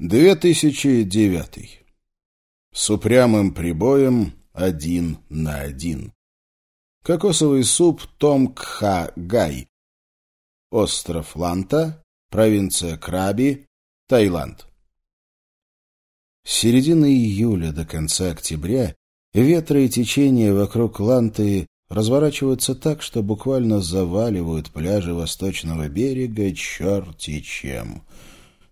2009. С упрямым прибоем один на один. Кокосовый суп Том-Кха-Гай. Остров Ланта, провинция Краби, Таиланд. С середины июля до конца октября ветры и течения вокруг Ланты разворачиваются так, что буквально заваливают пляжи восточного берега черти чем —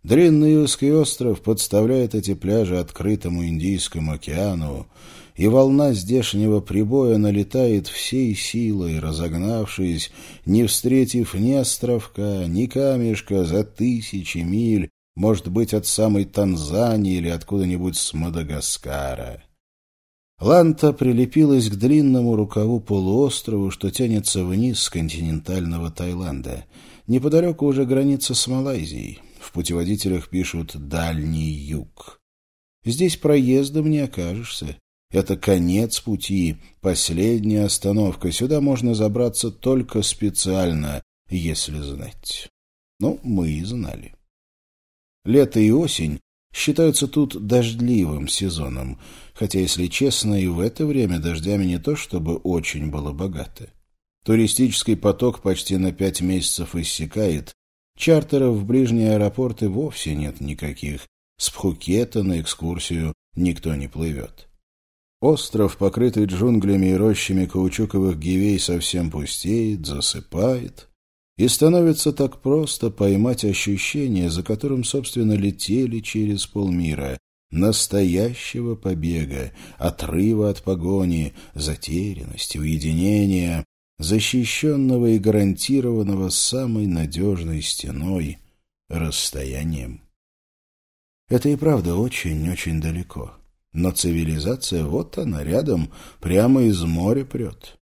Длинный узкий остров подставляет эти пляжи открытому Индийскому океану, и волна здешнего прибоя налетает всей силой, разогнавшись, не встретив ни островка, ни камешка за тысячи миль, может быть, от самой Танзании или откуда-нибудь с Мадагаскара. Ланта прилепилась к длинному рукаву полуострова, что тянется вниз с континентального Таиланда. Неподалеку уже граница с Малайзией. В путеводителях пишут «Дальний юг». Здесь проездом не окажешься. Это конец пути, последняя остановка. Сюда можно забраться только специально, если знать. Ну, мы и знали. Лето и осень считаются тут дождливым сезоном, хотя, если честно, и в это время дождями не то чтобы очень было богато. Туристический поток почти на пять месяцев иссякает, Чартеров в ближние аэропорты вовсе нет никаких. С Пхукета на экскурсию никто не плывет. Остров, покрытый джунглями и рощами каучуковых гивей, совсем пустеет, засыпает. И становится так просто поймать ощущение, за которым, собственно, летели через полмира, настоящего побега, отрыва от погони, затерянности, уединения, защищенного и гарантированного самой надежной стеной расстоянием. Это и правда очень-очень далеко. Но цивилизация, вот она, рядом, прямо из моря прет.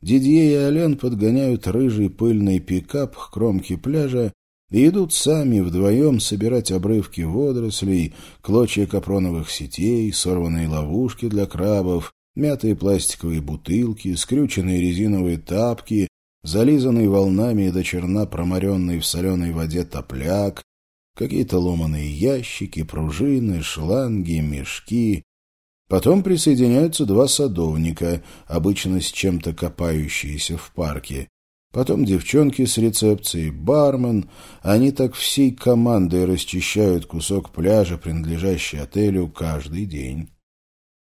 Дидье и Ален подгоняют рыжий пыльный пикап к кромке пляжа и идут сами вдвоем собирать обрывки водорослей, клочья капроновых сетей, сорванные ловушки для крабов, Мятые пластиковые бутылки, скрюченные резиновые тапки, зализанный волнами и до черна проморенный в соленой воде топляк, какие-то ломаные ящики, пружины, шланги, мешки. Потом присоединяются два садовника, обычно с чем-то копающиеся в парке. Потом девчонки с рецепцией, бармен. Они так всей командой расчищают кусок пляжа, принадлежащий отелю, каждый день.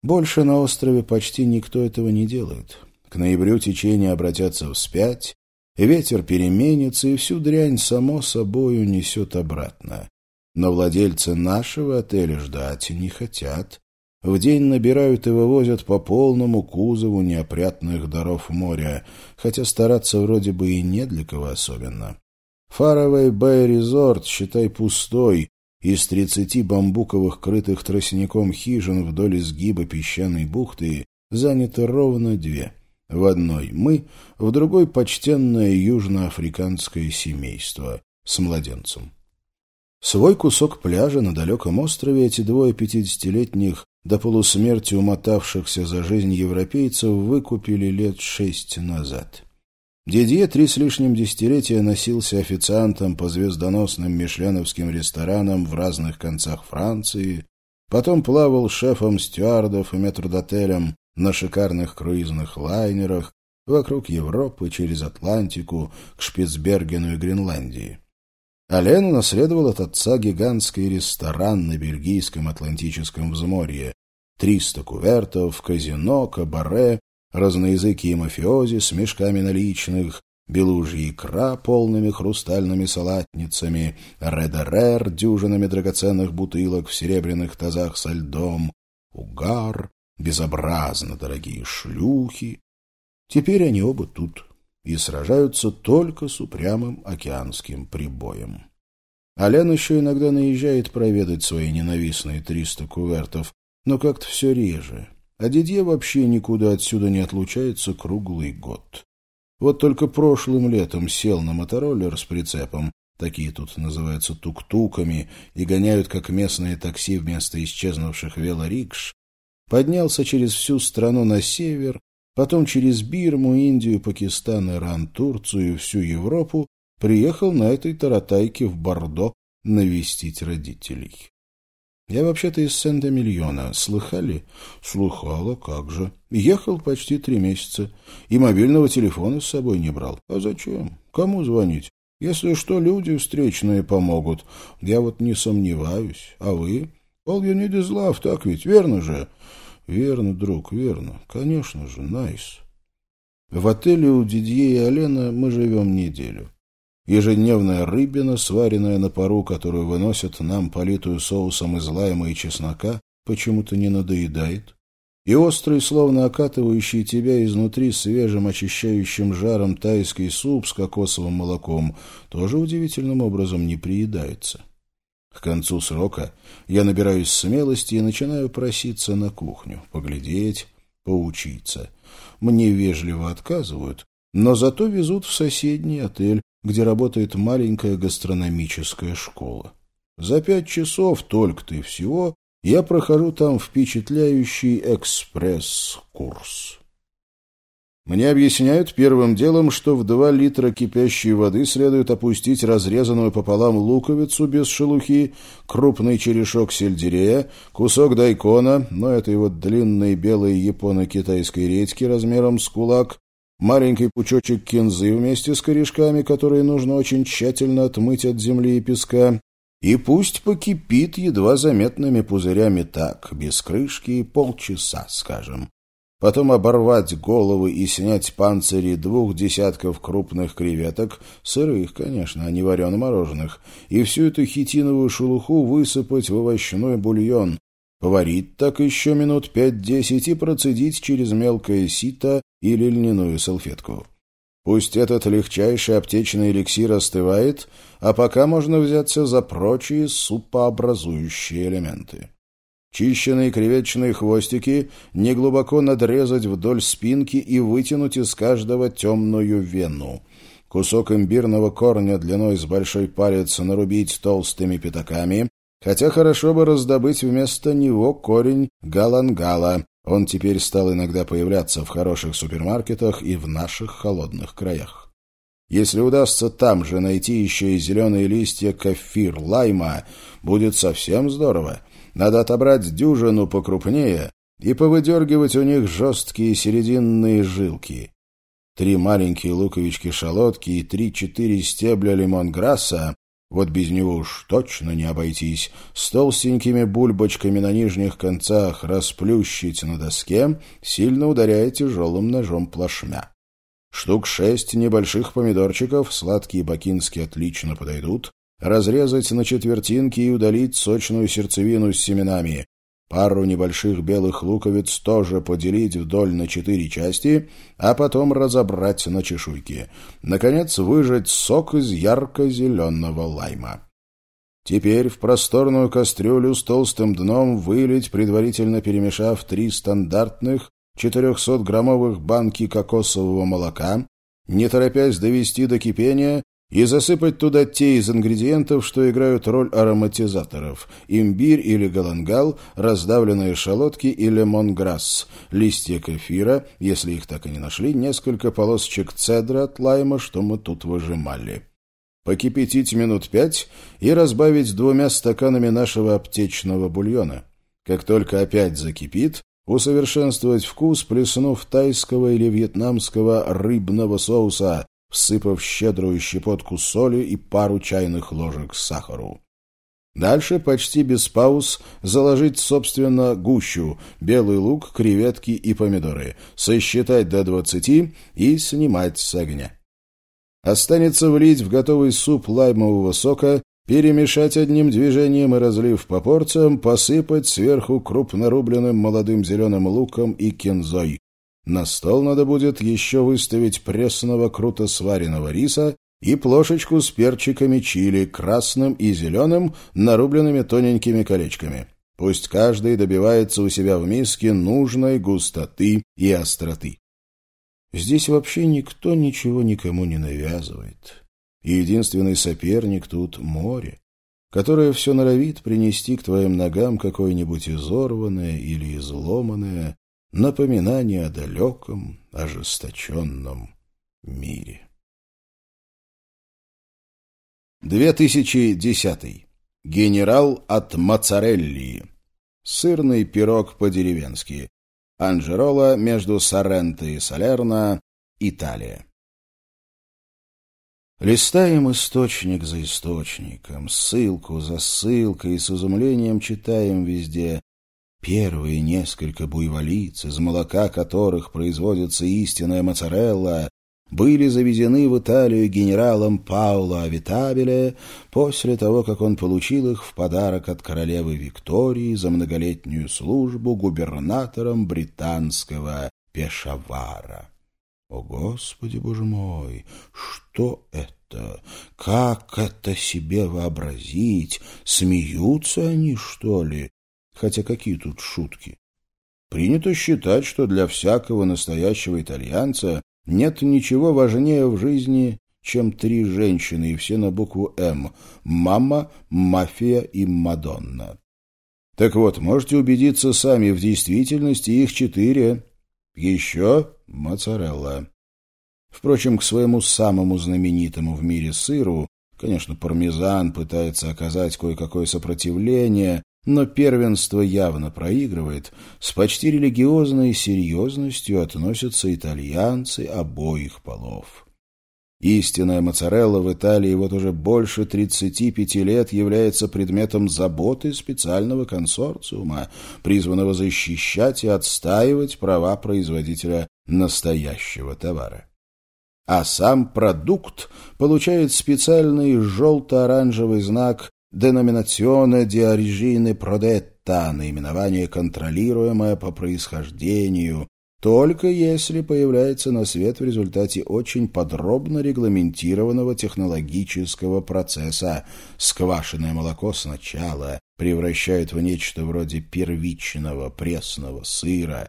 Больше на острове почти никто этого не делает. К ноябрю течения обратятся вспять, ветер переменится, и всю дрянь само собой унесет обратно. Но владельцы нашего отеля ждать не хотят. В день набирают и вывозят по полному кузову неопрятных даров моря, хотя стараться вроде бы и не для кого особенно. Фаровый Бэй Резорт, считай, пустой, из тридцати бамбуковых, крытых тростником хижин вдоль изгиба песчаной бухты заняты ровно две. В одной мы, в другой почтенное южноафриканское семейство с младенцем. Свой кусок пляжа на далеком острове эти двое пятидесятилетних, до полусмерти умотавшихся за жизнь европейцев, выкупили лет шесть назад. Дидье три с лишним десятилетия носился официантом по звездоносным мишленовским ресторанам в разных концах Франции, потом плавал шефом стюардов и метрдотелем на шикарных круизных лайнерах вокруг Европы через Атлантику к Шпицбергену и Гренландии. Ален унаследовал от отца гигантский ресторан на бельгийском Атлантическом взморье, триста кувертов, казино, кабаре разноязыкие мафиози с мешками наличных, белужья икра полными хрустальными салатницами, редерер дюжинами драгоценных бутылок в серебряных тазах со льдом, угар, безобразно дорогие шлюхи. Теперь они оба тут и сражаются только с упрямым океанским прибоем. Ален еще иногда наезжает проведать свои ненавистные триста кувертов, но как-то все реже а Дидье вообще никуда отсюда не отлучается круглый год. Вот только прошлым летом сел на мотороллер с прицепом, такие тут называются тук-туками, и гоняют как местные такси вместо исчезнувших велорикш, поднялся через всю страну на север, потом через Бирму, Индию, Пакистан, Иран, Турцию и всю Европу, приехал на этой таратайке в Бордо навестить родителей. Я вообще-то из Сент-Эмильона. Слыхали? Слыхала, как же. Ехал почти три месяца. И мобильного телефона с собой не брал. А зачем? Кому звонить? Если что, люди встречные помогут. Я вот не сомневаюсь. А вы? All you так ведь? Верно же? Верно, друг, верно. Конечно же, найс. Nice. В отеле у Дидье и Алена мы живем неделю. Ежедневная рыбина, сваренная на пару, которую выносят нам, политую соусом из лайма и чеснока, почему-то не надоедает. И острый, словно окатывающий тебя изнутри свежим очищающим жаром тайский суп с кокосовым молоком тоже удивительным образом не приедается. К концу срока я набираюсь смелости и начинаю проситься на кухню, поглядеть, поучиться. Мне вежливо отказывают, но зато везут в соседний отель, где работает маленькая гастрономическая школа. За пять часов только-то и всего я прохожу там впечатляющий экспресс-курс. Мне объясняют первым делом, что в два литра кипящей воды следует опустить разрезанную пополам луковицу без шелухи, крупный черешок сельдерея, кусок дайкона, но это его длинные белые японо-китайской редьки размером с кулак, маленький пучочек кинзы вместе с корешками, которые нужно очень тщательно отмыть от земли и песка, и пусть покипит едва заметными пузырями так, без крышки, полчаса, скажем. Потом оборвать головы и снять панцири двух десятков крупных креветок, сырых, конечно, а не варено-мороженых, и всю эту хитиновую шелуху высыпать в овощной бульон, поварить так еще минут пять-десять и процедить через мелкое сито или льняную салфетку. Пусть этот легчайший аптечный эликсир остывает, а пока можно взяться за прочие супообразующие элементы. Чищенные креветочные хвостики неглубоко надрезать вдоль спинки и вытянуть из каждого темную вену. Кусок имбирного корня длиной с большой палец нарубить толстыми пятаками, хотя хорошо бы раздобыть вместо него корень галангала, он теперь стал иногда появляться в хороших супермаркетах и в наших холодных краях. Если удастся там же найти еще и зеленые листья кафир лайма, будет совсем здорово. Надо отобрать дюжину покрупнее и повыдергивать у них жесткие серединные жилки. Три маленькие луковички-шалотки и три-четыре стебля лимонграсса вот без него уж точно не обойтись. С толстенькими бульбочками на нижних концах расплющить на доске, сильно ударяя тяжелым ножом плашмя. Штук шесть небольших помидорчиков, сладкие бакинские отлично подойдут, разрезать на четвертинки и удалить сочную сердцевину с семенами. Пару небольших белых луковиц тоже поделить вдоль на четыре части, а потом разобрать на чешуйки. Наконец, выжать сок из ярко-зеленого лайма. Теперь в просторную кастрюлю с толстым дном вылить, предварительно перемешав три стандартных 400-граммовых банки кокосового молока, не торопясь довести до кипения и засыпать туда те из ингредиентов, что играют роль ароматизаторов – имбирь или галангал, раздавленные шалотки и лемонграсс, листья кефира, если их так и не нашли, несколько полосочек цедра от лайма, что мы тут выжимали. Покипятить минут пять и разбавить двумя стаканами нашего аптечного бульона. Как только опять закипит, усовершенствовать вкус, плеснув тайского или вьетнамского рыбного соуса, всыпав щедрую щепотку соли и пару чайных ложек сахару. Дальше почти без пауз заложить, собственно, гущу, белый лук, креветки и помидоры, сосчитать до двадцати и снимать с огня. Останется влить в готовый суп лаймового сока, перемешать одним движением и разлив по порциям, посыпать сверху крупнорубленным молодым зеленым луком и кинзой, на стол надо будет еще выставить пресного круто сваренного риса и плошечку с перчиками чили, красным и зеленым, нарубленными тоненькими колечками. Пусть каждый добивается у себя в миске нужной густоты и остроты. Здесь вообще никто ничего никому не навязывает. Единственный соперник тут — море, которое все норовит принести к твоим ногам какое-нибудь изорванное или изломанное, напоминание о далеком, ожесточенном мире. 2010. Генерал от моцарелли. Сырный пирог по-деревенски. Анжерола между Соренто и Салерно, Италия. Листаем источник за источником, ссылку за ссылкой и с изумлением читаем везде Первые несколько буйволиц, из молока которых производится истинная моцарелла, были завезены в Италию генералом Пауло Авитабеле после того, как он получил их в подарок от королевы Виктории за многолетнюю службу губернатором британского Пешавара. О, Господи, Боже мой, что это? Как это себе вообразить? Смеются они, что ли? Хотя какие тут шутки? Принято считать, что для всякого настоящего итальянца нет ничего важнее в жизни, чем три женщины, и все на букву «М» — мама, мафия и Мадонна. Так вот, можете убедиться сами, в действительности их четыре. Еще моцарелла. Впрочем, к своему самому знаменитому в мире сыру, конечно, пармезан пытается оказать кое-какое сопротивление, но первенство явно проигрывает, с почти религиозной серьезностью относятся итальянцы обоих полов. Истинная моцарелла в Италии вот уже больше 35 лет является предметом заботы специального консорциума, призванного защищать и отстаивать права производителя настоящего товара. А сам продукт получает специальный желто-оранжевый знак «Деноминационе di origine prodetta» наименование, контролируемое по происхождению, только если появляется на свет в результате очень подробно регламентированного технологического процесса. Сквашенное молоко сначала превращают в нечто вроде первичного пресного сыра,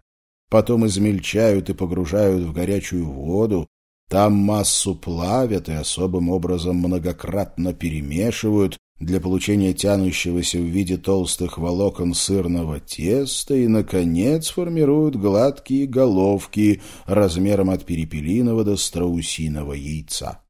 потом измельчают и погружают в горячую воду, там массу плавят и особым образом многократно перемешивают, для получения тянущегося в виде толстых волокон сырного теста и, наконец, формируют гладкие головки размером от перепелиного до страусиного яйца.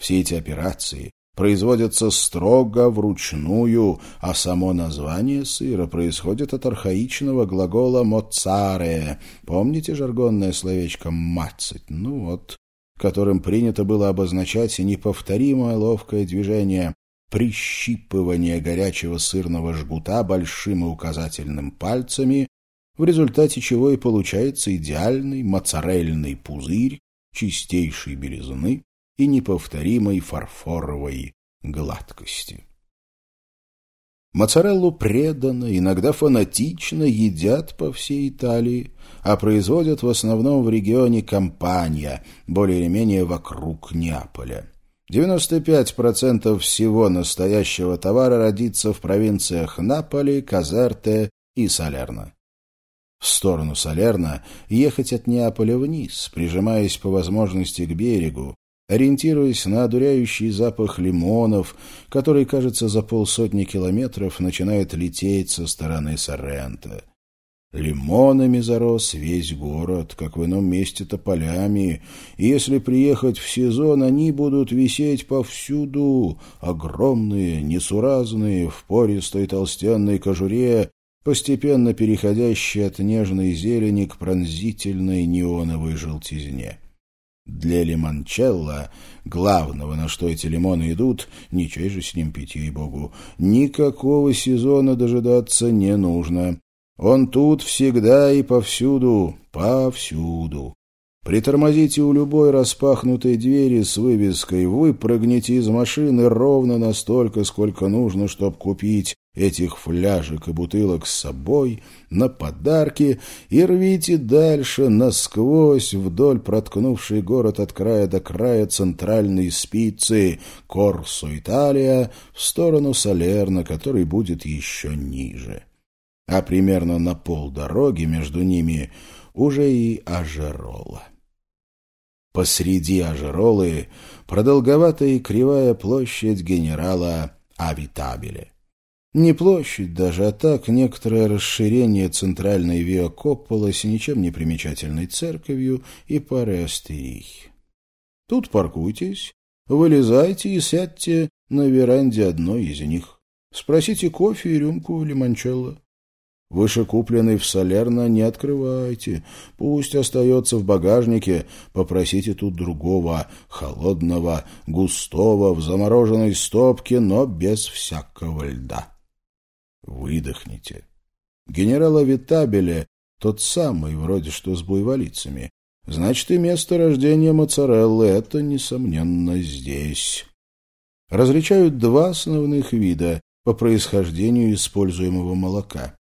Все эти операции производятся строго вручную, а само название сыра происходит от архаичного глагола «моцаре». Помните жаргонное словечко «мацать»? Ну вот, которым принято было обозначать неповторимое ловкое движение прищипывание горячего сырного жгута большим и указательным пальцами, в результате чего и получается идеальный моцарельный пузырь чистейшей белизны и неповторимой фарфоровой гладкости. Моцареллу преданно, иногда фанатично едят по всей Италии, а производят в основном в регионе Кампания, более или менее вокруг Неаполя. 95% всего настоящего товара родится в провинциях Наполи, Казерте и Салерно. В сторону Салерно ехать от Неаполя вниз, прижимаясь по возможности к берегу, ориентируясь на одуряющий запах лимонов, который, кажется, за полсотни километров начинает лететь со стороны Соррента. Лимонами зарос весь город, как в ином месте тополями, и если приехать в сезон, они будут висеть повсюду, огромные, несуразные, в пористой толстенной кожуре, постепенно переходящие от нежной зелени к пронзительной неоновой желтизне. Для лимончелло, главного, на что эти лимоны идут, ничей же с ним пить, ей-богу, никакого сезона дожидаться не нужно. Он тут всегда и повсюду, повсюду. Притормозите у любой распахнутой двери с вывеской, выпрыгните из машины ровно настолько, сколько нужно, чтобы купить этих фляжек и бутылок с собой, на подарки, и рвите дальше, насквозь, вдоль проткнувшей город от края до края центральной спицы, Корсу Италия, в сторону Салерна, который будет еще ниже а примерно на полдороги между ними уже и Ажерола. Посреди Ажеролы продолговатая и кривая площадь генерала Авитабеля. Не площадь даже, а так некоторое расширение центральной Виокопола с ничем не примечательной церковью и парой астерий. Тут паркуйтесь, вылезайте и сядьте на веранде одной из них. Спросите кофе и рюмку лимончелло. Вышекупленный в Салерно не открывайте. Пусть остается в багажнике. Попросите тут другого, холодного, густого, в замороженной стопке, но без всякого льда. Выдохните. Генерала Витабеля, тот самый, вроде что с буйволицами. Значит, и место рождения моцареллы — это, несомненно, здесь. Различают два основных вида по происхождению используемого молока.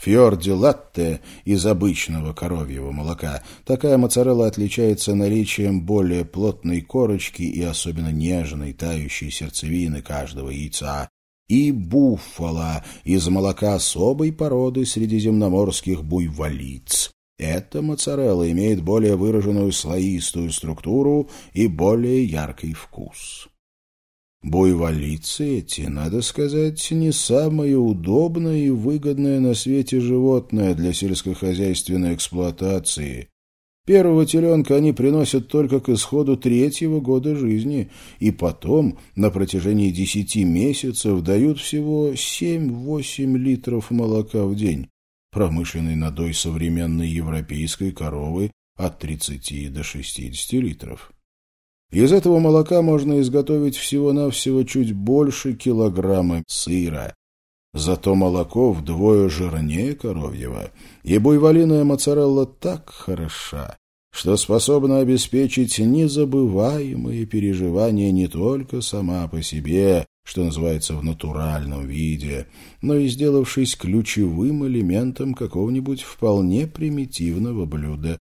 Фьорди латте из обычного коровьего молока. Такая моцарелла отличается наличием более плотной корочки и особенно нежной тающей сердцевины каждого яйца. И буффало из молока особой породы средиземноморских буйволиц. Эта моцарелла имеет более выраженную слоистую структуру и более яркий вкус. Буйволицы эти, надо сказать, не самое удобное и выгодное на свете животное для сельскохозяйственной эксплуатации. Первого теленка они приносят только к исходу третьего года жизни, и потом на протяжении десяти месяцев дают всего семь-восемь литров молока в день. Промышленный надой современной европейской коровы от тридцати до шестидесяти литров. Из этого молока можно изготовить всего-навсего чуть больше килограмма сыра. Зато молоко вдвое жирнее коровьего, и буйволиная моцарелла так хороша, что способна обеспечить незабываемые переживания не только сама по себе, что называется в натуральном виде, но и сделавшись ключевым элементом какого-нибудь вполне примитивного блюда,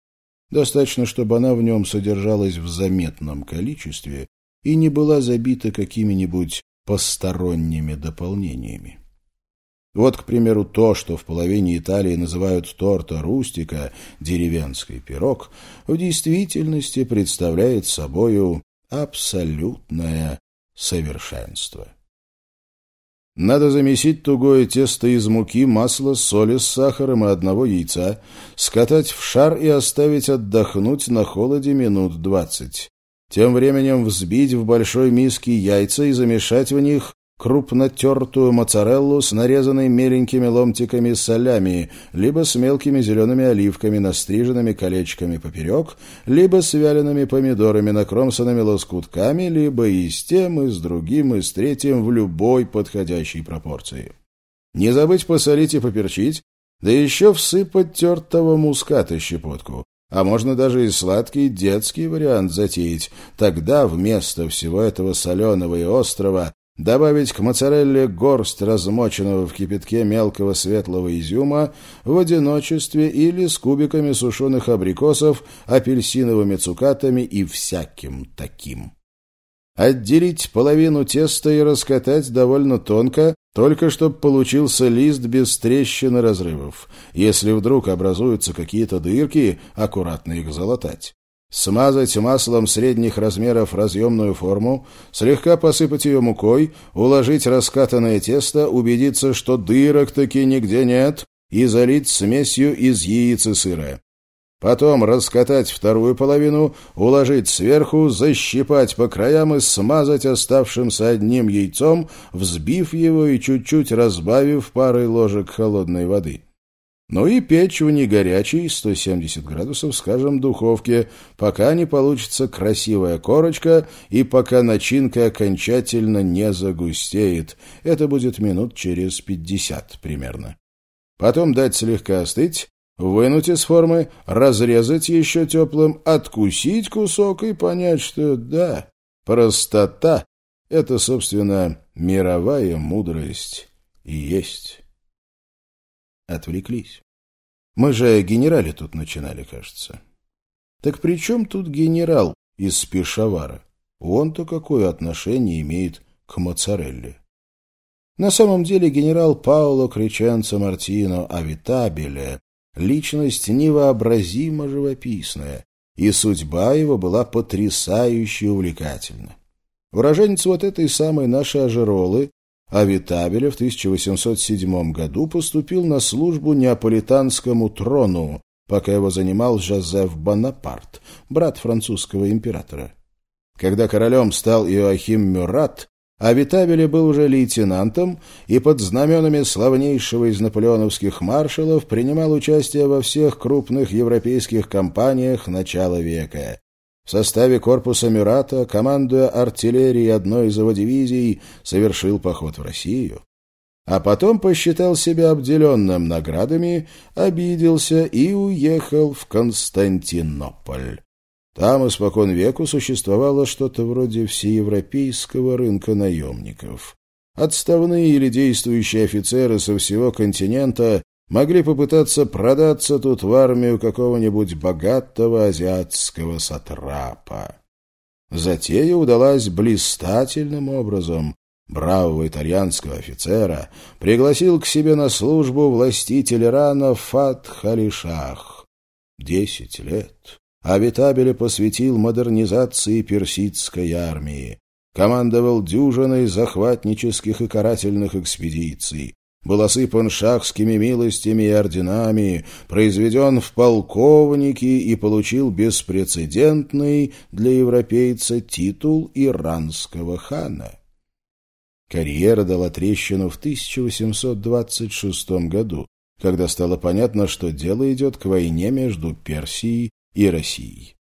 Достаточно, чтобы она в нем содержалась в заметном количестве и не была забита какими-нибудь посторонними дополнениями. Вот, к примеру, то, что в половине Италии называют торта рустика, деревенский пирог, в действительности представляет собою абсолютное совершенство. Надо замесить тугое тесто из муки, масла, соли с сахаром и одного яйца, скатать в шар и оставить отдохнуть на холоде минут двадцать. Тем временем взбить в большой миске яйца и замешать в них крупно тертую моцареллу с нарезанной меленькими ломтиками солями, либо с мелкими зелеными оливками, настриженными колечками поперек, либо с вялеными помидорами, накромсанными лоскутками, либо и с тем, и с другим, и с третьим в любой подходящей пропорции. Не забыть посолить и поперчить, да еще всыпать тертого муската щепотку. А можно даже и сладкий детский вариант затеять. Тогда вместо всего этого соленого и острого добавить к моцарелле горсть размоченного в кипятке мелкого светлого изюма в одиночестве или с кубиками сушеных абрикосов, апельсиновыми цукатами и всяким таким. Отделить половину теста и раскатать довольно тонко, только чтобы получился лист без трещин и разрывов. Если вдруг образуются какие-то дырки, аккуратно их залатать. Смазать маслом средних размеров разъемную форму, слегка посыпать ее мукой, уложить раскатанное тесто, убедиться, что дырок таки нигде нет, и залить смесью из яиц и сыра. Потом раскатать вторую половину, уложить сверху, защипать по краям и смазать оставшимся одним яйцом, взбив его и чуть-чуть разбавив парой ложек холодной воды. Ну и печь в негорячей, 170 градусов, скажем, духовке, пока не получится красивая корочка и пока начинка окончательно не загустеет. Это будет минут через 50 примерно. Потом дать слегка остыть, вынуть из формы, разрезать еще теплым, откусить кусок и понять, что да, простота — это, собственно, мировая мудрость и есть отвлеклись. Мы же о генерале тут начинали, кажется. Так при чем тут генерал из Пешавара? Он-то какое отношение имеет к моцарелле? На самом деле генерал Пауло Криченцо Мартино Авитабеле — личность невообразимо живописная, и судьба его была потрясающе увлекательна. Уроженец вот этой самой нашей Ажеролы а Витабеля в 1807 году поступил на службу неаполитанскому трону, пока его занимал Жозеф Бонапарт, брат французского императора. Когда королем стал Иоахим Мюрат, а Витабеле был уже лейтенантом и под знаменами славнейшего из наполеоновских маршалов принимал участие во всех крупных европейских кампаниях начала века. В составе корпуса Мюрата, командуя артиллерией одной из его дивизий, совершил поход в Россию, а потом посчитал себя обделенным наградами, обиделся и уехал в Константинополь. Там испокон веку существовало что-то вроде всеевропейского рынка наемников. Отставные или действующие офицеры со всего континента могли попытаться продаться тут в армию какого-нибудь богатого азиатского сатрапа. Затея удалась блистательным образом. Бравого итальянского офицера пригласил к себе на службу властитель Ирана Фат Халишах. Десять лет Авитабеля посвятил модернизации персидской армии. Командовал дюжиной захватнических и карательных экспедиций. Был осыпан шахскими милостями и орденами, произведен в полковники и получил беспрецедентный для европейца титул иранского хана. Карьера дала трещину в 1826 году, когда стало понятно, что дело идет к войне между Персией и Россией.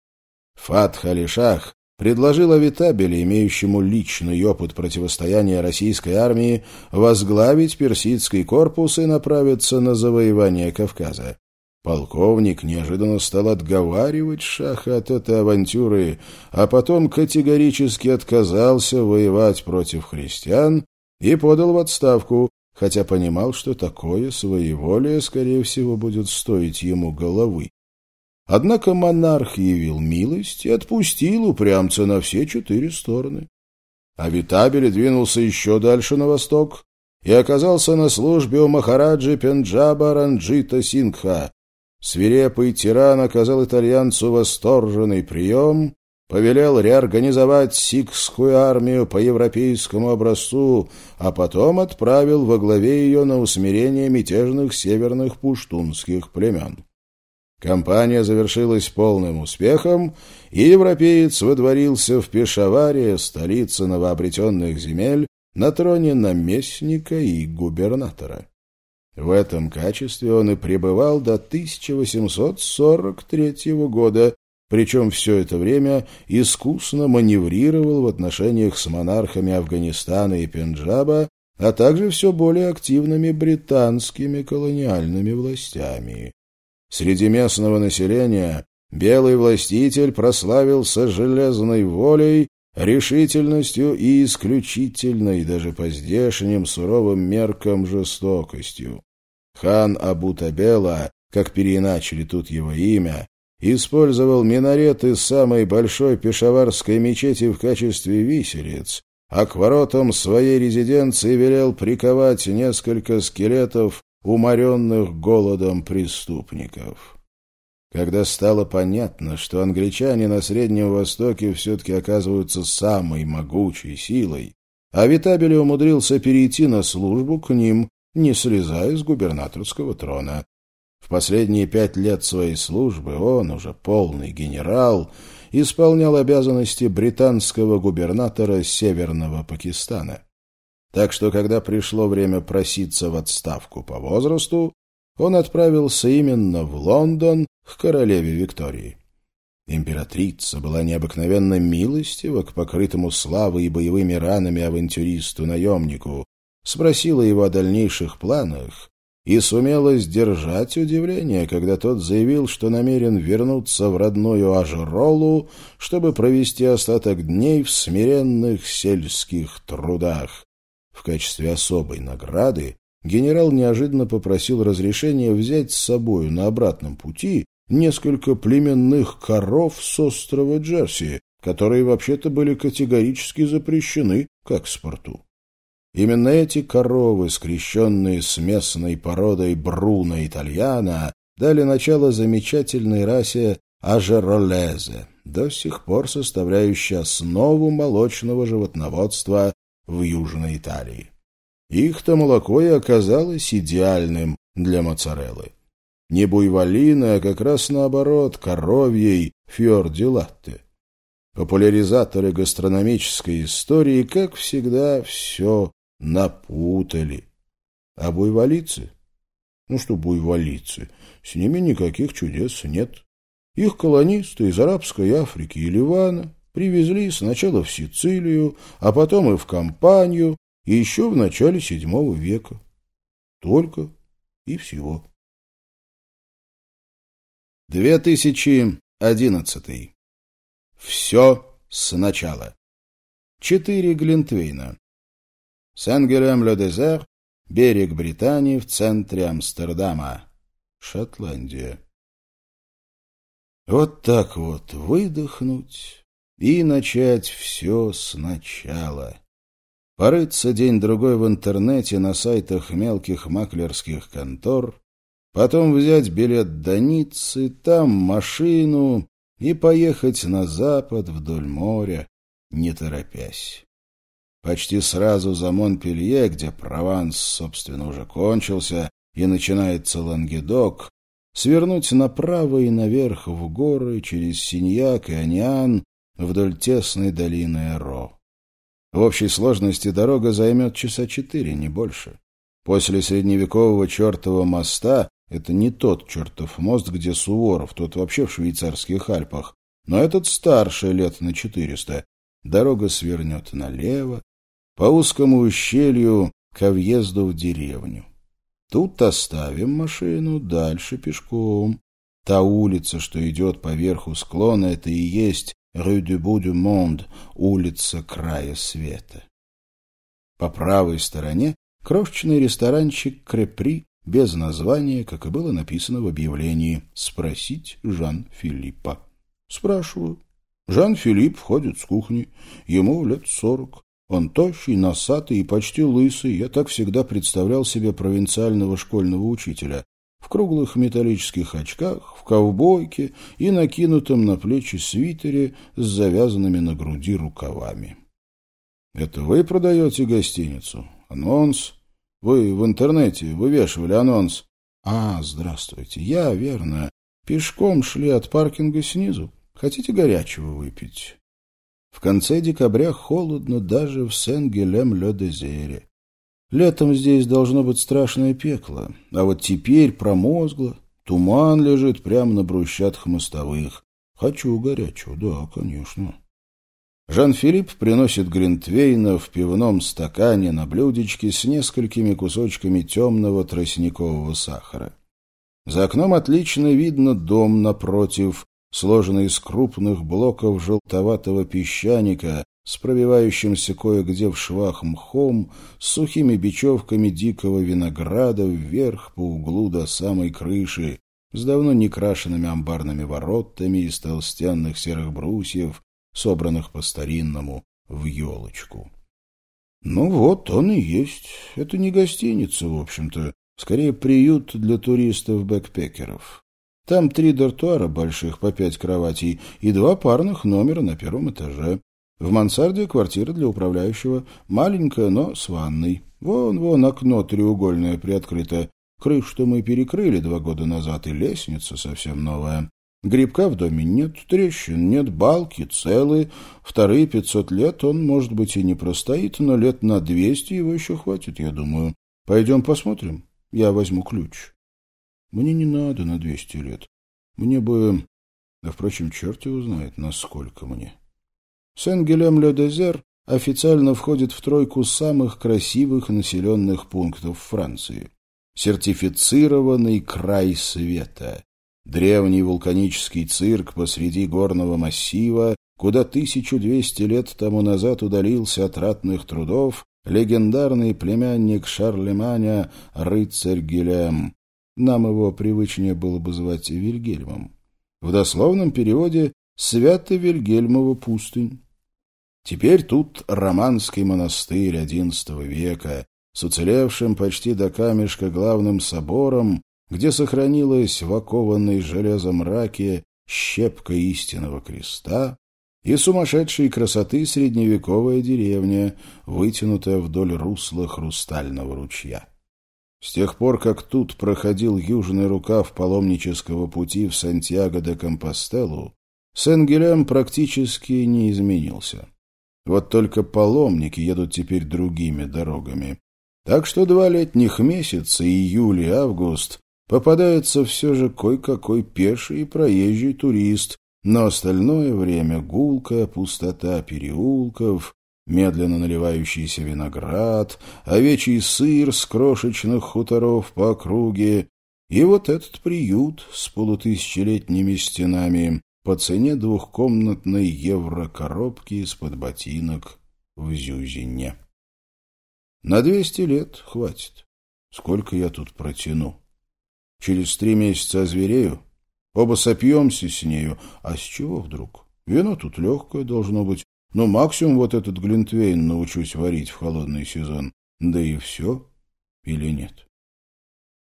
Фатх Алишах предложил Авитабеле, имеющему личный опыт противостояния российской армии, возглавить персидский корпус и направиться на завоевание Кавказа. Полковник неожиданно стал отговаривать Шаха от этой авантюры, а потом категорически отказался воевать против христиан и подал в отставку, хотя понимал, что такое своеволие, скорее всего, будет стоить ему головы. Однако монарх явил милость и отпустил упрямца на все четыре стороны. А Витабели двинулся еще дальше на восток и оказался на службе у махараджи Пенджаба Ранджита Сингха. Свирепый тиран оказал итальянцу восторженный прием, повелел реорганизовать сикхскую армию по европейскому образцу, а потом отправил во главе ее на усмирение мятежных северных пуштунских племен. Кампания завершилась полным успехом, и европеец выдворился в Пешаваре, столице новообретенных земель, на троне наместника и губернатора. В этом качестве он и пребывал до 1843 года, причем все это время искусно маневрировал в отношениях с монархами Афганистана и Пенджаба, а также все более активными британскими колониальными властями. Среди местного населения белый властитель прославился железной волей, решительностью и исключительной, даже по здешним суровым меркам, жестокостью. Хан Абу-Табела, как переиначили тут его имя, использовал минареты самой большой пешаварской мечети в качестве виселиц, а к воротам своей резиденции велел приковать несколько скелетов уморенных голодом преступников. Когда стало понятно, что англичане на Среднем Востоке все-таки оказываются самой могучей силой, а Витабели умудрился перейти на службу к ним, не слезая с губернаторского трона. В последние пять лет своей службы он, уже полный генерал, исполнял обязанности британского губернатора Северного Пакистана. Так что, когда пришло время проситься в отставку по возрасту, он отправился именно в Лондон к королеве Виктории. Императрица была необыкновенно милостива к покрытому славой и боевыми ранами авантюристу-наемнику, спросила его о дальнейших планах и сумела сдержать удивление, когда тот заявил, что намерен вернуться в родную Ажеролу, чтобы провести остаток дней в смиренных сельских трудах. В качестве особой награды генерал неожиданно попросил разрешения взять с собою на обратном пути несколько племенных коров с острова Джерси, которые вообще-то были категорически запрещены к экспорту. Именно эти коровы, скрещенные с местной породой Бруно Итальяна, дали начало замечательной расе ажеролезе, до сих пор составляющей основу молочного животноводства в Южной Италии. Их-то молоко и оказалось идеальным для моцареллы. Не буйволины, а как раз наоборот, коровьей фьорди латте. Популяризаторы гастрономической истории, как всегда, все напутали. А буйволицы? Ну что буйволицы? С ними никаких чудес нет. Их колонисты из Арабской Африки и Ливана привезли сначала в Сицилию, а потом и в Кампанию, и еще в начале VII века. Только и всего. 2011. Все сначала. Четыре Глинтвейна. Сен-Гелем-Ле-Дезер, берег Британии в центре Амстердама, Шотландия. Вот так вот выдохнуть и начать все сначала. Порыться день-другой в интернете на сайтах мелких маклерских контор, потом взять билет до Ниццы, там машину и поехать на запад вдоль моря, не торопясь. Почти сразу за Монпелье, где Прованс, собственно, уже кончился, и начинается Лангедок, свернуть направо и наверх в горы через Синьяк и Аниан вдоль тесной долины Эро. В общей сложности дорога займет часа четыре, не больше. После средневекового чертова моста это не тот чертов мост, где Суворов, тот вообще в швейцарских Альпах, но этот старше лет на четыреста. Дорога свернет налево, по узкому ущелью ко въезду в деревню. Тут оставим машину, дальше пешком. Та улица, что идет по верху склона, это и есть Rue du Bout du Monde, улица края света. По правой стороне крошечный ресторанчик Крепри без названия, как и было написано в объявлении «Спросить Жан-Филиппа». Спрашиваю. Жан-Филипп входит с кухни, ему лет сорок. Он тощий, носатый и почти лысый. Я так всегда представлял себе провинциального школьного учителя в круглых металлических очках, в ковбойке и накинутом на плечи свитере с завязанными на груди рукавами. «Это вы продаете гостиницу? Анонс? Вы в интернете вывешивали анонс?» «А, здравствуйте. Я, верно. Пешком шли от паркинга снизу. Хотите горячего выпить?» В конце декабря холодно даже в Сен-Гелем-Ле-Дезере. Летом здесь должно быть страшное пекло, а вот теперь промозгло, туман лежит прямо на брусчатых мостовых. Хочу горячего, да, конечно. Жан-Филипп приносит Гринтвейна в пивном стакане на блюдечке с несколькими кусочками темного тростникового сахара. За окном отлично видно дом напротив, сложенный из крупных блоков желтоватого песчаника, с пробивающимся кое-где в швах мхом, с сухими бечевками дикого винограда вверх по углу до самой крыши, с давно не крашенными амбарными воротами из толстенных серых брусьев, собранных по-старинному в елочку. Ну вот, он и есть. Это не гостиница, в общем-то, скорее приют для туристов-бэкпекеров. Там три дартуара больших по пять кроватей и два парных номера на первом этаже. В мансарде квартира для управляющего, маленькая, но с ванной. Вон-вон окно треугольное приоткрыто. Крышу-то мы перекрыли два года назад, и лестница совсем новая. Грибка в доме нет, трещин нет, балки целые. Вторые пятьсот лет он, может быть, и не простоит, но лет на двести его еще хватит, я думаю. Пойдем посмотрим. Я возьму ключ. Мне не надо на двести лет. Мне бы... Да, впрочем, черт его знает, насколько мне. Сен-Гелем-Ле-Дезер официально входит в тройку самых красивых населенных пунктов Франции. Сертифицированный край света. Древний вулканический цирк посреди горного массива, куда 1200 лет тому назад удалился от ратных трудов легендарный племянник Шарлеманя рыцарь Гелем. Нам его привычнее было бы звать Вильгельмом. В дословном переводе Свято-Вильгельмова пустынь. Теперь тут романский монастырь XI века с уцелевшим почти до камешка главным собором, где сохранилась в окованной железом раке щепка истинного креста и сумасшедшей красоты средневековая деревня, вытянутая вдоль русла хрустального ручья. С тех пор, как тут проходил южный рукав паломнического пути в Сантьяго де Компостелу, Сен-Гелем практически не изменился. Вот только паломники едут теперь другими дорогами. Так что два летних месяца, июль и август, попадается все же кой-какой пеший и проезжий турист, но остальное время гулкая пустота переулков, медленно наливающийся виноград, овечий сыр с крошечных хуторов по округе. И вот этот приют с полутысячелетними стенами по цене двухкомнатной евро-коробки из-под ботинок в Зюзине. На двести лет хватит. Сколько я тут протяну? Через три месяца озверею, оба сопьемся с нею. А с чего вдруг? Вино тут легкое должно быть. Но максимум вот этот глинтвейн научусь варить в холодный сезон. Да и все. Или нет?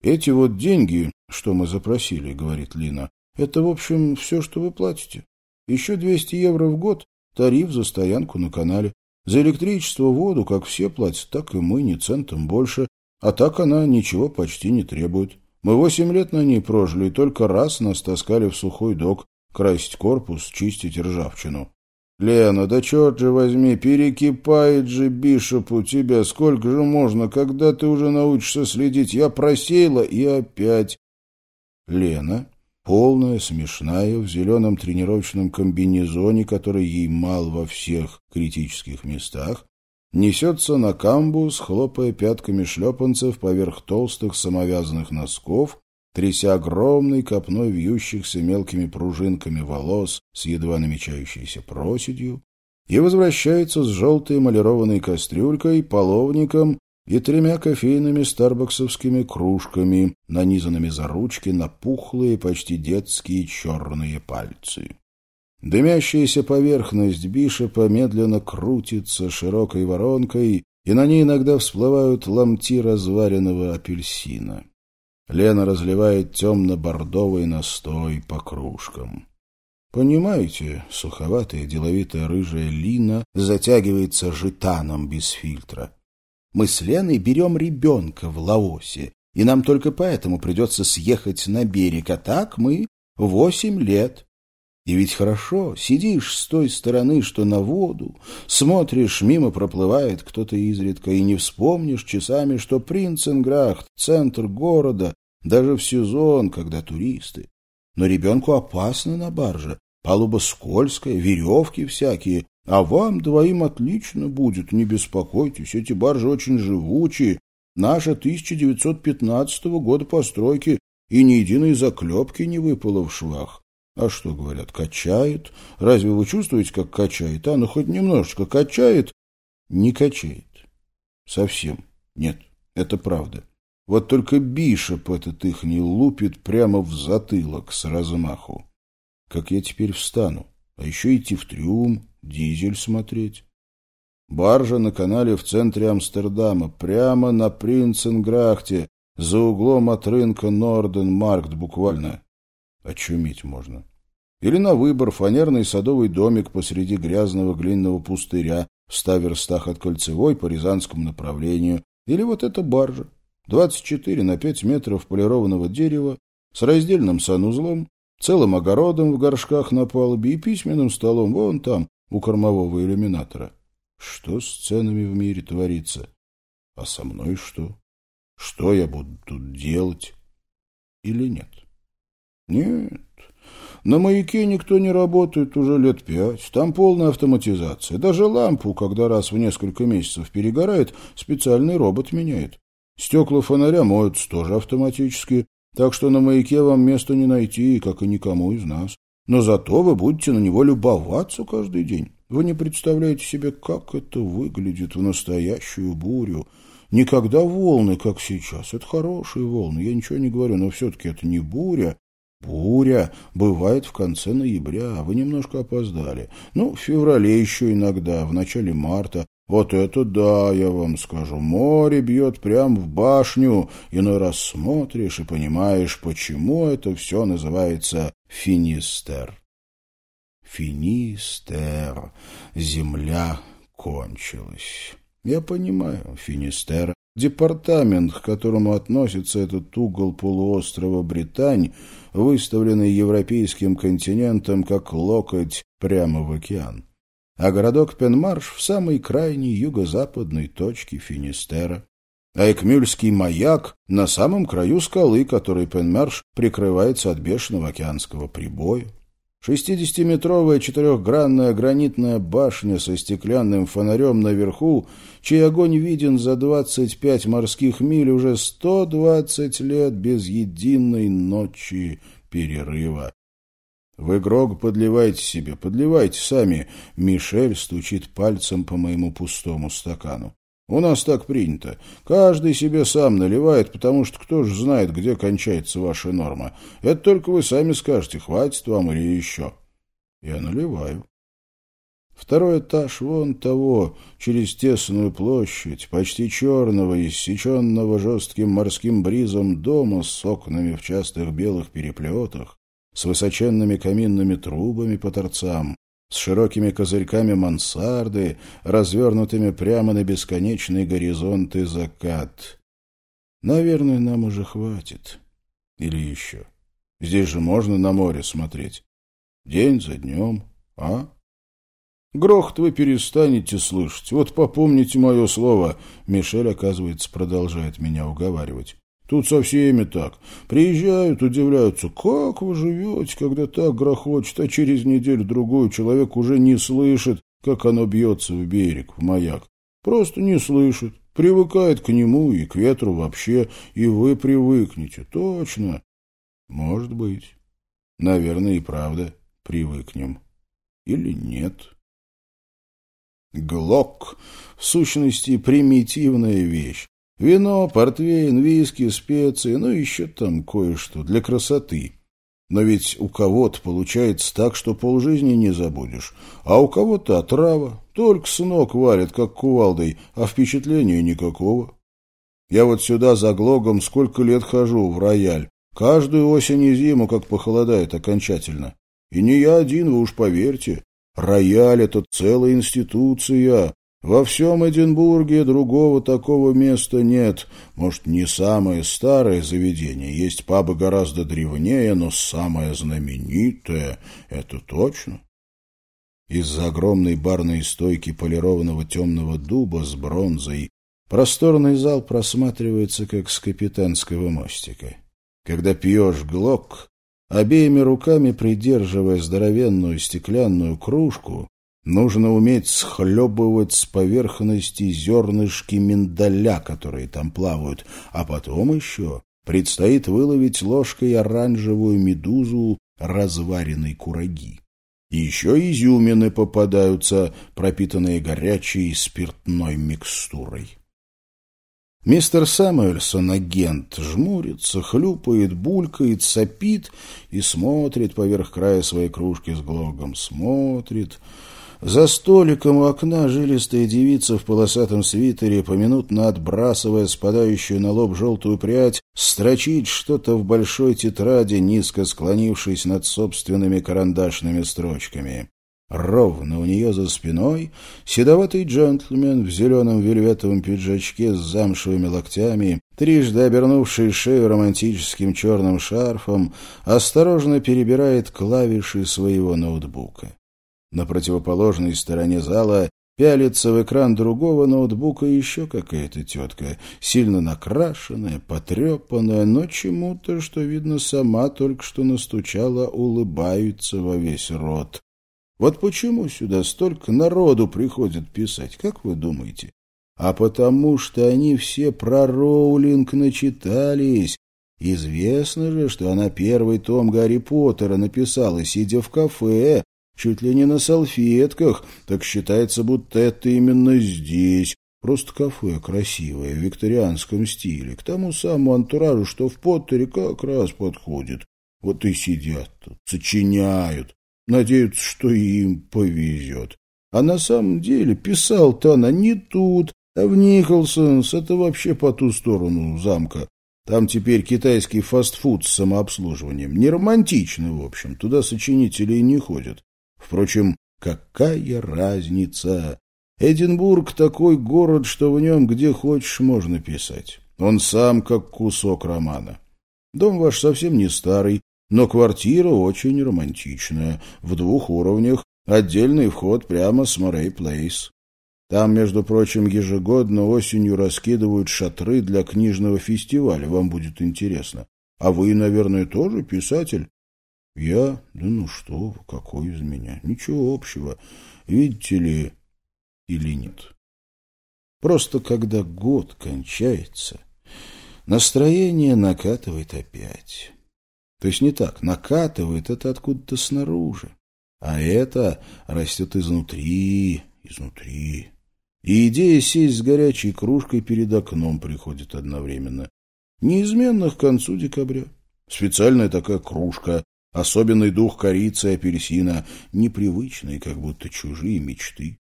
Эти вот деньги, что мы запросили, говорит Лина, это, в общем, все, что вы платите. Еще 200 евро в год – тариф за стоянку на канале. За электричество, воду, как все платят, так и мы, ни центом больше. А так она ничего почти не требует. Мы восемь лет на ней прожили, и только раз нас таскали в сухой док, красить корпус, чистить ржавчину. Лена, да черт же возьми, перекипает же Бишоп у тебя. Сколько же можно, когда ты уже научишься следить? Я просеяла и опять. Лена, полная, смешная, в зеленом тренировочном комбинезоне, который ей мал во всех критических местах, несется на камбус, хлопая пятками шлепанцев поверх толстых самовязанных носков, тряся огромной копной вьющихся мелкими пружинками волос с едва намечающейся проседью, и возвращается с желтой эмалированной кастрюлькой, половником и тремя кофейными старбаксовскими кружками, нанизанными за ручки на пухлые, почти детские черные пальцы. Дымящаяся поверхность бишепа медленно крутится широкой воронкой, и на ней иногда всплывают ломти разваренного апельсина. Лена разливает темно-бордовый настой по кружкам. Понимаете, суховатая, деловитая рыжая Лина затягивается житаном без фильтра. Мы с Леной берем ребенка в Лаосе, и нам только поэтому придется съехать на берег, а так мы восемь лет. И ведь хорошо, сидишь с той стороны, что на воду, смотришь, мимо проплывает кто-то изредка, и не вспомнишь часами, что Принценграхт — центр города, даже в сезон, когда туристы. Но ребенку опасно на барже, палуба скользкая, веревки всякие, а вам двоим отлично будет, не беспокойтесь, эти баржи очень живучие. Наша 1915 года постройки, и ни единой заклепки не выпало в швах. А что, говорят, качает? Разве вы чувствуете, как качает? А, ну хоть немножечко качает? Не качает. Совсем. Нет, это правда. Вот только Бишоп этот их не лупит прямо в затылок с размаху. Как я теперь встану? А еще идти в трюм, дизель смотреть. Баржа на канале в центре Амстердама, прямо на Принценграхте, за углом от рынка Норденмаркт буквально. Очуметь можно. Или на выбор фанерный садовый домик посреди грязного глиняного пустыря в ста верстах от Кольцевой по Рязанскому направлению. Или вот эта баржа. 24 на 5 метров полированного дерева с раздельным санузлом, целым огородом в горшках на палубе и письменным столом вон там, у кормового иллюминатора. Что с ценами в мире творится? А со мной что? Что я буду тут делать? Или нет? Нет. На маяке никто не работает уже лет пять. Там полная автоматизация. Даже лампу, когда раз в несколько месяцев перегорает, специальный робот меняет. Стекла фонаря моются тоже автоматически, так что на маяке вам места не найти, как и никому из нас. Но зато вы будете на него любоваться каждый день. Вы не представляете себе, как это выглядит в настоящую бурю. Никогда волны, как сейчас. Это хорошие волны, я ничего не говорю, но все-таки это не буря. Буря бывает в конце ноября, вы немножко опоздали. Ну, в феврале еще иногда, в начале марта. Вот это да, я вам скажу. Море бьет прямо в башню. Иной раз смотришь и понимаешь, почему это все называется Финистер. Финистер. Земля кончилась. Я понимаю, Финистер Департамент, к которому относится этот угол полуострова Британь, выставленный европейским континентом как локоть прямо в океан. А городок Пенмарш в самой крайней юго-западной точке Финистера. А Экмюльский маяк на самом краю скалы, который Пенмарш прикрывается от бешеного океанского прибоя. Шестидесятиметровая четырехгранная гранитная башня со стеклянным фонарем наверху, чей огонь виден за двадцать пять морских миль уже сто двадцать лет без единой ночи перерыва. «Вы, Грог, подливайте себе, подливайте сами!» Мишель стучит пальцем по моему пустому стакану. У нас так принято. Каждый себе сам наливает, потому что кто ж знает, где кончается ваша норма. Это только вы сами скажете, хватит вам или еще. Я наливаю. Второй этаж вон того, через тесную площадь, почти черного, иссеченного жестким морским бризом дома с окнами в частых белых переплетах, с высоченными каминными трубами по торцам, с широкими козырьками мансарды, развернутыми прямо на бесконечный горизонт и закат. Наверное, нам уже хватит. Или еще. Здесь же можно на море смотреть. День за днем, а? Грохот вы перестанете слышать. Вот попомните мое слово. Мишель, оказывается, продолжает меня уговаривать. Тут со всеми так. Приезжают, удивляются, как вы живете, когда так грохочет, а через неделю-другую человек уже не слышит, как оно бьется в берег, в маяк. Просто не слышит, привыкает к нему и к ветру вообще, и вы привыкнете, точно. Может быть. Наверное, и правда привыкнем. Или нет. Глок, в сущности, примитивная вещь. Вино, портвейн, виски, специи, ну еще там кое-что для красоты. Но ведь у кого-то получается так, что полжизни не забудешь, а у кого-то отрава, только с ног валит, как кувалдой, а впечатления никакого. Я вот сюда за глогом сколько лет хожу, в рояль, каждую осень и зиму, как похолодает окончательно. И не я один, вы уж поверьте. Рояль — это целая институция, во всем Эдинбурге другого такого места нет. Может, не самое старое заведение, есть пабы гораздо древнее, но самое знаменитое — это точно. Из-за огромной барной стойки полированного темного дуба с бронзой просторный зал просматривается, как с капитанского мостика. Когда пьешь глок, обеими руками придерживая здоровенную стеклянную кружку, Нужно уметь схлебывать с поверхности зернышки миндаля, которые там плавают, а потом еще предстоит выловить ложкой оранжевую медузу разваренной кураги. Еще изюмины попадаются, пропитанные горячей спиртной микстурой. Мистер Сэмюэльсон, агент, жмурится, хлюпает, булькает, сопит и смотрит поверх края своей кружки с глогом. Смотрит, за столиком у окна жилистая девица в полосатом свитере, поминутно отбрасывая спадающую на лоб желтую прядь, строчит что-то в большой тетради, низко склонившись над собственными карандашными строчками. Ровно у нее за спиной седоватый джентльмен в зеленом вельветовом пиджачке с замшевыми локтями, трижды обернувший шею романтическим черным шарфом, осторожно перебирает клавиши своего ноутбука. На противоположной стороне зала пялится в экран другого ноутбука еще какая-то тетка, сильно накрашенная, потрепанная, но чему-то, что, видно, сама только что настучала, улыбается во весь рот. Вот почему сюда столько народу приходит писать, как вы думаете? А потому что они все про Роулинг начитались. Известно же, что она первый том Гарри Поттера написала, сидя в кафе, чуть ли не на салфетках, так считается, будто это именно здесь. Просто кафе красивое, в викторианском стиле, к тому самому антуражу, что в Поттере как раз подходит. Вот и сидят тут, сочиняют, надеются, что им повезет. А на самом деле писал-то она не тут, а в Николсонс, это вообще по ту сторону замка. Там теперь китайский фастфуд с самообслуживанием. Не романтично, в общем, туда сочинители и не ходят. Впрочем, какая разница? Эдинбург такой город, что в нем где хочешь можно писать. Он сам как кусок романа. Дом ваш совсем не старый, но квартира очень романтичная, в двух уровнях, отдельный вход прямо с Морей Плейс. Там, между прочим, ежегодно осенью раскидывают шатры для книжного фестиваля, вам будет интересно. А вы, наверное, тоже писатель? Я? Да ну что какой из меня? Ничего общего. Видите ли, или нет. Просто когда год кончается, настроение накатывает опять. То есть не так, накатывает это откуда-то снаружи, а это растет изнутри, изнутри. И идея сесть с горячей кружкой перед окном приходит одновременно. Неизменно к концу декабря. Специальная такая кружка, особенный дух корицы и апельсина, непривычные, как будто чужие мечты.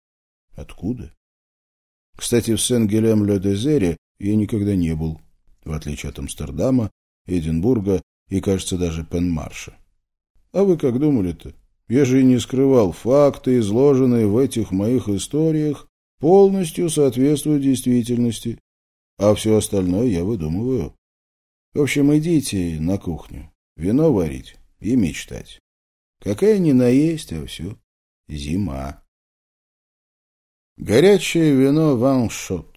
Откуда? Кстати, в Сен-Гелем-Ле-Дезере я никогда не был, в отличие от Амстердама, Эдинбурга и, кажется, даже Пенмарша. А вы как думали-то? Я же и не скрывал, факты, изложенные в этих моих историях, полностью соответствуют действительности, а все остальное я выдумываю. В общем, идите на кухню, вино варить и мечтать. Какая ни наесть, а все зима. Горячее вино ваншот.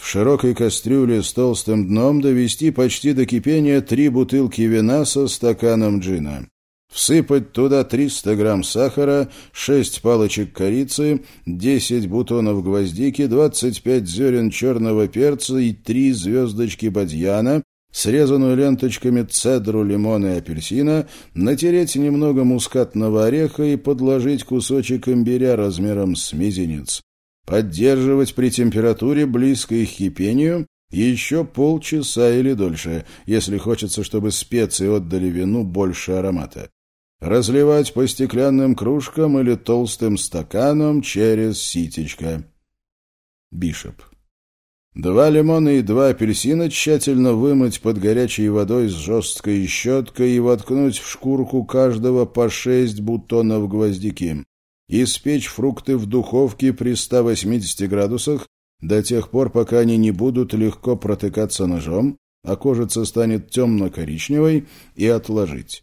В широкой кастрюле с толстым дном довести почти до кипения три бутылки вина со стаканом джина. Всыпать туда 300 грамм сахара, 6 палочек корицы, 10 бутонов гвоздики, 25 зерен черного перца и 3 звездочки бадьяна, срезанную ленточками цедру, лимона и апельсина, натереть немного мускатного ореха и подложить кусочек имбиря размером с мизинец. Поддерживать при температуре близкой к кипению еще полчаса или дольше, если хочется, чтобы специи отдали вину больше аромата. Разливать по стеклянным кружкам или толстым стаканам через ситечко. Бишоп. Два лимона и два апельсина тщательно вымыть под горячей водой с жесткой щеткой и воткнуть в шкурку каждого по шесть бутонов гвоздики. Испечь фрукты в духовке при 180 градусах до тех пор, пока они не будут легко протыкаться ножом, а кожица станет темно-коричневой, и отложить.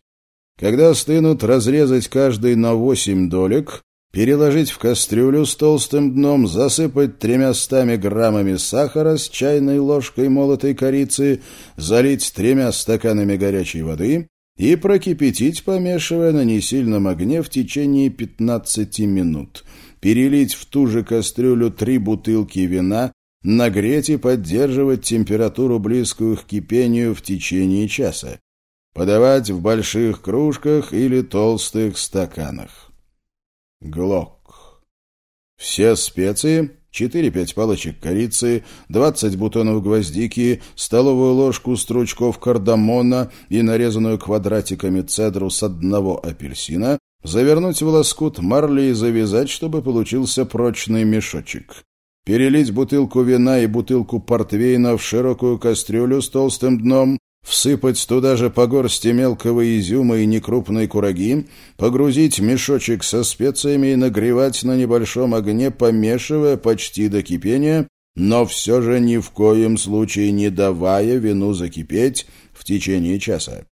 Когда стынут, разрезать каждый на 8 долек, переложить в кастрюлю с толстым дном, засыпать тремястами граммами сахара с чайной ложкой молотой корицы, залить тремя стаканами горячей воды и прокипятить, помешивая на несильном огне в течение 15 минут. Перелить в ту же кастрюлю три бутылки вина, нагреть и поддерживать температуру близкую к кипению в течение часа. Подавать в больших кружках или толстых стаканах. Глок. Все специи, 4-5 палочек корицы, 20 бутонов гвоздики, столовую ложку стручков кардамона и нарезанную квадратиками цедру с одного апельсина, завернуть в лоскут марли и завязать, чтобы получился прочный мешочек. Перелить бутылку вина и бутылку портвейна в широкую кастрюлю с толстым дном, всыпать туда же по горсти мелкого изюма и некрупной кураги, погрузить мешочек со специями и нагревать на небольшом огне, помешивая почти до кипения, но все же ни в коем случае не давая вину закипеть в течение часа.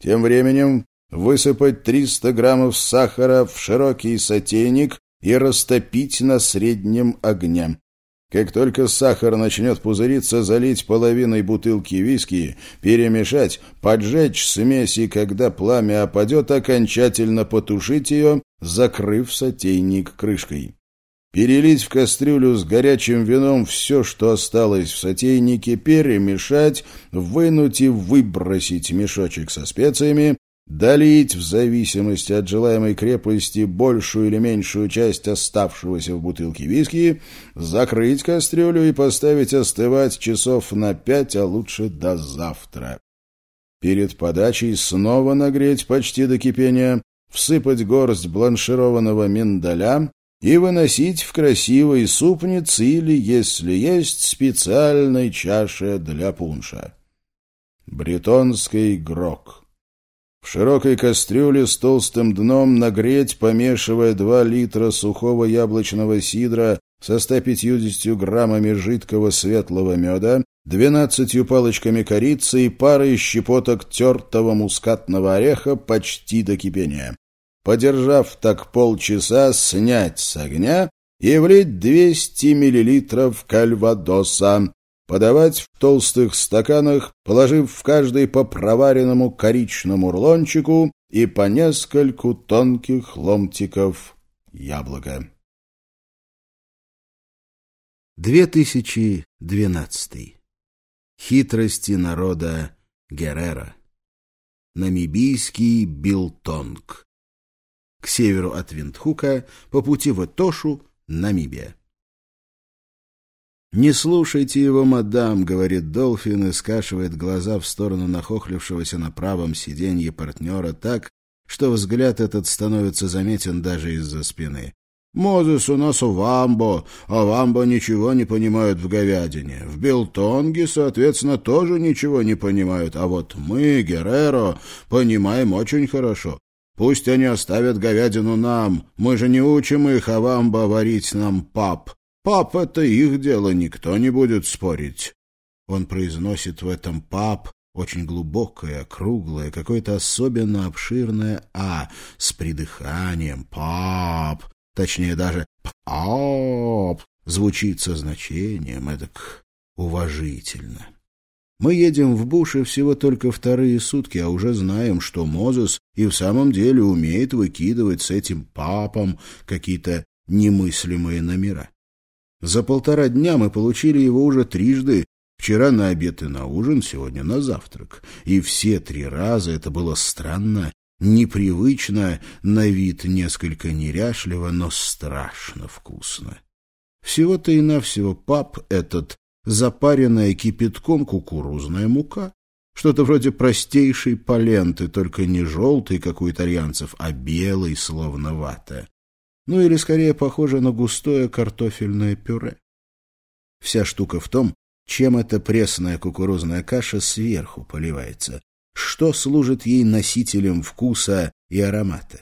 Тем временем высыпать 300 граммов сахара в широкий сотейник и растопить на среднем огне. Как только сахар начнет пузыриться, залить половиной бутылки виски, перемешать, поджечь смесь и, когда пламя опадет, окончательно потушить ее, закрыв сотейник крышкой. Перелить в кастрюлю с горячим вином все, что осталось в сотейнике, перемешать, вынуть и выбросить мешочек со специями, долить в зависимости от желаемой крепости большую или меньшую часть оставшегося в бутылке виски, закрыть кастрюлю и поставить остывать часов на пять, а лучше до завтра. Перед подачей снова нагреть почти до кипения, всыпать горсть бланшированного миндаля и выносить в красивой супнице или, если есть, специальной чаше для пунша. Бретонский грок широкой кастрюле с толстым дном нагреть, помешивая два литра сухого яблочного сидра со 150 граммами жидкого светлого меда, 12 палочками корицы и парой щепоток тертого мускатного ореха почти до кипения. Подержав так полчаса, снять с огня и влить 200 миллилитров кальвадоса. Подавать в толстых стаканах, положив в каждый по проваренному коричному рулончику и по нескольку тонких ломтиков яблока. 2012. Хитрости народа Геррера. Намибийский билтонг. К северу от Виндхука, по пути в Этошу, Намибия. «Не слушайте его, мадам», — говорит Долфин и скашивает глаза в сторону нахохлившегося на правом сиденье партнера так, что взгляд этот становится заметен даже из-за спины. Мозес у нас у Вамбо, а Вамбо ничего не понимают в говядине. В Билтонге, соответственно, тоже ничего не понимают. А вот мы, Герреро, понимаем очень хорошо. Пусть они оставят говядину нам. Мы же не учим их, а Вамбо варить нам пап. Пап — это их дело, никто не будет спорить. Он произносит в этом пап очень глубокое, круглое, какое-то особенно обширное «а» с придыханием «пап». Точнее, даже «пап» звучит со значением, эдак уважительно. Мы едем в Буше всего только вторые сутки, а уже знаем, что Мозес и в самом деле умеет выкидывать с этим папом какие-то немыслимые номера. За полтора дня мы получили его уже трижды, вчера на обед и на ужин, сегодня на завтрак. И все три раза это было странно непривычно, на вид несколько неряшливо, но страшно вкусно. Всего-то и навсего пап этот запаренная кипятком кукурузная мука, что-то вроде простейшей паленты, только не желтой, как у итальянцев, а белой, словно вата. Ну или скорее похоже на густое картофельное пюре. Вся штука в том, чем эта пресная кукурузная каша сверху поливается что служит ей носителем вкуса и аромата.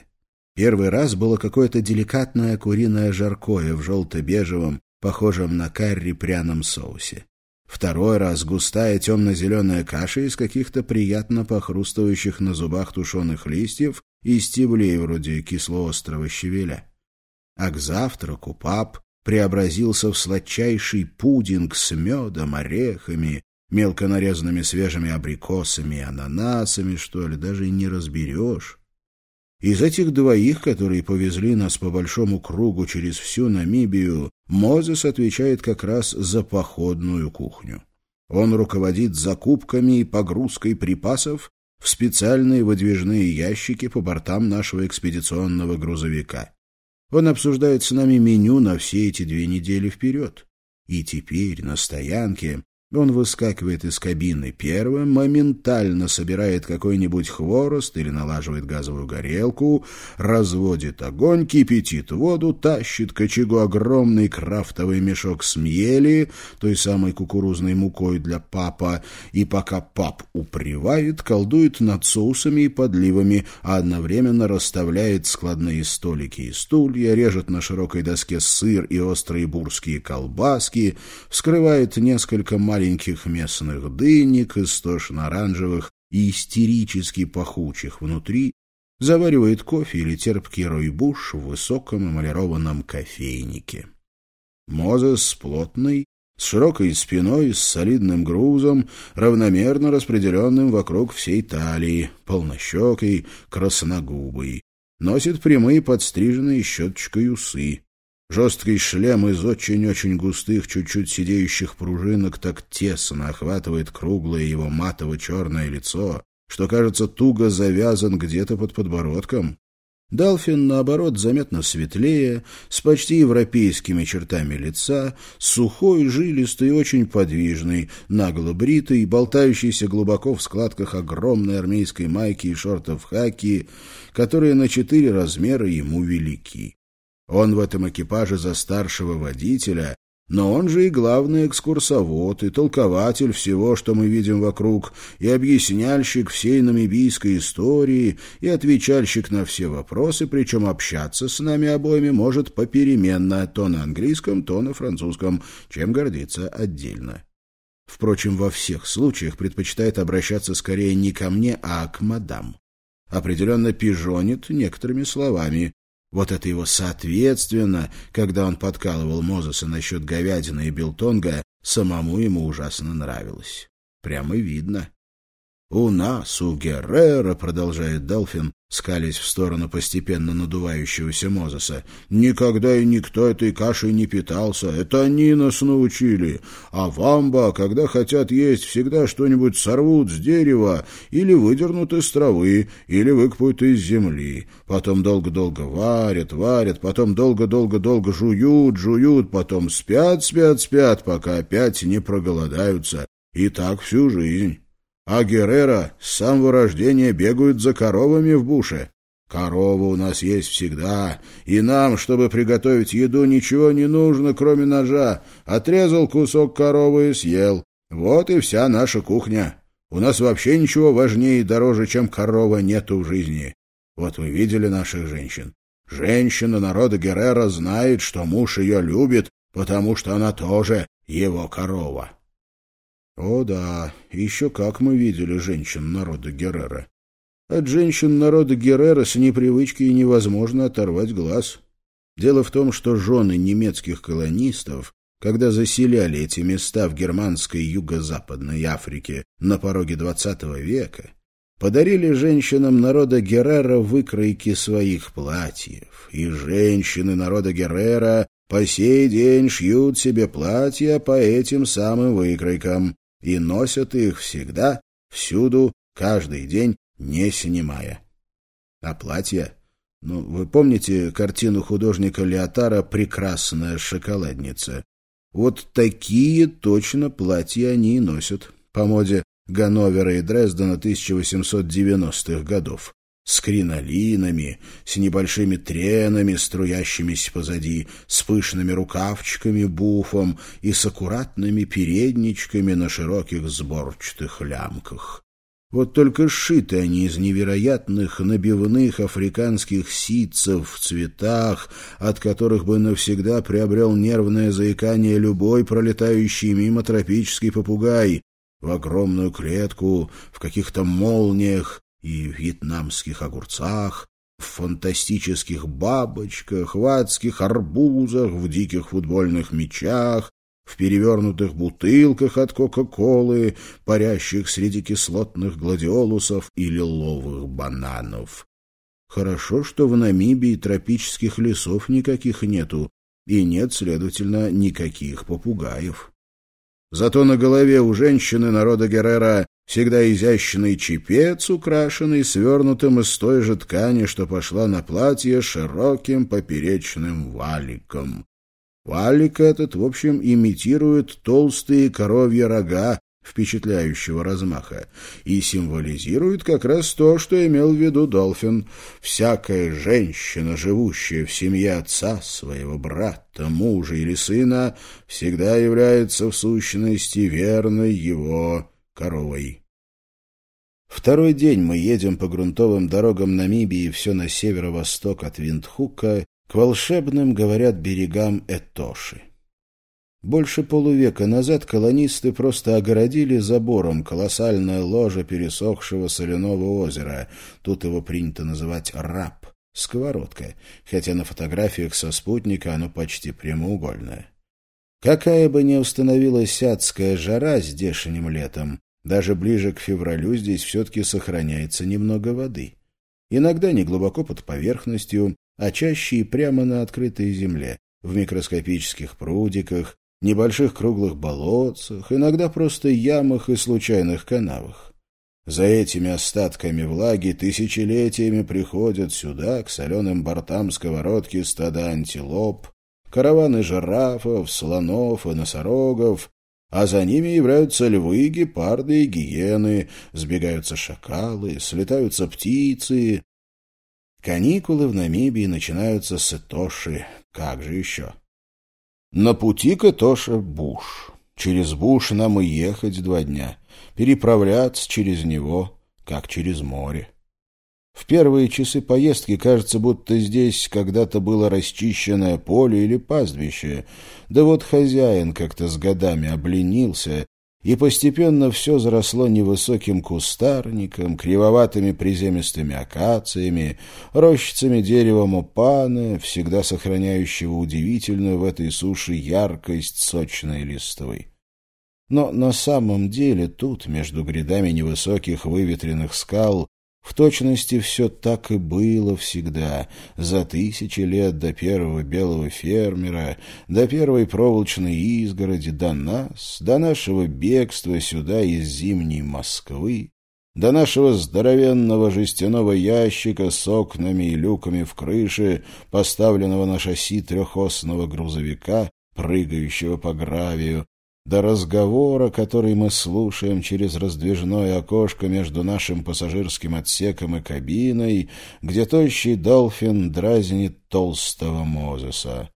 Первый раз было какое-то деликатное куриное жаркое в желто-бежевом, похожем на карри пряном соусе. Второй раз густая темно-зеленая каша из каких-то приятно похрустывающих на зубах тушеных листьев и стеблей вроде кислоострого щавеля. А к завтраку пап преобразился в сладчайший пудинг с медом, орехами, мелко нарезанными свежими абрикосами и ананасами, что ли, даже не разберешь. Из этих двоих, которые повезли нас по большому кругу через всю Намибию, Мозес отвечает как раз за походную кухню. Он руководит закупками и погрузкой припасов в специальные выдвижные ящики по бортам нашего экспедиционного грузовика. Он обсуждает с нами меню на все эти две недели вперед. И теперь на стоянке он выскакивает из кабины первым, моментально собирает какой-нибудь хворост или налаживает газовую горелку, разводит огонь, кипятит воду, тащит к очагу огромный крафтовый мешок с мьели, той самой кукурузной мукой для папа, и пока пап упревает, колдует над соусами и подливами, а одновременно расставляет складные столики и стулья, режет на широкой доске сыр и острые бурские колбаски, вскрывает несколько маленьких маленьких местных дынек, истошно-оранжевых и истерически пахучих внутри, заваривает кофе или терпкий ройбуш в высоком эмалированном кофейнике. Мозес плотный, с широкой спиной, с солидным грузом, равномерно распределенным вокруг всей талии, полнощекой, красногубый. Носит прямые подстриженные щеточкой усы. Жесткий шлем из очень-очень густых, чуть-чуть сидеющих пружинок так тесно охватывает круглое его матово-черное лицо, что, кажется, туго завязан где-то под подбородком. Далфин, наоборот, заметно светлее, с почти европейскими чертами лица, сухой, жилистый очень подвижный, нагло бритый, болтающийся глубоко в складках огромной армейской майки и шортов хаки, которые на четыре размера ему велики. Он в этом экипаже за старшего водителя, Но он же и главный экскурсовод, и толкователь всего, что мы видим вокруг, и объясняльщик всей намибийской истории, и отвечальщик на все вопросы, причем общаться с нами обоими может попеременно, то на английском, то на французском, чем гордиться отдельно. Впрочем, во всех случаях предпочитает обращаться скорее не ко мне, а к мадам. Определенно пижонит некоторыми словами, вот это его соответственно, когда он подкалывал Мозеса насчет говядины и билтонга, самому ему ужасно нравилось. Прямо видно. «У нас, у Геррера», — продолжает Долфин, скались в сторону постепенно надувающегося Мозеса, «никогда и никто этой кашей не питался. Это они нас научили. А вамба, когда хотят есть, всегда что-нибудь сорвут с дерева или выдернут из травы, или выкопают из земли. Потом долго-долго варят, варят, потом долго-долго-долго жуют, жуют, потом спят, спят, спят, пока опять не проголодаются. И так всю жизнь». А Геррера с самого рождения бегают за коровами в буше. Корова у нас есть всегда, и нам, чтобы приготовить еду, ничего не нужно, кроме ножа. Отрезал кусок коровы и съел. Вот и вся наша кухня. У нас вообще ничего важнее и дороже, чем корова, нету в жизни. Вот вы видели наших женщин. Женщина народа Геррера знает, что муж ее любит, потому что она тоже его корова. О да, еще как мы видели женщин народа Геррера. От женщин народа Геррера с непривычки невозможно оторвать глаз. Дело в том, что жены немецких колонистов, когда заселяли эти места в германской юго-западной Африке на пороге XX века, подарили женщинам народа Геррера выкройки своих платьев, и женщины народа Геррера по сей день шьют себе платья по этим самым выкройкам и носят их всегда, всюду, каждый день, не снимая. А платья? Ну, вы помните картину художника Леотара «Прекрасная шоколадница»? Вот такие точно платья они и носят, по моде Ганновера и Дрездена 1890-х годов с кринолинами, с небольшими тренами, струящимися позади, с пышными рукавчиками, буфом и с аккуратными передничками на широких сборчатых лямках. Вот только сшиты они из невероятных набивных африканских ситцев в цветах, от которых бы навсегда приобрел нервное заикание любой пролетающий мимо тропический попугай, в огромную клетку, в каких-то молниях, и вьетнамских огурцах, в фантастических бабочках, в адских арбузах, в диких футбольных мячах, в перевернутых бутылках от Кока-Колы, парящих среди кислотных гладиолусов и лиловых бананов. Хорошо, что в Намибии тропических лесов никаких нету, и нет, следовательно, никаких попугаев. Зато на голове у женщины народа Геррера всегда изящный чепец, украшенный свернутым из той же ткани, что пошла на платье широким поперечным валиком. Валик этот, в общем, имитирует толстые коровьи рога впечатляющего размаха и символизирует как раз то, что имел в виду Долфин. Всякая женщина, живущая в семье отца своего брата, мужа или сына, всегда является в сущности верной его коровой. Второй день мы едем по грунтовым дорогам Намибии все на северо-восток от Виндхука к волшебным, говорят, берегам Этоши. Больше полувека назад колонисты просто огородили забором колоссальное ложе пересохшего соляного озера. Тут его принято называть раб, сковородка, хотя на фотографиях со спутника оно почти прямоугольное. Какая бы ни установилась адская жара здешним летом, даже ближе к февралю здесь все-таки сохраняется немного воды. Иногда не глубоко под поверхностью, а чаще и прямо на открытой земле, в микроскопических прудиках, небольших круглых болотцах, иногда просто ямах и случайных канавах. За этими остатками влаги тысячелетиями приходят сюда, к соленым бортам сковородки стада антилоп, караваны жирафов, слонов и носорогов, а за ними являются львы, гепарды и гиены, сбегаются шакалы, слетаются птицы. Каникулы в Намибии начинаются с Этоши, как же еще? На пути к Этоше Буш. Через Буш нам и ехать два дня. Переправляться через него, как через море. В первые часы поездки кажется, будто здесь когда-то было расчищенное поле или пастбище. Да вот хозяин как-то с годами обленился, и постепенно все заросло невысоким кустарником, кривоватыми приземистыми акациями, рощицами дерева мопаны, всегда сохраняющего удивительную в этой суше яркость сочной листвы. Но на самом деле тут, между грядами невысоких выветренных скал, в точности все так и было всегда, за тысячи лет до первого белого фермера, до первой проволочной изгороди, до нас, до нашего бегства сюда из зимней Москвы, до нашего здоровенного жестяного ящика с окнами и люками в крыше, поставленного на шасси трехосного грузовика, прыгающего по гравию, до разговора, который мы слушаем через раздвижное окошко между нашим пассажирским отсеком и кабиной, где тощий долфин дразнит толстого Мозеса.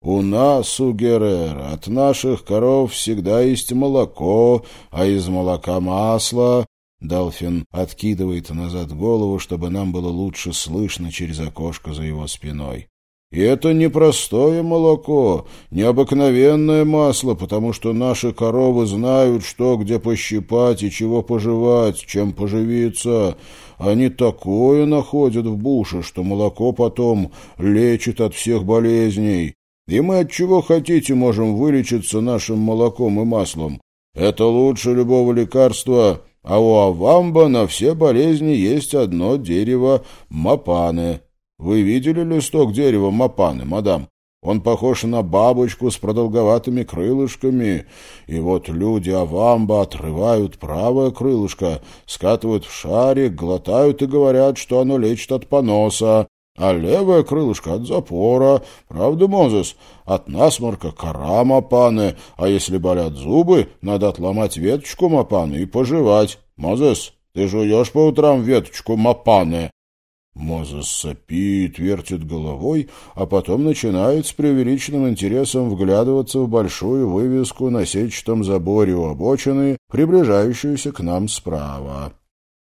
«У нас, у Геррера, от наших коров всегда есть молоко, а из молока масло». Долфин откидывает назад голову, чтобы нам было лучше слышно через окошко за его спиной. И это не простое молоко, не обыкновенное масло, потому что наши коровы знают, что где пощипать и чего пожевать, чем поживиться. Они такое находят в буше, что молоко потом лечит от всех болезней. И мы от чего хотите можем вылечиться нашим молоком и маслом. Это лучше любого лекарства, а у Авамба на все болезни есть одно дерево — мапаны. Вы видели листок дерева мапаны, мадам? Он похож на бабочку с продолговатыми крылышками. И вот люди Авамба отрывают правое крылышко, скатывают в шарик, глотают и говорят, что оно лечит от поноса, а левое крылышко от запора. Правда, Мозес? От насморка кора мапаны, а если болят зубы, надо отломать веточку мапаны и пожевать. Мозес, ты жуешь по утрам веточку мапаны? Мозес сопит, вертит головой, а потом начинает с преувеличенным интересом вглядываться в большую вывеску на сетчатом заборе у обочины, приближающуюся к нам справа.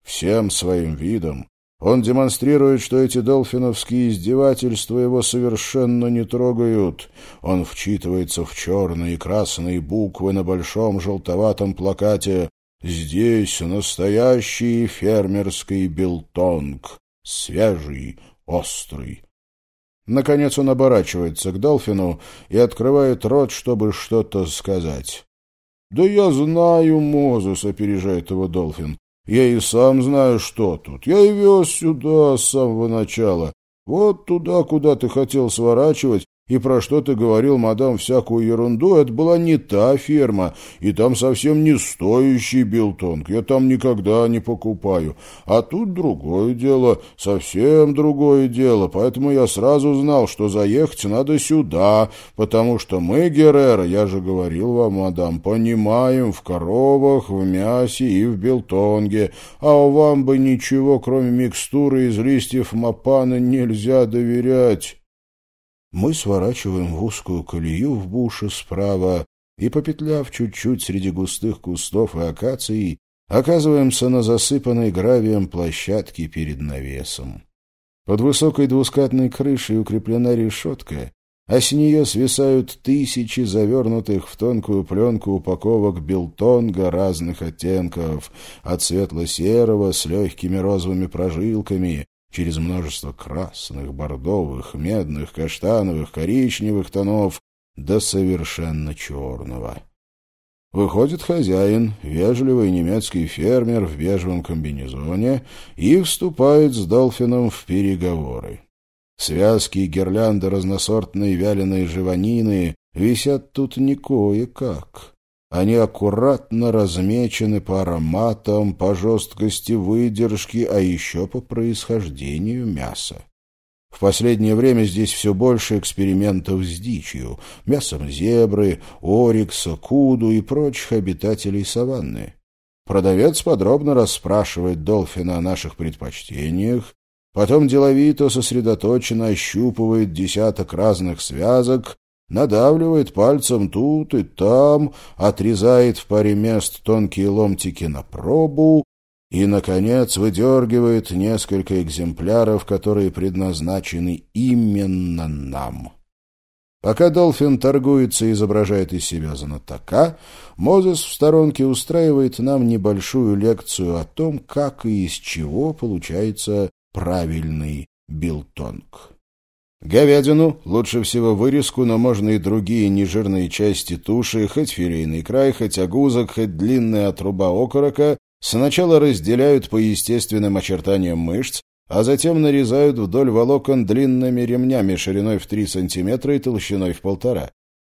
Всем своим видом он демонстрирует, что эти долфиновские издевательства его совершенно не трогают. Он вчитывается в черные и красные буквы на большом желтоватом плакате «Здесь настоящий фермерский билтонг» свежий, острый. Наконец он оборачивается к Долфину и открывает рот, чтобы что-то сказать. — Да я знаю, Мозес, — опережает его Долфин. — Я и сам знаю, что тут. Я и вез сюда с самого начала. Вот туда, куда ты хотел сворачивать, и про что ты говорил, мадам, всякую ерунду, это была не та ферма, и там совсем не стоящий билтонг. Я там никогда не покупаю. А тут другое дело, совсем другое дело. Поэтому я сразу знал, что заехать надо сюда, потому что мы, Геррера, я же говорил вам, мадам, понимаем в коровах, в мясе и в билтонге, а вам бы ничего, кроме микстуры из листьев мапана, нельзя доверять. Мы сворачиваем в узкую колею в буше справа и, попетляв чуть-чуть среди густых кустов и акаций, оказываемся на засыпанной гравием площадке перед навесом. Под высокой двускатной крышей укреплена решетка, а с нее свисают тысячи завернутых в тонкую пленку упаковок билтонга разных оттенков, от светло-серого с легкими розовыми прожилками через множество красных, бордовых, медных, каштановых, коричневых тонов до совершенно черного. Выходит хозяин, вежливый немецкий фермер в бежевом комбинезоне, и вступает с Долфином в переговоры. Связки и гирлянды разносортной вяленой живанины висят тут не кое-как. Они аккуратно размечены по ароматам, по жесткости выдержки, а еще по происхождению мяса. В последнее время здесь все больше экспериментов с дичью, мясом зебры, орикса, куду и прочих обитателей саванны. Продавец подробно расспрашивает Долфина о наших предпочтениях, потом деловито сосредоточенно ощупывает десяток разных связок надавливает пальцем тут и там, отрезает в паре мест тонкие ломтики на пробу и, наконец, выдергивает несколько экземпляров, которые предназначены именно нам. Пока Долфин торгуется и изображает из себя знатока, Мозес в сторонке устраивает нам небольшую лекцию о том, как и из чего получается правильный билтонг. Говядину, лучше всего вырезку, но можно и другие нежирные части туши, хоть филейный край, хоть огузок, хоть длинная труба окорока, сначала разделяют по естественным очертаниям мышц, а затем нарезают вдоль волокон длинными ремнями шириной в 3 см и толщиной в полтора.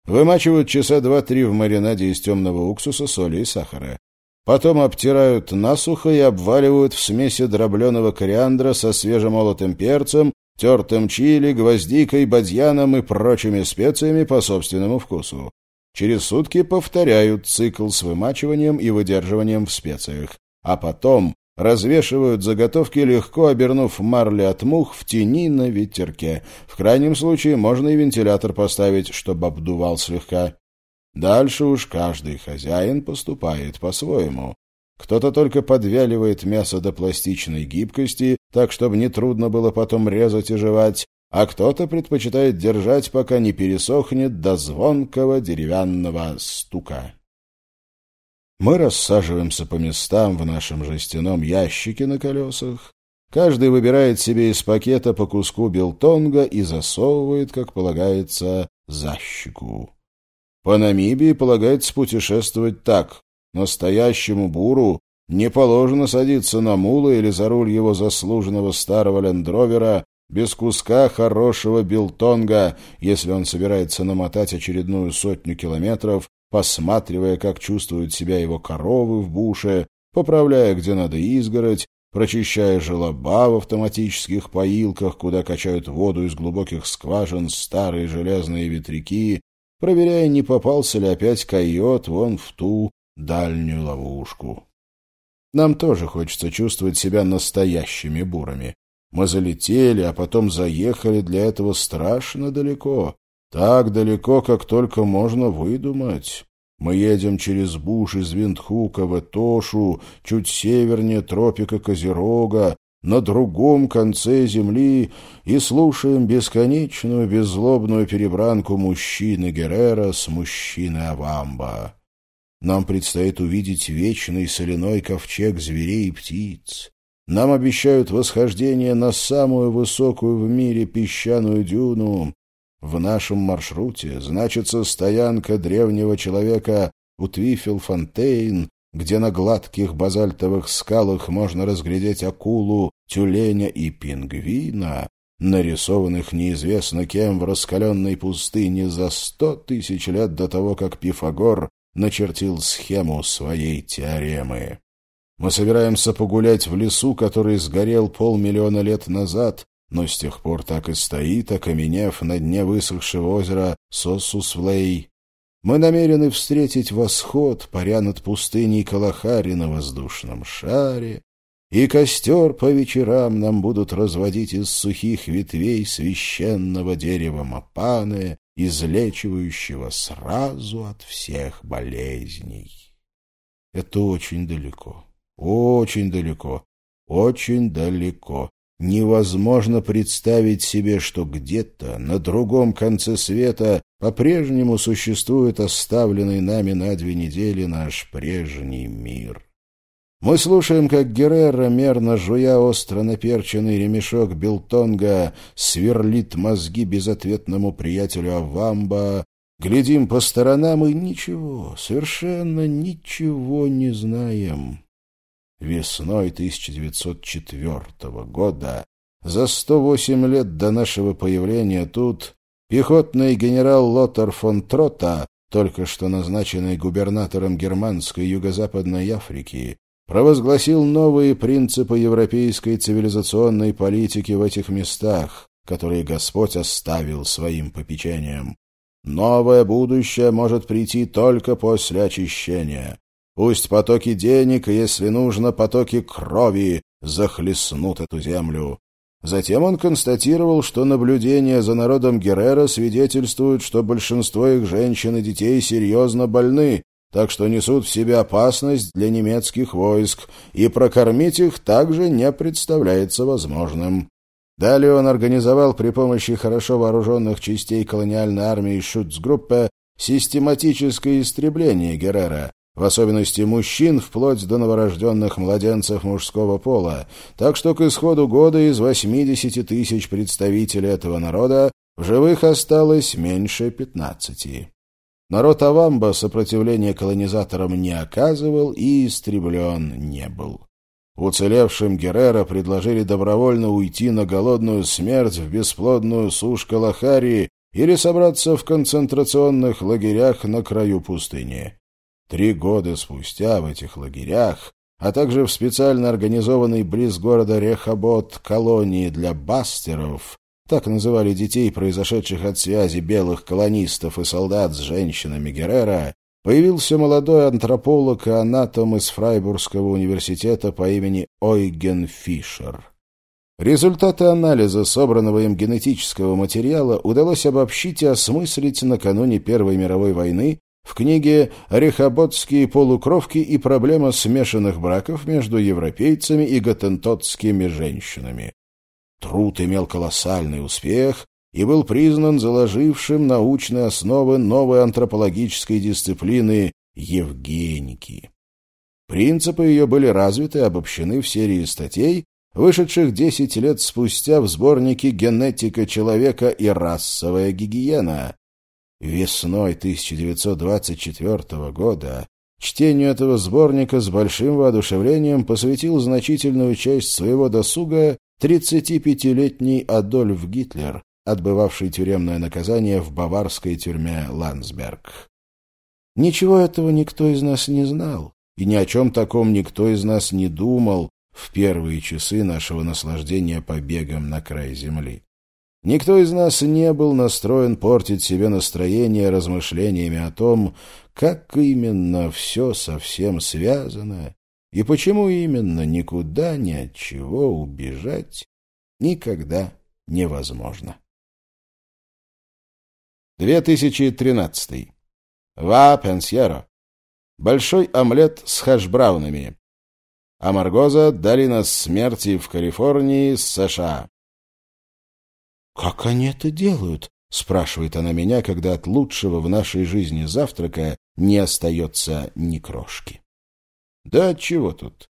Вымачивают часа два-три в маринаде из темного уксуса, соли и сахара. Потом обтирают насухо и обваливают в смеси дробленого кориандра со свежемолотым перцем, тертым чили, гвоздикой, бадьяном и прочими специями по собственному вкусу. Через сутки повторяют цикл с вымачиванием и выдерживанием в специях. А потом развешивают заготовки, легко обернув марли от мух в тени на ветерке. В крайнем случае можно и вентилятор поставить, чтобы обдувал слегка. Дальше уж каждый хозяин поступает по-своему. Кто-то только подвяливает мясо до пластичной гибкости, так, чтобы нетрудно было потом резать и жевать, а кто-то предпочитает держать, пока не пересохнет до звонкого деревянного стука. Мы рассаживаемся по местам в нашем жестяном ящике на колесах. Каждый выбирает себе из пакета по куску билтонга и засовывает, как полагается, за щеку. По Намибии полагается путешествовать так. Настоящему буру не положено садиться на мула или за руль его заслуженного старого лендровера без куска хорошего билтонга, если он собирается намотать очередную сотню километров посматривая, как чувствуют себя его коровы в буше, поправляя, где надо изгородь, прочищая желоба в автоматических поилках, куда качают воду из глубоких скважин старые железные ветряки, проверяя, не попался ли опять койот вон в ту дальнюю ловушку. Нам тоже хочется чувствовать себя настоящими бурами. Мы залетели, а потом заехали для этого страшно далеко. Так далеко, как только можно выдумать. Мы едем через буш из Виндхука в Этошу, чуть севернее тропика Козерога, на другом конце земли и слушаем бесконечную беззлобную перебранку мужчины Геррера с мужчиной Авамба. Нам предстоит увидеть вечный соляной ковчег зверей и птиц. Нам обещают восхождение на самую высокую в мире песчаную дюну, в нашем маршруте значится стоянка древнего человека у Твифелфонтейн, где на гладких базальтовых скалах можно разглядеть акулу, тюленя и пингвина, нарисованных неизвестно кем в раскаленной пустыне за сто тысяч лет до того, как Пифагор начертил схему своей теоремы. Мы собираемся погулять в лесу, который сгорел полмиллиона лет назад, но с тех пор так и стоит, окаменев на дне высохшего озера Сосусвлей. Мы намерены встретить восход, паря над пустыней Калахари на воздушном шаре, и костер по вечерам нам будут разводить из сухих ветвей священного дерева Мапаны, излечивающего сразу от всех болезней. Это очень далеко, очень далеко, очень далеко. Невозможно представить себе, что где-то на другом конце света по-прежнему существует оставленный нами на две недели наш прежний мир. Мы слушаем, как Геррера, мерно жуя остро наперченный ремешок Билтонга, сверлит мозги безответному приятелю Авамба, глядим по сторонам и ничего, совершенно ничего не знаем. Весной 1904 года, за 108 лет до нашего появления тут, пехотный генерал Лотар фон Трота, только что назначенный губернатором Германской Юго-Западной Африки, провозгласил новые принципы европейской цивилизационной политики в этих местах, которые Господь оставил своим попечением. Новое будущее может прийти только после очищения. Пусть потоки денег, если нужно, потоки крови захлестнут эту землю. Затем он констатировал, что наблюдения за народом Геррера свидетельствуют, что большинство их женщин и детей серьезно больны, так что несут в себе опасность для немецких войск, и прокормить их также не представляется возможным. Далее он организовал при помощи хорошо вооруженных частей колониальной армии Шутцгруппе систематическое истребление Геррера, в особенности мужчин, вплоть до новорожденных младенцев мужского пола, так что к исходу года из 80 тысяч представителей этого народа в живых осталось меньше 15. Народ Авамба сопротивления колонизаторам не оказывал и истреблен не был. Уцелевшим Геррера предложили добровольно уйти на голодную смерть в бесплодную сушь Калахарии или собраться в концентрационных лагерях на краю пустыни. Три года спустя в этих лагерях, а также в специально организованной близ города Рехабот колонии для бастеров, так называли детей, произошедших от связи белых колонистов и солдат с женщинами Геррера, появился молодой антрополог и анатом из Фрайбургского университета по имени Ойген Фишер. Результаты анализа собранного им генетического материала удалось обобщить и осмыслить накануне Первой мировой войны в книге «Рехоботские полукровки и проблема смешанных браков между европейцами и готентотскими женщинами». Труд имел колоссальный успех и был признан заложившим научные основы новой антропологической дисциплины Евгеники. Принципы ее были развиты и обобщены в серии статей, вышедших 10 лет спустя в сборнике «Генетика человека и расовая гигиена», Весной 1924 года чтению этого сборника с большим воодушевлением посвятил значительную часть своего досуга 35-летний Адольф Гитлер, отбывавший тюремное наказание в баварской тюрьме Ландсберг. Ничего этого никто из нас не знал, и ни о чем таком никто из нас не думал в первые часы нашего наслаждения побегом на край земли. Никто из нас не был настроен портить себе настроение размышлениями о том, как именно все совсем связано и почему именно никуда ни от чего убежать никогда невозможно. 2013. Va, pensiero. Большой омлет с хэшбраунами. Амаргоза, долина смерти в Калифорнии, США. «Как они это делают?» — спрашивает она меня, когда от лучшего в нашей жизни завтрака не остается ни крошки. «Да чего тут?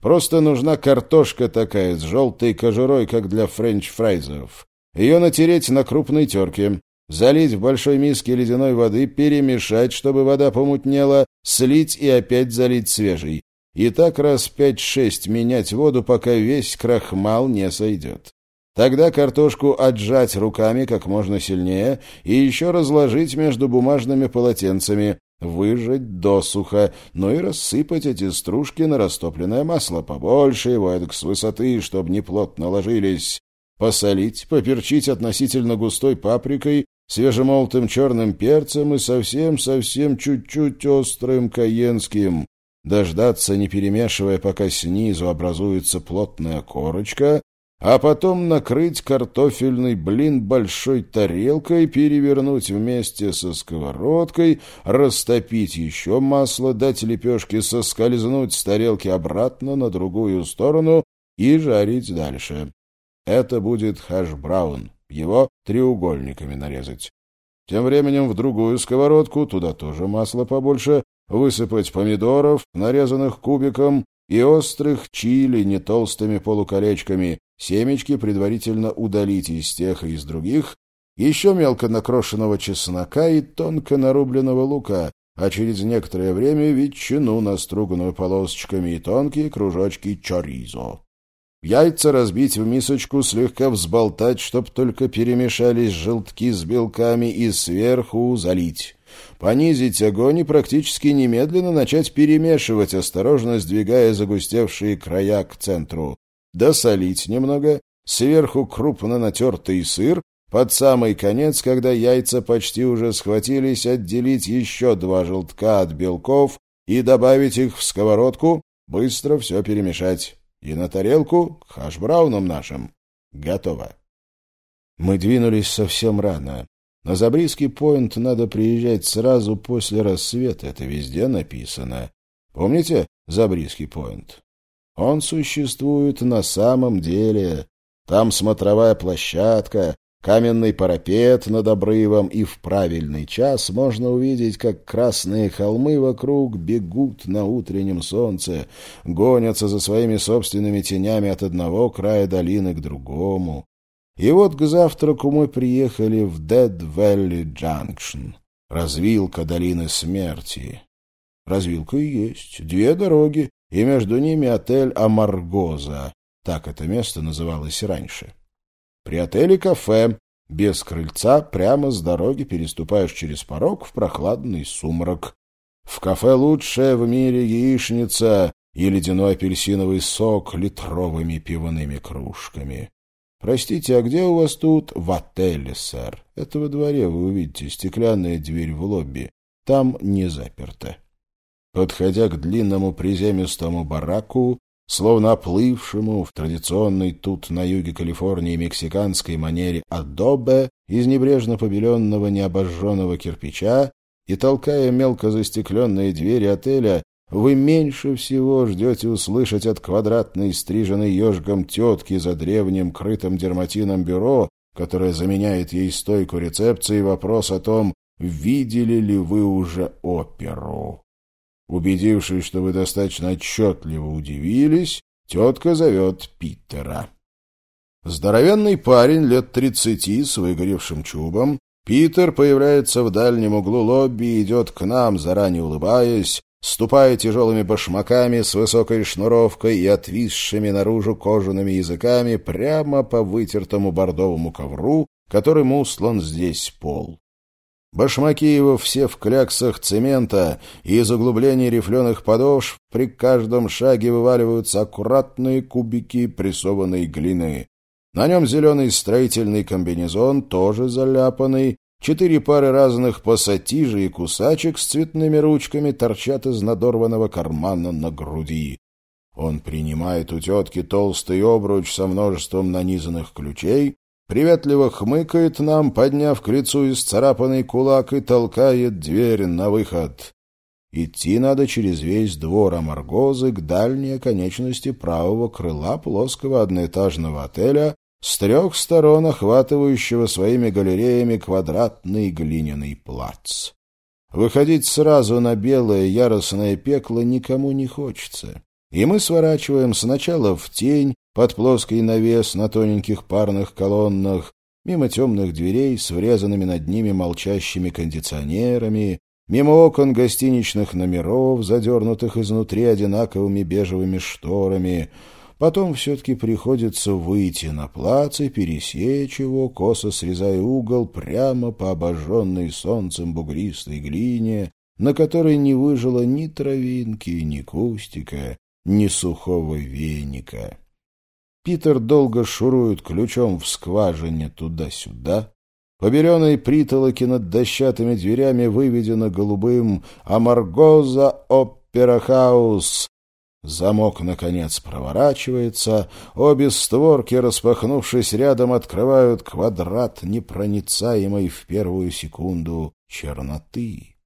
Просто нужна картошка такая с желтой кожурой, как для френч-фрайзов. Ее натереть на крупной терке, залить в большой миске ледяной воды, перемешать, чтобы вода помутнела, слить и опять залить свежей. И так раз пять-шесть менять воду, пока весь крахмал не сойдет. Тогда картошку отжать руками как можно сильнее и еще разложить между бумажными полотенцами, выжать досуха, ну и рассыпать эти стружки на растопленное масло побольше его эдак с высоты, чтобы не плотно ложились. Посолить, поперчить относительно густой паприкой, свежемолотым черным перцем и совсем-совсем чуть-чуть острым каенским. Дождаться, не перемешивая, пока снизу образуется плотная корочка, а потом накрыть картофельный блин большой тарелкой, перевернуть вместе со сковородкой, растопить еще масло, дать лепешке соскользнуть с тарелки обратно на другую сторону и жарить дальше. Это будет хэш-браун, его треугольниками нарезать. Тем временем в другую сковородку, туда тоже масло побольше, высыпать помидоров, нарезанных кубиком, и острых чили не толстыми полуколечками, семечки предварительно удалить из тех и из других, еще мелко накрошенного чеснока и тонко нарубленного лука, а через некоторое время ветчину, наструганную полосочками и тонкие кружочки чоризо. Яйца разбить в мисочку, слегка взболтать, чтоб только перемешались желтки с белками, и сверху залить. Понизить огонь и практически немедленно начать перемешивать, осторожно сдвигая загустевшие края к центру досолить немного, сверху крупно натертый сыр, под самый конец, когда яйца почти уже схватились, отделить еще два желтка от белков и добавить их в сковородку, быстро все перемешать. И на тарелку к хашбрауном нашим. Готово. Мы двинулись совсем рано. На Забриский поинт надо приезжать сразу после рассвета, это везде написано. Помните Забриский поинт? Он существует на самом деле. Там смотровая площадка, каменный парапет над обрывом, и в правильный час можно увидеть, как красные холмы вокруг бегут на утреннем солнце, гонятся за своими собственными тенями от одного края долины к другому. И вот к завтраку мы приехали в Dead Valley Junction, развилка долины смерти. Развилка и есть, две дороги, и между ними отель Амаргоза, так это место называлось раньше. При отеле кафе, без крыльца, прямо с дороги переступаешь через порог в прохладный сумрак. В кафе лучшая в мире яичница и ледяной апельсиновый сок литровыми пивными кружками. «Простите, а где у вас тут?» «В отеле, сэр. Это во дворе вы увидите стеклянная дверь в лобби. Там не заперто». Подходя к длинному приземистому бараку, словно оплывшему в традиционной тут на юге Калифорнии мексиканской манере адобе из небрежно побеленного необожженного кирпича и толкая мелко застекленные двери отеля, вы меньше всего ждете услышать от квадратной стриженной ежиком тетки за древним крытым дерматином бюро, которое заменяет ей стойку рецепции, вопрос о том, видели ли вы уже оперу. Убедившись, что вы достаточно отчетливо удивились, тетка зовет Питера. Здоровенный парень лет тридцати с выгоревшим чубом. Питер появляется в дальнем углу лобби и идет к нам, заранее улыбаясь, ступая тяжелыми башмаками с высокой шнуровкой и отвисшими наружу кожаными языками прямо по вытертому бордовому ковру, которым устлан здесь пол. Башмаки его все в кляксах цемента, и из углублений рифленых подошв при каждом шаге вываливаются аккуратные кубики прессованной глины. На нем зеленый строительный комбинезон, тоже заляпанный, Четыре пары разных пассатижей и кусачек с цветными ручками торчат из надорванного кармана на груди. Он принимает у тетки толстый обруч со множеством нанизанных ключей, приветливо хмыкает нам, подняв к лицу исцарапанный кулак и толкает дверь на выход. Идти надо через весь двор Амаргозы к дальней оконечности правого крыла плоского одноэтажного отеля, с трех сторон охватывающего своими галереями квадратный глиняный плац. Выходить сразу на белое яростное пекло никому не хочется, и мы сворачиваем сначала в тень под плоский навес на тоненьких парных колоннах, мимо темных дверей с врезанными над ними молчащими кондиционерами, мимо окон гостиничных номеров, задернутых изнутри одинаковыми бежевыми шторами — Потом все-таки приходится выйти на плац и пересечь его, косо срезая угол прямо по обожженной солнцем бугристой глине, на которой не выжило ни травинки, ни кустика, ни сухого веника. Питер долго шурует ключом в скважине туда-сюда. По беленой притолоке над дощатыми дверями выведено голубым «Амаргоза Опера Хаус», Замок, наконец, проворачивается, обе створки, распахнувшись рядом, открывают квадрат непроницаемой в первую секунду черноты.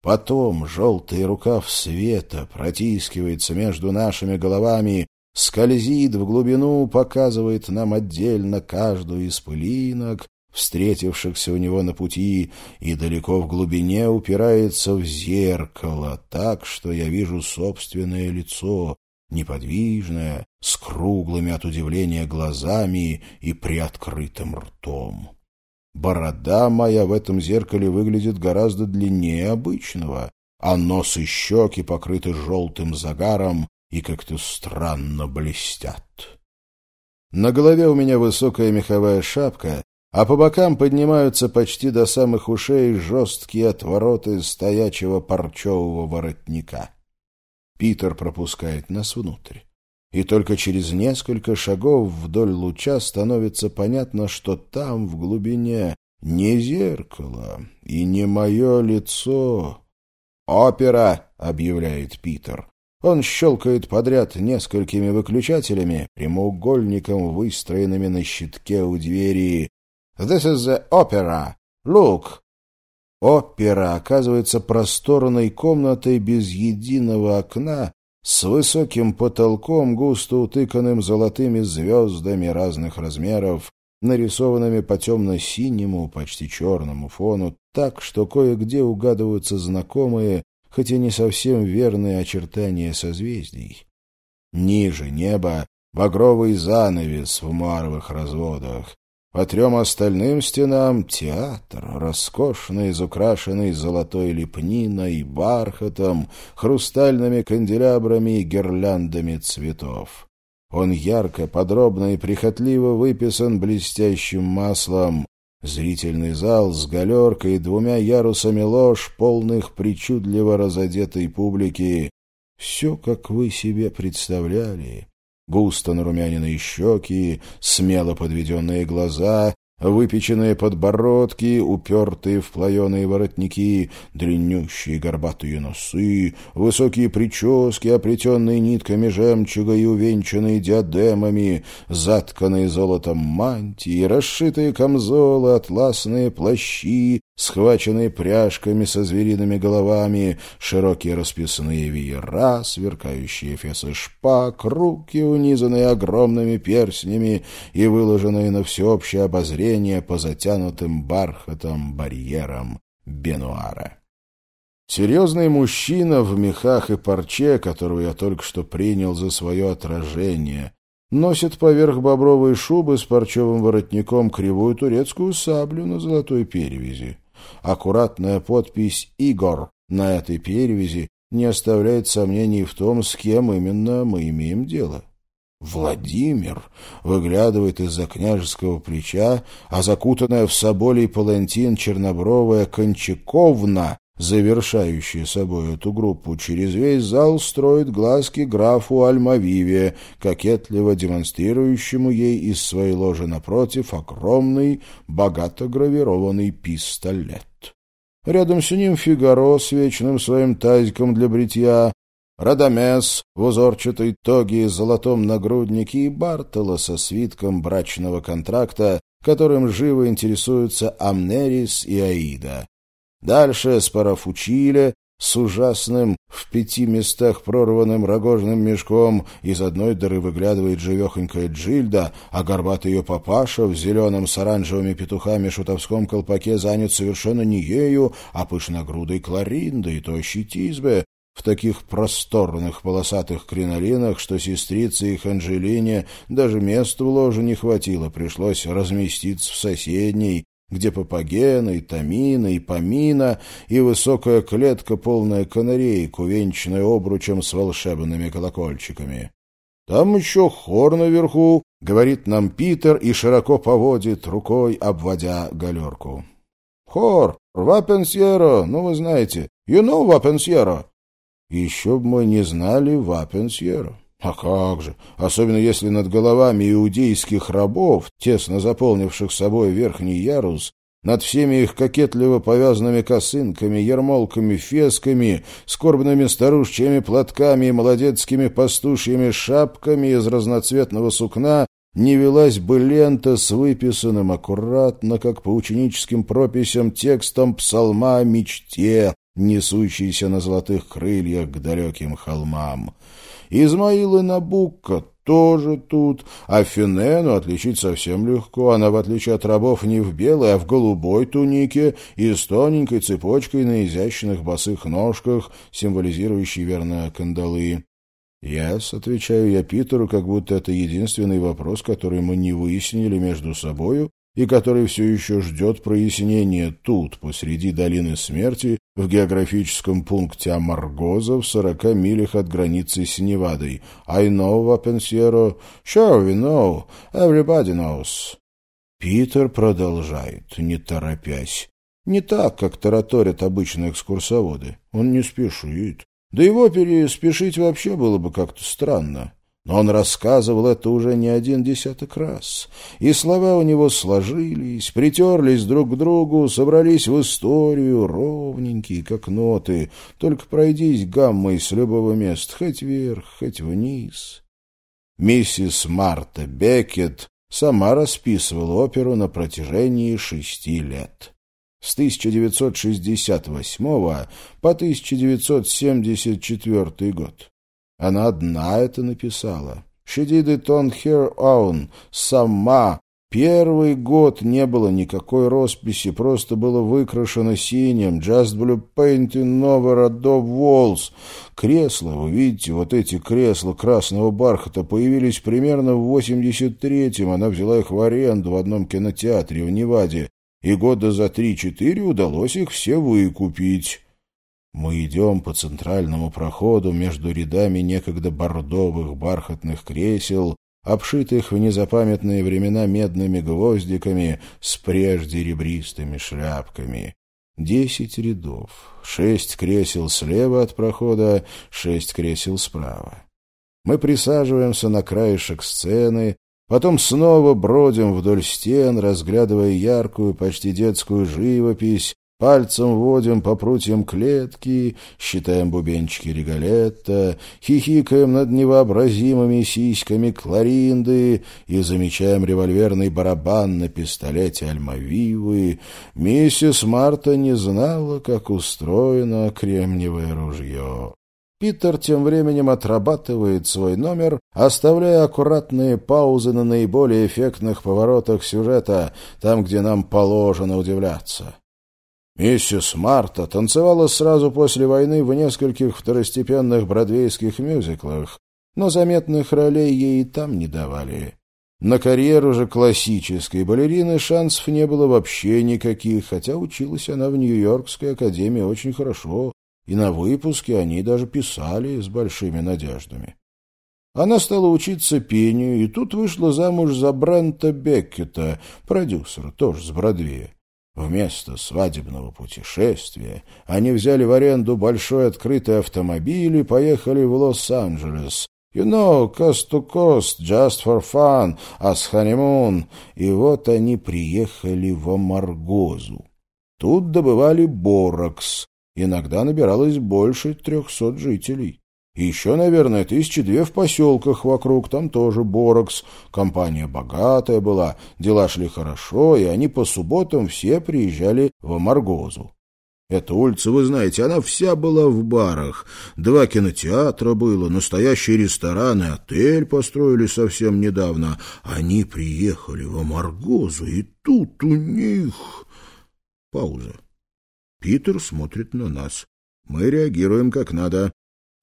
Потом желтый рукав света протискивается между нашими головами, скользит в глубину, показывает нам отдельно каждую из пылинок, встретившихся у него на пути, и далеко в глубине упирается в зеркало, так что я вижу собственное лицо, неподвижное, с круглыми от удивления глазами и приоткрытым ртом. Борода моя в этом зеркале выглядит гораздо длиннее обычного, а нос и щеки покрыты желтым загаром и как-то странно блестят. На голове у меня высокая меховая шапка, а по бокам поднимаются почти до самых ушей жесткие отвороты стоячего парчевого воротника. Питер пропускает нас внутрь. И только через несколько шагов вдоль луча становится понятно, что там, в глубине, не зеркало и не мое лицо. «Опера!» — объявляет Питер. Он щелкает подряд несколькими выключателями, прямоугольником, выстроенными на щитке у двери. «This is the opera. Look!» Опера оказывается просторной комнатой без единого окна, с высоким потолком, густо утыканным золотыми звездами разных размеров, нарисованными по темно-синему, почти черному фону, так, что кое-где угадываются знакомые, хоть и не совсем верные очертания созвездий. Ниже неба багровый занавес в маровых разводах. По трем остальным стенам театр, роскошно изукрашенный золотой лепниной, бархатом, хрустальными канделябрами и гирляндами цветов. Он ярко, подробно и прихотливо выписан блестящим маслом. Зрительный зал с галеркой и двумя ярусами лож, полных причудливо разодетой публики. Все, как вы себе представляли. Густо нарумяненные щеки, смело подведенные глаза, Выпеченные подбородки, упертые в плаеные воротники, длиннющие горбатые носы, высокие прически, оплетенные нитками жемчуга и увенчанные диадемами, затканные золотом мантии, расшитые камзолы, атласные плащи, схваченные пряжками со звериными головами, широкие расписные веера, сверкающие фесы шпаг, руки, унизанные огромными перстнями и выложенные на всеобщее обозрение по затянутым бархатом барьерам бенуара. Серьезный мужчина в мехах и парче, которого я только что принял за свое отражение, носит поверх бобровой шубы с парчевым воротником кривую турецкую саблю на золотой перевязи. Аккуратная подпись «Игор» на этой перевязи не оставляет сомнений в том, с кем именно мы имеем дело. Владимир выглядывает из-за княжеского плеча, а закутанная в соболей палантин чернобровая Кончаковна завершающая собой эту группу, через весь зал строит глазки графу Альмавиве, кокетливо демонстрирующему ей из своей ложи напротив огромный, богато гравированный пистолет. Рядом с ним Фигаро с вечным своим тазиком для бритья, Радамес в узорчатой тоге и золотом нагруднике и Бартола со свитком брачного контракта, которым живо интересуются Амнерис и Аида. Дальше Спарафучиле с ужасным в пяти местах прорванным рогожным мешком. Из одной дыры выглядывает живехонькая Джильда, а горбатый ее папаша в зеленом с оранжевыми петухами шутовском колпаке занят совершенно не ею, а пышногрудой и тощей Тизбе, в таких просторных полосатых кринолинах, что сестрице их Анжелине даже места в ложе не хватило, пришлось разместиться в соседней, где Папагена, и Тамина, и Помина, и высокая клетка, полная канареек, увенчанная обручем с волшебными колокольчиками. «Там еще хор наверху», — говорит нам Питер и широко поводит рукой, обводя галерку. «Хор! Вапенсьеро! Ну, вы знаете. You know Вапенсьеро?» «Еще бы мы не знали Вапенсьеро». А как же, особенно если над головами иудейских рабов, тесно заполнивших собой верхний ярус, над всеми их кокетливо повязанными косынками, ермолками, фесками, скорбными старушечьими платками и молодецкими пастушьими шапками из разноцветного сукна не велась бы лента с выписанным аккуратно, как по ученическим прописям, текстом псалма о мечте, несущейся на золотых крыльях к далеким холмам. Измаил и Набукко тоже тут, а Финену отличить совсем легко. Она, в отличие от рабов, не в белой, а в голубой тунике и с тоненькой цепочкой на изящных босых ножках, символизирующей, верно, кандалы. «Яс», — отвечаю я Питеру, как будто это единственный вопрос, который мы не выяснили между собою и который все еще ждет прояснения тут, посреди долины смерти, в географическом пункте Амаргоза в сорока милях от границы с Невадой. I know, Вапенсьеро. Sure, we know. Everybody knows. Питер продолжает, не торопясь. Не так, как тараторят обычные экскурсоводы. Он не спешит. Да его переспешить вообще было бы как-то странно. Но он рассказывал это уже не один десяток раз. И слова у него сложились, притерлись друг к другу, собрались в историю, ровненькие, как ноты. Только пройдись гаммой с любого места, хоть вверх, хоть вниз. Миссис Марта Беккет сама расписывала оперу на протяжении шести лет. С 1968 по 1974 год. Она одна это написала. She did it on her own. Сама. Первый год не было никакой росписи, просто было выкрашено синим. Just blue painting over the walls. Кресла, вы видите, вот эти кресла красного бархата появились примерно в 83-м. Она взяла их в аренду в одном кинотеатре в Неваде. И года за три-четыре удалось их все выкупить. Мы идем по центральному проходу между рядами некогда бордовых бархатных кресел, обшитых в незапамятные времена медными гвоздиками с прежде ребристыми шляпками. Десять рядов, шесть кресел слева от прохода, шесть кресел справа. Мы присаживаемся на краешек сцены, потом снова бродим вдоль стен, разглядывая яркую, почти детскую живопись, Пальцем водим по прутьям клетки, считаем бубенчики регалетта, хихикаем над невообразимыми сиськами Кларинды и замечаем револьверный барабан на пистолете Альмавивы. Миссис Марта не знала, как устроено кремниевое ружье. Питер тем временем отрабатывает свой номер, оставляя аккуратные паузы на наиболее эффектных поворотах сюжета, там, где нам положено удивляться. Миссис Марта танцевала сразу после войны в нескольких второстепенных бродвейских мюзиклах, но заметных ролей ей и там не давали. На карьеру же классической балерины шансов не было вообще никаких, хотя училась она в Нью-Йоркской академии очень хорошо, и на выпуске они даже писали с большими надеждами. Она стала учиться пению, и тут вышла замуж за Брента Беккета, продюсера, тоже с Бродвея. Вместо свадебного путешествия они взяли в аренду большой открытый автомобиль и поехали в Лос-Анджелес. You know, coast to coast, just for fun, as honeymoon. И вот они приехали в Амаргозу. Тут добывали борокс. Иногда набиралось больше трехсот жителей. И еще, наверное, тысячи две в поселках вокруг, там тоже Борокс. Компания богатая была, дела шли хорошо, и они по субботам все приезжали в Амаргозу. Эта улица, вы знаете, она вся была в барах. Два кинотеатра было, настоящий ресторан и отель построили совсем недавно. Они приехали в Амаргозу, и тут у них... Пауза. Питер смотрит на нас. Мы реагируем как надо.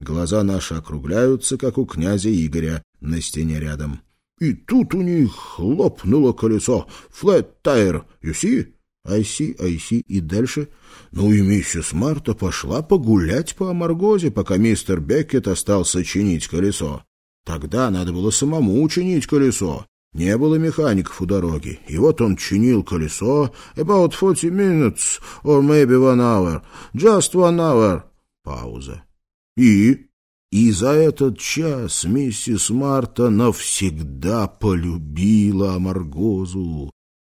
Глаза наши округляются, как у князя Игоря на стене рядом. И тут у них лопнуло колесо. Flat tire, you see? I see, I see. И дальше? Ну и миссис Марта пошла погулять по Амаргозе, пока мистер Беккет остался чинить колесо. Тогда надо было самому чинить колесо. Не было механиков у дороги. И вот он чинил колесо. About forty minutes, or maybe one hour. Just one hour. Пауза. И? И за этот час миссис Марта навсегда полюбила Амаргозу.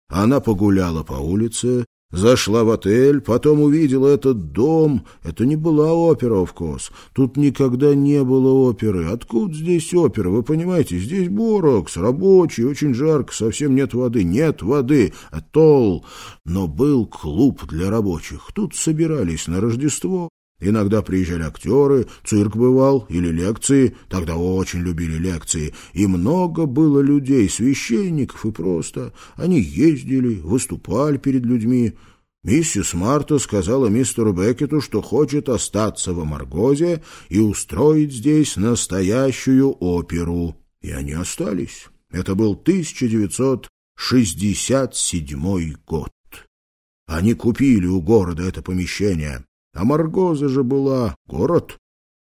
Она погуляла по улице, зашла в отель, потом увидела этот дом. Это не была опера, Овкос. Тут никогда не было оперы. Откуда здесь опера? Вы понимаете, здесь Борокс, рабочий, очень жарко, совсем нет воды. Нет воды, атолл. Но был клуб для рабочих. Тут собирались на Рождество Иногда приезжали актеры, цирк бывал или лекции, тогда очень любили лекции, и много было людей, священников и просто. Они ездили, выступали перед людьми. Миссис Марта сказала мистеру Беккету, что хочет остаться в Амаргозе и устроить здесь настоящую оперу. И они остались. Это был 1967 год. Они купили у города это помещение. А Маргоза же была город.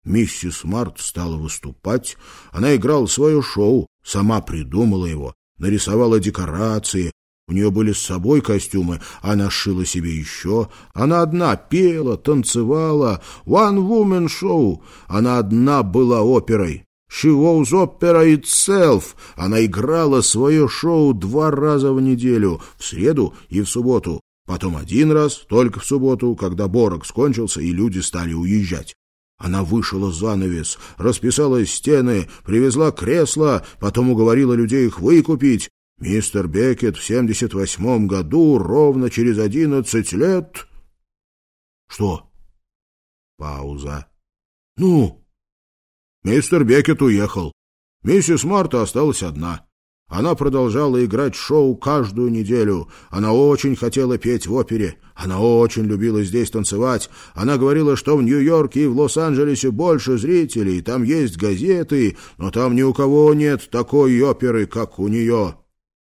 Миссис Март стала выступать. Она играла свое шоу, сама придумала его, нарисовала декорации. У нее были с собой костюмы, она шила себе еще. Она одна пела, танцевала. One Woman Show. Она одна была оперой. She was opera itself. Она играла свое шоу два раза в неделю, в среду и в субботу. Потом один раз, только в субботу, когда Борок скончился и люди стали уезжать. Она вышила занавес, расписала стены, привезла кресла, потом уговорила людей их выкупить. Мистер Бекет в 78 году, ровно через одиннадцать лет... Что? Пауза. Ну? Мистер Бекет уехал. Миссис Марта осталась одна. Она продолжала играть шоу каждую неделю. Она очень хотела петь в опере. Она очень любила здесь танцевать. Она говорила, что в Нью-Йорке и в Лос-Анджелесе больше зрителей, там есть газеты, но там ни у кого нет такой оперы, как у нее.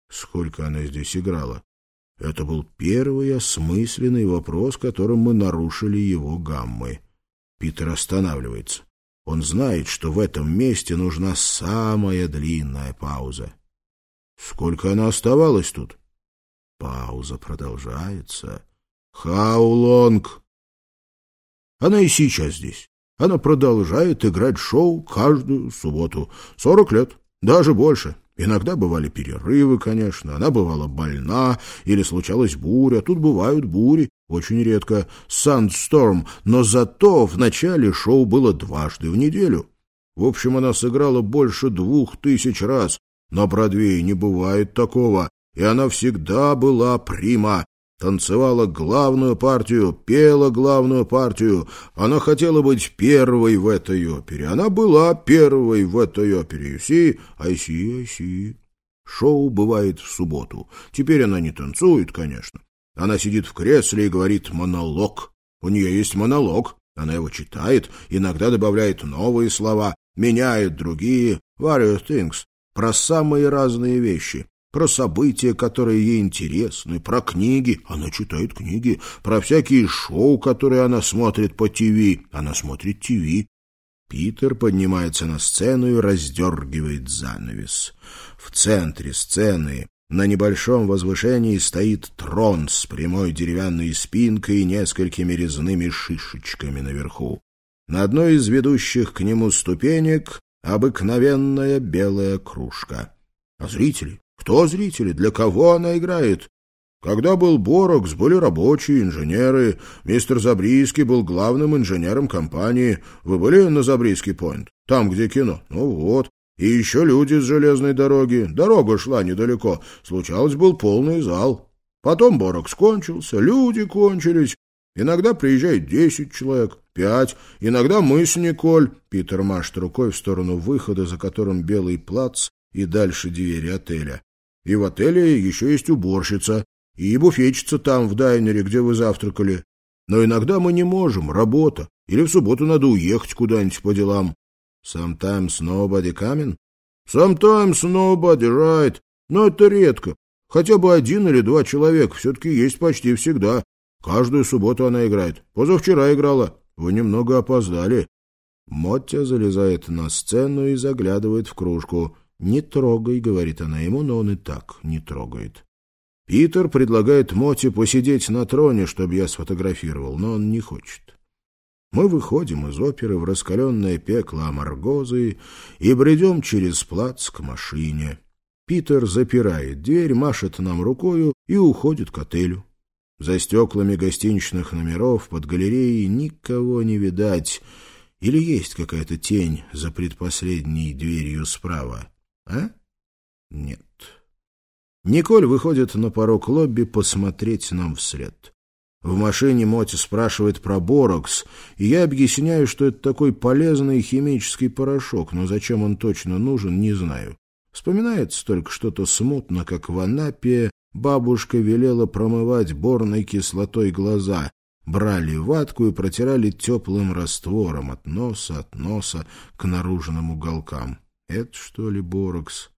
Сколько она здесь играла? Это был первый осмысленный вопрос, которым мы нарушили его гаммы. Питер останавливается. Он знает, что в этом месте нужна самая длинная пауза. Сколько она оставалась тут? Пауза продолжается. Long? Она и сейчас здесь. Она продолжает играть шоу каждую субботу. Сорок лет, даже больше. Иногда бывали перерывы, конечно. Она бывала больна или случалась буря. Тут бывают бури, очень редко. Сандсторм. Но зато в начале шоу было дважды в неделю. В общем, она сыграла больше двух тысяч раз. На Бродвее не бывает такого, и она всегда была прима. Танцевала главную партию, пела главную партию. Она хотела быть первой в этой опере. Она была первой в этой опере. Си, айси, айси. Шоу бывает в субботу. Теперь она не танцует, конечно. Она сидит в кресле и говорит монолог. У нее есть монолог. Она его читает, иногда добавляет новые слова, меняет другие. Various things про самые разные вещи, про события, которые ей интересны, про книги, она читает книги, про всякие шоу, которые она смотрит по ТВ, она смотрит ТВ. Питер поднимается на сцену и раздергивает занавес. В центре сцены на небольшом возвышении стоит трон с прямой деревянной спинкой и несколькими резными шишечками наверху. На одной из ведущих к нему ступенек Обыкновенная белая кружка. А зрители? Кто зрители? Для кого она играет? Когда был Борокс, были рабочие, инженеры. Мистер Забрийский был главным инженером компании. Вы были на Забрийский пойнт? Там, где кино? Ну вот. И еще люди с железной дороги. Дорога шла недалеко. Случалось, был полный зал. Потом Борокс кончился, люди кончились. Иногда приезжает десять человек, пять. Иногда мы с Николь. Питер машет рукой в сторону выхода, за которым белый плац и дальше двери отеля. И в отеле еще есть уборщица, и буфетчица там, в дайнере, где вы завтракали. Но иногда мы не можем, работа, или в субботу надо уехать куда-нибудь по делам. Sometimes nobody coming? Sometimes nobody, right. Но это редко. Хотя бы один или два человека все-таки есть почти всегда. Каждую субботу она играет. Позавчера играла. Вы немного опоздали. Моття залезает на сцену и заглядывает в кружку. «Не трогай», — говорит она ему, но он и так не трогает. Питер предлагает Моте посидеть на троне, чтобы я сфотографировал, но он не хочет. Мы выходим из оперы в раскаленное пекло Амаргозы и бредем через плац к машине. Питер запирает дверь, машет нам рукою и уходит к отелю. За стеклами гостиничных номеров под галереей никого не видать. Или есть какая-то тень за предпоследней дверью справа? А? Нет. Николь выходит на порог лобби посмотреть нам вслед. В машине Моти спрашивает про борокс, и я объясняю, что это такой полезный химический порошок, но зачем он точно нужен, не знаю. Вспоминается только что-то смутно, как в Анапе Бабушка велела промывать борной кислотой глаза. Брали ватку и протирали теплым раствором от носа, от носа к наружным уголкам. Это что ли борокс?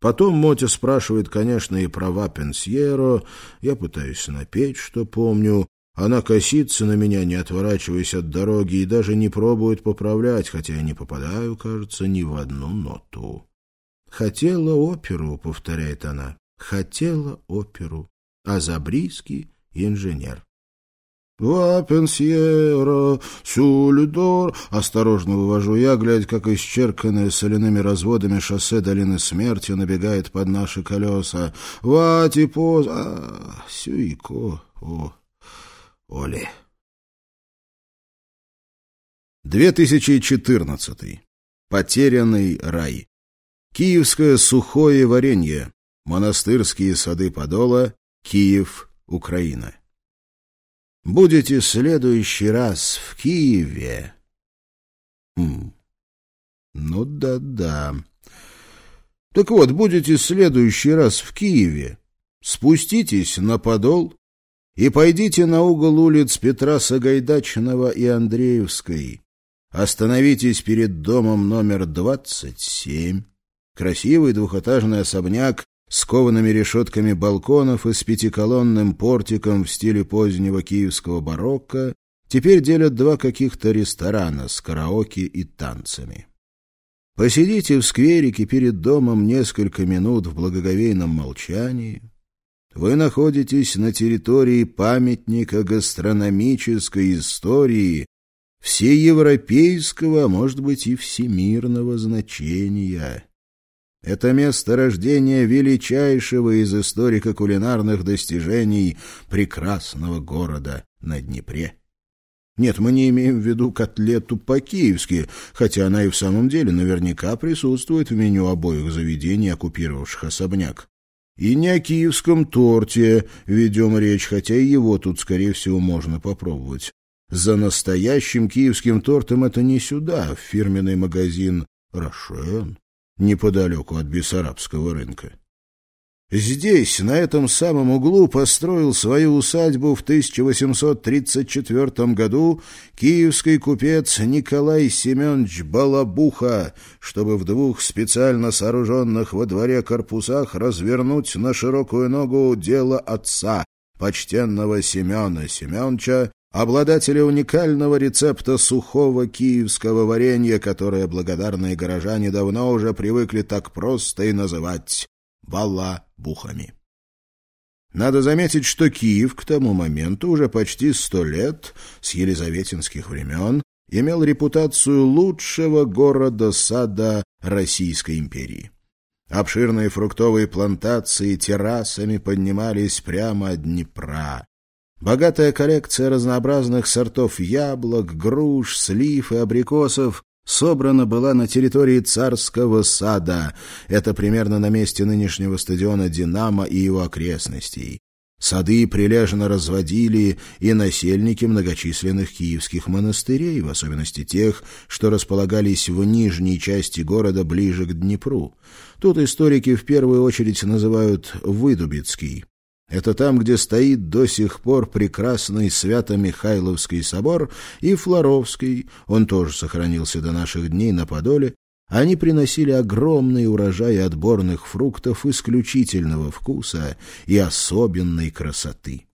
Потом Мотя спрашивает, конечно, и про Вапенсьеро. Я пытаюсь напеть, что помню. Она косится на меня, не отворачиваясь от дороги, и даже не пробует поправлять, хотя я не попадаю, кажется, ни в одну ноту. «Хотела оперу», — повторяет она хотела оперу, а Забрийский — инженер. «Вапенсьера, сюлидор!» Осторожно вывожу я, глядя, как исчерканное соляными разводами шоссе долины смерти набегает под наши колеса. «Ватипоз! А, сюико! О, Оли!» 2014. Потерянный рай. Киевское сухое варенье. Монастырские сады Подола. Киев, Украина. Будете следующий раз в Киеве. Хм. Ну да-да. Так вот, будете следующий раз в Киеве. Спуститесь на Подол и пойдите на угол улиц Петра Сагайдачного и Андреевской. Остановитесь перед домом номер 27. Красивый двухэтажный особняк с коваными решетками балконов и с пятиколонным портиком в стиле позднего киевского барокко теперь делят два каких-то ресторана с караоке и танцами. Посидите в скверике перед домом несколько минут в благоговейном молчании. Вы находитесь на территории памятника гастрономической истории всеевропейского, а может быть и всемирного значения. Это место рождения величайшего из историко-кулинарных достижений прекрасного города на Днепре. Нет, мы не имеем в виду котлету по-киевски, хотя она и в самом деле наверняка присутствует в меню обоих заведений, оккупировавших особняк. И не о киевском торте ведем речь, хотя и его тут, скорее всего, можно попробовать. За настоящим киевским тортом это не сюда, в фирменный магазин «Рошен», неподалеку от Бессарабского рынка. Здесь, на этом самом углу, построил свою усадьбу в 1834 году киевский купец Николай Семенович Балабуха, чтобы в двух специально сооруженных во дворе корпусах развернуть на широкую ногу дело отца, почтенного Семена Семеновича, обладателя уникального рецепта сухого киевского варенья, которое благодарные горожане давно уже привыкли так просто и называть балабухами. Надо заметить, что Киев к тому моменту уже почти сто лет, с елизаветинских времен, имел репутацию лучшего города-сада Российской империи. Обширные фруктовые плантации террасами поднимались прямо от Днепра. Богатая коллекция разнообразных сортов яблок, груш, слив и абрикосов собрана была на территории царского сада. Это примерно на месте нынешнего стадиона «Динамо» и его окрестностей. Сады прилежно разводили и насельники многочисленных киевских монастырей, в особенности тех, что располагались в нижней части города ближе к Днепру. Тут историки в первую очередь называют Выдубицкий. Это там, где стоит до сих пор прекрасный Свято-Михайловский собор и Флоровский, он тоже сохранился до наших дней на Подоле, они приносили огромный урожай отборных фруктов исключительного вкуса и особенной красоты.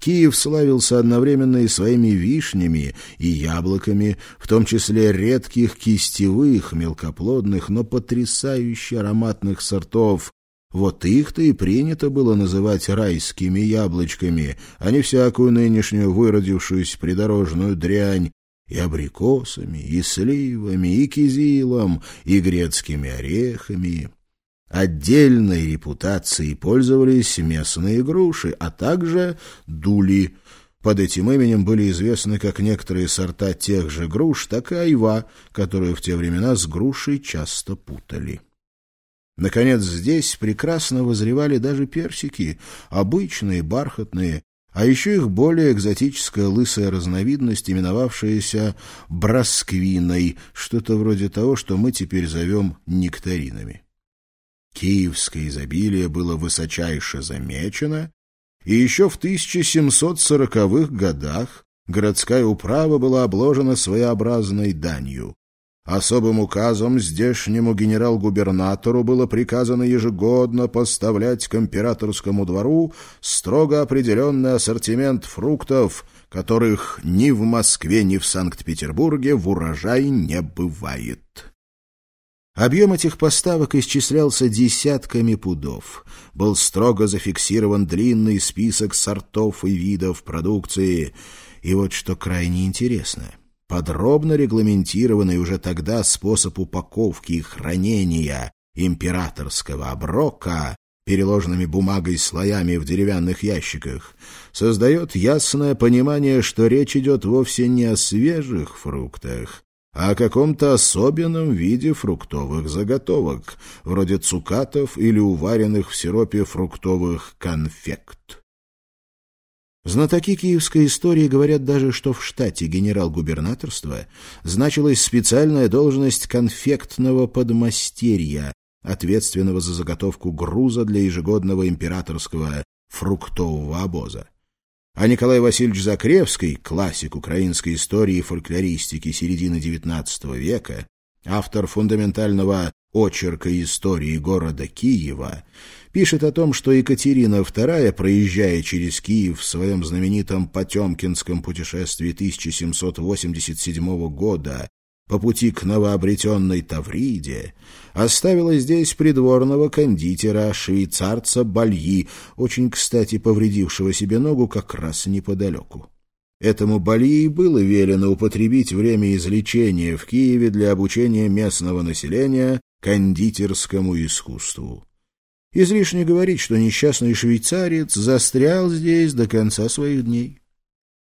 Киев славился одновременно и своими вишнями и яблоками, в том числе редких кистевых, мелкоплодных, но потрясающе ароматных сортов, вот их-то и принято было называть райскими яблочками, а не всякую нынешнюю выродившуюся придорожную дрянь, и абрикосами, и сливами, и кизилом, и грецкими орехами. Отдельной репутацией пользовались местные груши, а также дули. Под этим именем были известны как некоторые сорта тех же груш, так и айва, которую в те времена с грушей часто путали. Наконец, здесь прекрасно возревали даже персики, обычные, бархатные, а еще их более экзотическая лысая разновидность, именовавшаяся бросквиной, что-то вроде того, что мы теперь зовем нектаринами. Киевское изобилие было высочайше замечено, и еще в 1740-х годах городская управа была обложена своеобразной данью. Особым указом здешнему генерал-губернатору было приказано ежегодно поставлять к императорскому двору строго определенный ассортимент фруктов, которых ни в Москве, ни в Санкт-Петербурге в урожай не бывает. Объем этих поставок исчислялся десятками пудов. Был строго зафиксирован длинный список сортов и видов продукции. И вот что крайне интересно. Подробно регламентированный уже тогда способ упаковки и хранения императорского оброка переложенными бумагой слоями в деревянных ящиках, создает ясное понимание, что речь идет вовсе не о свежих фруктах, а о каком-то особенном виде фруктовых заготовок, вроде цукатов или уваренных в сиропе фруктовых конфект. Знатоки киевской истории говорят даже, что в штате генерал-губернаторства значилась специальная должность конфектного подмастерья, ответственного за заготовку груза для ежегодного императорского фруктового обоза. А Николай Васильевич Закревский, классик украинской истории и фольклористики середины XIX века, автор фундаментального очерка истории города Киева, пишет о том, что Екатерина II, проезжая через Киев в своем знаменитом Потемкинском путешествии 1787 года по пути к новообретенной Тавриде, оставила здесь придворного кондитера, швейцарца Бальи, очень, кстати, повредившего себе ногу как раз неподалеку. Этому Бальи было велено употребить время излечения в Киеве для обучения местного населения кондитерскому искусству. Излишне говорить, что несчастный швейцарец застрял здесь до конца своих дней.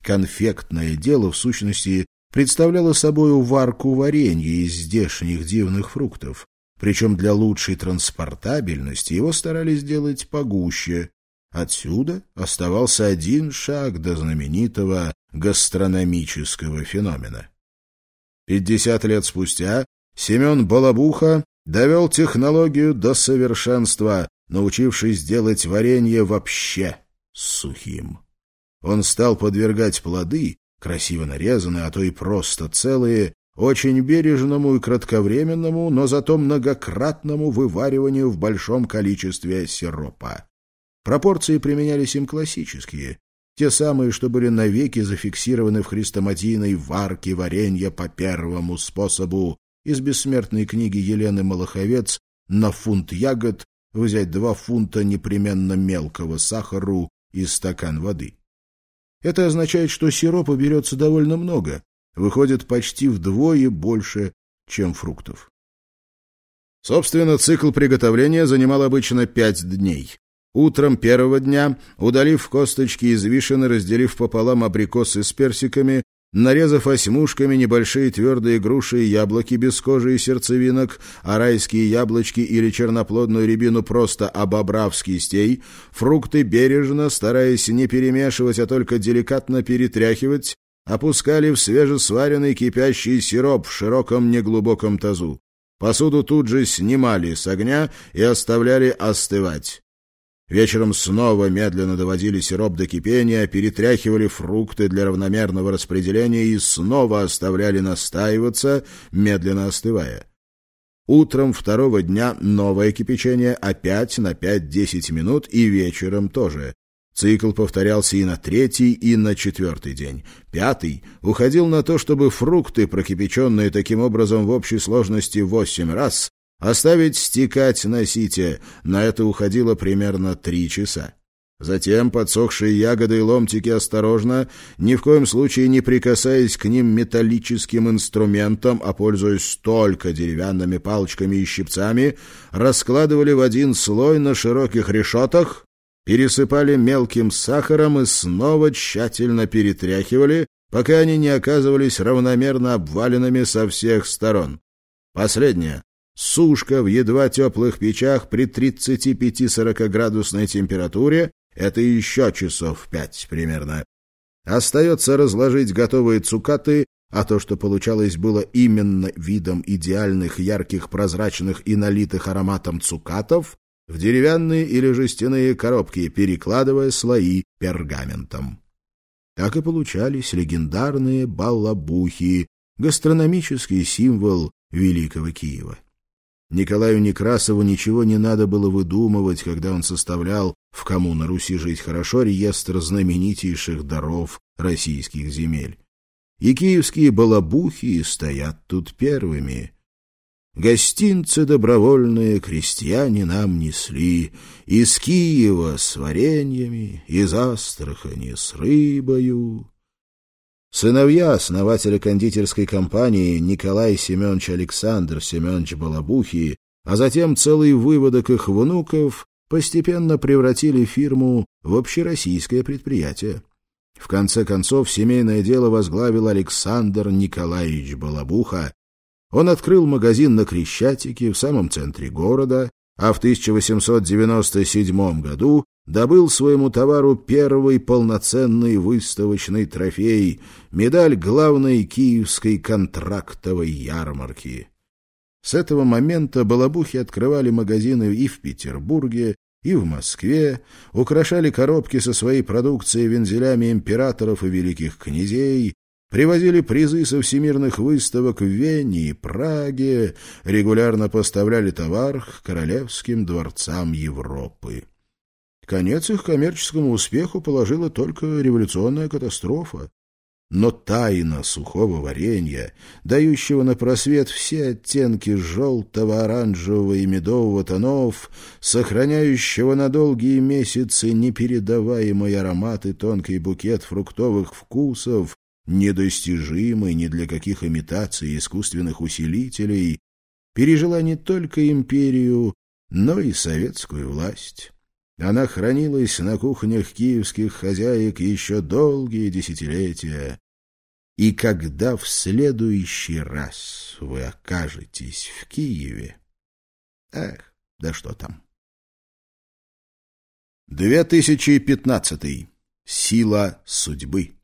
Конфектное дело, в сущности, представляло собой варку варенья из здешних дивных фруктов, причем для лучшей транспортабельности его старались сделать погуще. Отсюда оставался один шаг до знаменитого гастрономического феномена. Пятьдесят лет спустя Семен Балабуха довел технологию до совершенства, научившись делать варенье вообще сухим. Он стал подвергать плоды, красиво нарезанные, а то и просто целые, очень бережному и кратковременному, но зато многократному вывариванию в большом количестве сиропа. Пропорции применялись им классические, те самые, что были навеки зафиксированы в хрестоматийной варке варенья по первому способу из бессмертной книги Елены Малаховец «На фунт ягод взять два фунта непременно мелкого сахару и стакан воды». Это означает, что сиропа берется довольно много, выходит почти вдвое больше, чем фруктов. Собственно, цикл приготовления занимал обычно пять дней. Утром первого дня, удалив косточки из вишен и разделив пополам абрикосы с персиками, нарезав осьмушками небольшие твердые груши и яблоки без кожи и сердцевинок, а райские яблочки или черноплодную рябину просто обобрав с кистей, фрукты бережно, стараясь не перемешивать, а только деликатно перетряхивать, опускали в свежесваренный кипящий сироп в широком неглубоком тазу. Посуду тут же снимали с огня и оставляли остывать. Вечером снова медленно доводили сироп до кипения, перетряхивали фрукты для равномерного распределения и снова оставляли настаиваться, медленно остывая. Утром второго дня новое кипячение опять на 5-10 минут и вечером тоже. Цикл повторялся и на третий, и на четвертый день. Пятый уходил на то, чтобы фрукты, прокипяченные таким образом в общей сложности восемь раз, оставить стекать на сите. На это уходило примерно три часа. Затем подсохшие ягоды и ломтики осторожно, ни в коем случае не прикасаясь к ним металлическим инструментом, а пользуясь только деревянными палочками и щипцами, раскладывали в один слой на широких решетах, пересыпали мелким сахаром и снова тщательно перетряхивали, пока они не оказывались равномерно обваленными со всех сторон. Последнее. Сушка в едва теплых печах при 35-40 градусной температуре — это еще часов пять примерно. Остается разложить готовые цукаты, а то, что получалось, было именно видом идеальных, ярких, прозрачных и налитых ароматом цукатов, в деревянные или жестяные коробки, перекладывая слои пергаментом. Так и получались легендарные баллабухи, гастрономический символ Великого Киева. Николаю Некрасову ничего не надо было выдумывать, когда он составлял «В кому на Руси жить хорошо» реестр знаменитейших даров российских земель. И киевские балабухи стоят тут первыми. Гостинцы добровольные крестьяне нам несли Из Киева с вареньями, из Астрахани с рыбою. Сыновья основателя кондитерской компании Николай Семенович Александр Семенович Балабухи, а затем целый выводок их внуков постепенно превратили фирму в общероссийское предприятие. В конце концов, семейное дело возглавил Александр Николаевич Балабуха, он открыл магазин на Крещатике в самом центре города, а в 1897 году добыл своему товару первый полноценный выставочный трофей — медаль главной киевской контрактовой ярмарки. С этого момента балабухи открывали магазины и в Петербурге, и в Москве, украшали коробки со своей продукцией вензелями императоров и великих князей, Привозили призы со всемирных выставок в Вене и Праге, регулярно поставляли товар к королевским дворцам Европы. Конец их коммерческому успеху положила только революционная катастрофа. Но тайна сухого варенья, дающего на просвет все оттенки желтого, оранжевого и медового тонов, сохраняющего на долгие месяцы непередаваемый аромат и тонкий букет фруктовых вкусов, недостижимой ни для каких имитаций искусственных усилителей, пережила не только империю, но и советскую власть. Она хранилась на кухнях киевских хозяек еще долгие десятилетия. И когда в следующий раз вы окажетесь в Киеве... Эх, да что там. 2015. Сила судьбы.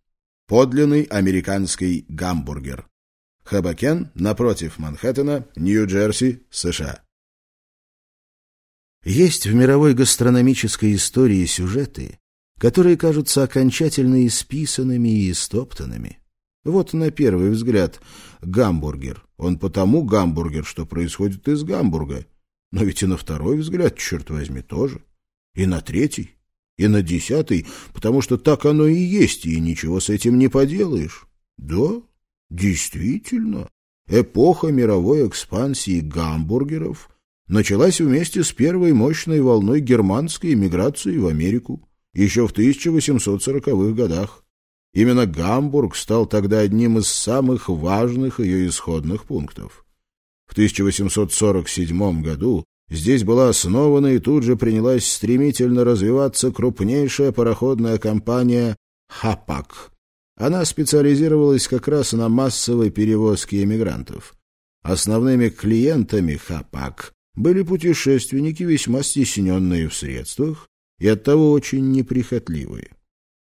Подлинный американский гамбургер. Хабакен, напротив Манхэттена, Нью-Джерси, США. Есть в мировой гастрономической истории сюжеты, которые кажутся окончательно исписанными и истоптанными. Вот на первый взгляд гамбургер. Он потому гамбургер, что происходит из Гамбурга. Но ведь и на второй взгляд, черт возьми, тоже. И на третий и на десятый, потому что так оно и есть, и ничего с этим не поделаешь. Да, действительно, эпоха мировой экспансии гамбургеров началась вместе с первой мощной волной германской эмиграции в Америку еще в 1840-х годах. Именно Гамбург стал тогда одним из самых важных ее исходных пунктов. В 1847 году Здесь была основана и тут же принялась стремительно развиваться крупнейшая пароходная компания «Hapag». Она специализировалась как раз на массовой перевозке эмигрантов. Основными клиентами «Hapag» были путешественники, весьма стесненные в средствах и оттого очень неприхотливые.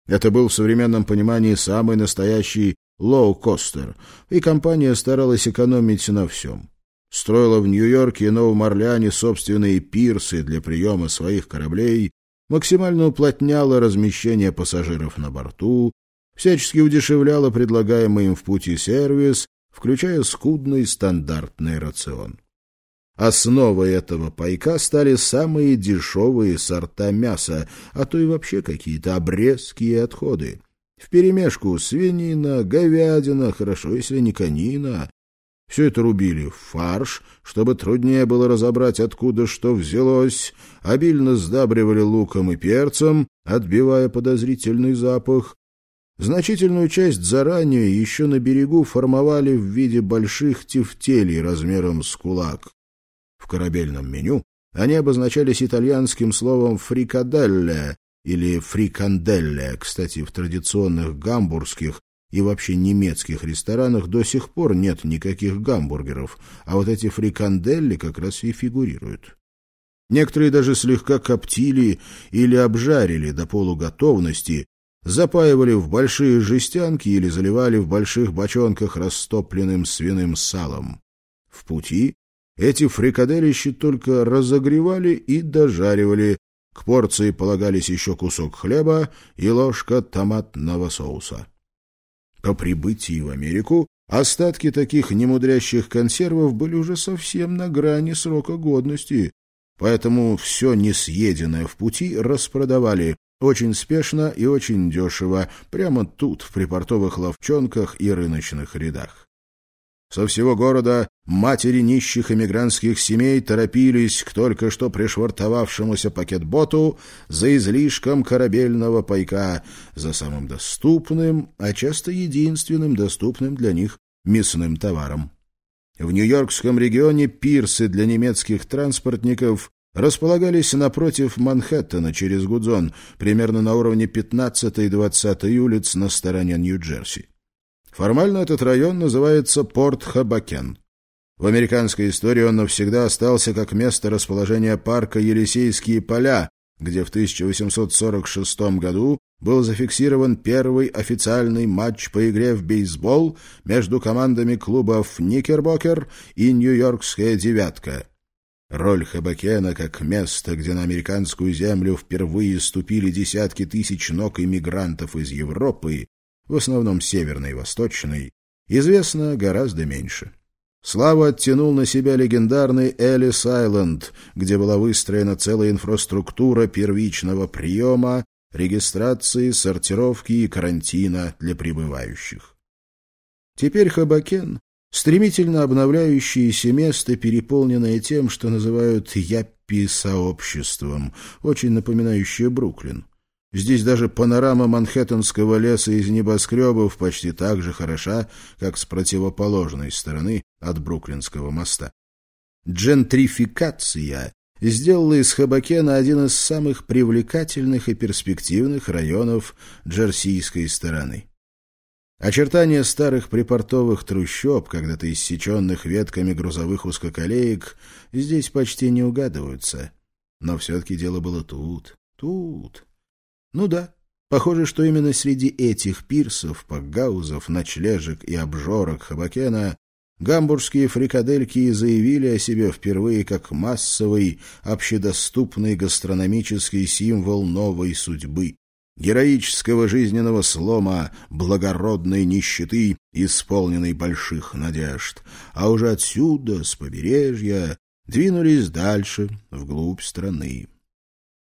Это был в современном понимании самый настоящий лоу-костер, и компания старалась экономить на всем строила в Нью-Йорке и Новом Орлеане собственные пирсы для приема своих кораблей, максимально уплотняла размещение пассажиров на борту, всячески удешевляла предлагаемый им в пути сервис, включая скудный стандартный рацион. Основой этого пайка стали самые дешевые сорта мяса, а то и вообще какие-то обрезки и отходы. Вперемешку свинина, говядина, хорошо, если не конина, все это рубили в фарш, чтобы труднее было разобрать, откуда что взялось, обильно сдабривали луком и перцем, отбивая подозрительный запах. Значительную часть заранее еще на берегу формовали в виде больших тефтелей размером с кулак. В корабельном меню они обозначались итальянским словом «фрикаделле» или «фриканделле», кстати, в традиционных гамбургских и вообще немецких ресторанах до сих пор нет никаких гамбургеров, а вот эти фриканделли как раз и фигурируют. Некоторые даже слегка коптили или обжарили до полуготовности, запаивали в большие жестянки или заливали в больших бочонках растопленным свиным салом. В пути эти фрикаделищи только разогревали и дожаривали, к порции полагались еще кусок хлеба и ложка томатного соуса. По прибытии в Америку остатки таких немудрящих консервов были уже совсем на грани срока годности, поэтому все несъеденное в пути распродавали очень спешно и очень дешево, прямо тут, в припортовых ловчонках и рыночных рядах. Со всего города матери нищих эмигрантских семей торопились к только что пришвартовавшемуся пакетботу за излишком корабельного пайка, за самым доступным, а часто единственным доступным для них мясным товаром. В Нью-Йоркском регионе пирсы для немецких транспортников располагались напротив Манхэттена через Гудзон, примерно на уровне 15 и 20 улиц на стороне Нью-Джерси. Формально этот район называется Порт-Хабакен. В американской истории он навсегда остался как место расположения парка Елисейские поля, где в 1846 году был зафиксирован первый официальный матч по игре в бейсбол между командами клубов «Никербокер» и «Нью-Йоркская девятка». Роль Хабакена как место, где на американскую землю впервые ступили десятки тысяч ног иммигрантов из Европы, в основном северной и восточной, известно гораздо меньше. Славу оттянул на себя легендарный Элис Айленд, где была выстроена целая инфраструктура первичного приема, регистрации, сортировки и карантина для прибывающих. Теперь Хабакен — стремительно обновляющееся место, переполненное тем, что называют яппи-сообществом, очень напоминающее Бруклин. Здесь даже панорама манхэттенского леса из небоскребов почти так же хороша, как с противоположной стороны от Бруклинского моста. Джентрификация сделала из Хабакена один из самых привлекательных и перспективных районов джерсийской стороны. Очертания старых припортовых трущоб, когда-то иссеченных ветками грузовых узкоколеек, здесь почти не угадываются. Но все-таки дело было тут, тут. Ну да, похоже, что именно среди этих пирсов, пакгаузов, ночлежек и обжорок Хабакена гамбургские фрикадельки заявили о себе впервые как массовый, общедоступный гастрономический символ новой судьбы, героического жизненного слома, благородной нищеты, исполненной больших надежд. А уже отсюда, с побережья, двинулись дальше, вглубь страны.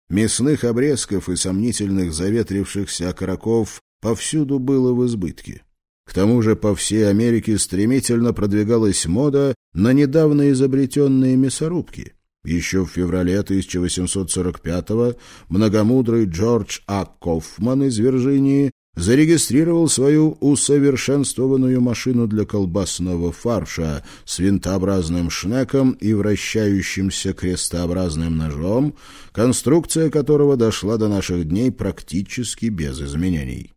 Мясных обрезков и сомнительных заветрившихся окороков повсюду было в избытке. К тому же по всей Америке стремительно продвигалась мода на недавно изобретенные мясорубки. Еще в феврале 1845-го многомудрый Джордж А. Кофман из Вирджинии зарегистрировал свою усовершенствованную машину для колбасного фарша с винтообразным шнеком и вращающимся крестообразным ножом, конструкция которого дошла до наших дней практически без изменений.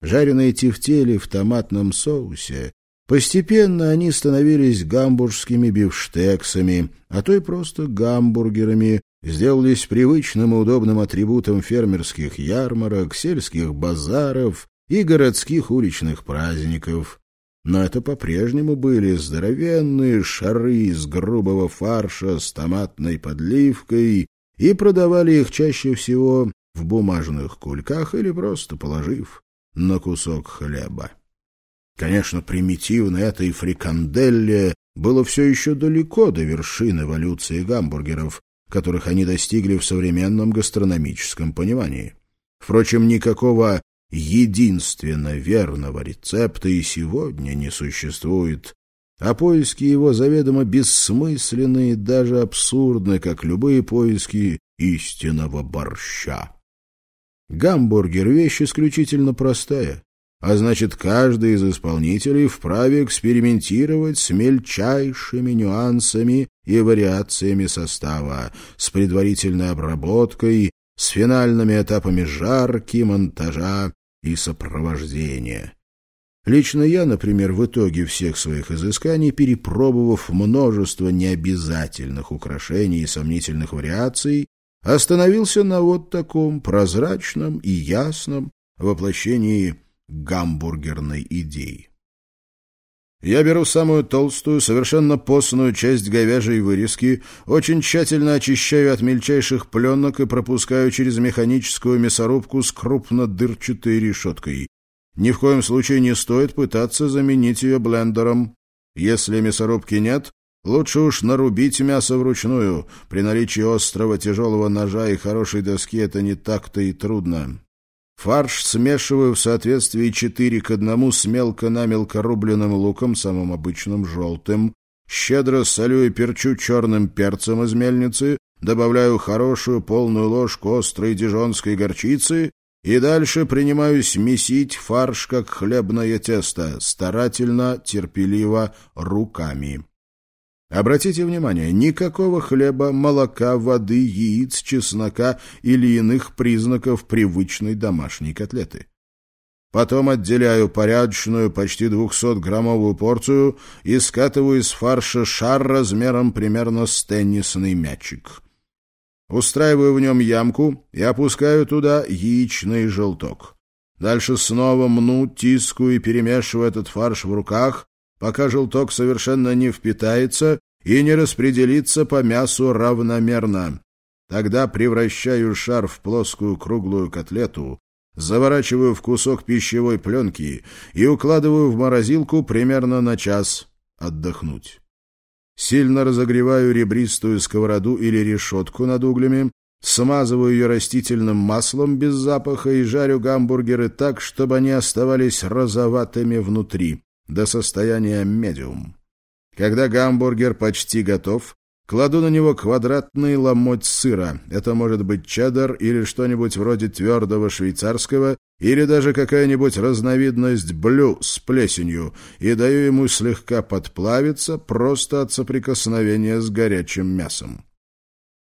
Жареные тефтели в томатном соусе Постепенно они становились гамбургскими бифштексами, а то и просто гамбургерами, сделались привычным и удобным атрибутом фермерских ярмарок, сельских базаров и городских уличных праздников. Но это по-прежнему были здоровенные шары из грубого фарша с томатной подливкой, и продавали их чаще всего в бумажных кульках или просто положив на кусок хлеба. Конечно, примитивно этой фриканделле было все еще далеко до вершины эволюции гамбургеров, которых они достигли в современном гастрономическом понимании. Впрочем, никакого единственно верного рецепта и сегодня не существует, а поиски его заведомо бессмысленны и даже абсурдны, как любые поиски истинного борща. Гамбургер — вещь исключительно простая, а значит, каждый из исполнителей вправе экспериментировать с мельчайшими нюансами и вариациями состава, с предварительной обработкой, с финальными этапами жарки, монтажа и сопровождения. Лично я, например, в итоге всех своих изысканий, перепробовав множество необязательных украшений и сомнительных вариаций, остановился на вот таком прозрачном и ясном воплощении гамбургерной идеи. Я беру самую толстую, совершенно постную часть говяжьей вырезки, очень тщательно очищаю от мельчайших пленок и пропускаю через механическую мясорубку с крупнодырчатой решеткой. Ни в коем случае не стоит пытаться заменить ее блендером. Если мясорубки нет, лучше уж нарубить мясо вручную. При наличии острого тяжелого ножа и хорошей доски это не так-то и трудно. Фарш смешиваю в соответствии 4 к 1 с мелко-намелко рубленным луком, самым обычным желтым. Щедро солю и перчу черным перцем из мельницы, добавляю хорошую полную ложку острой дижонской горчицы и дальше принимаюсь месить фарш, как хлебное тесто, старательно, терпеливо, руками. Обратите внимание, никакого хлеба, молока, воды, яиц, чеснока или иных признаков привычной домашней котлеты. Потом отделяю порядочную, почти 200-граммовую порцию и скатываю из фарша шар размером примерно с теннисный мячик. Устраиваю в нем ямку и опускаю туда яичный желток. Дальше снова мну, тискаю и перемешиваю этот фарш в руках, пока желток совершенно не впитается и не распределится по мясу равномерно. Тогда превращаю шар в плоскую круглую котлету, заворачиваю в кусок пищевой пленки и укладываю в морозилку примерно на час отдохнуть. Сильно разогреваю ребристую сковороду или решетку над углями, смазываю ее растительным маслом без запаха и жарю гамбургеры так, чтобы они оставались розоватыми внутри до состояния медиум. Когда гамбургер почти готов, кладу на него квадратный ломоть сыра. Это может быть чеддер или что-нибудь вроде твердого швейцарского, или даже какая-нибудь разновидность блю с плесенью, и даю ему слегка подплавиться просто от соприкосновения с горячим мясом.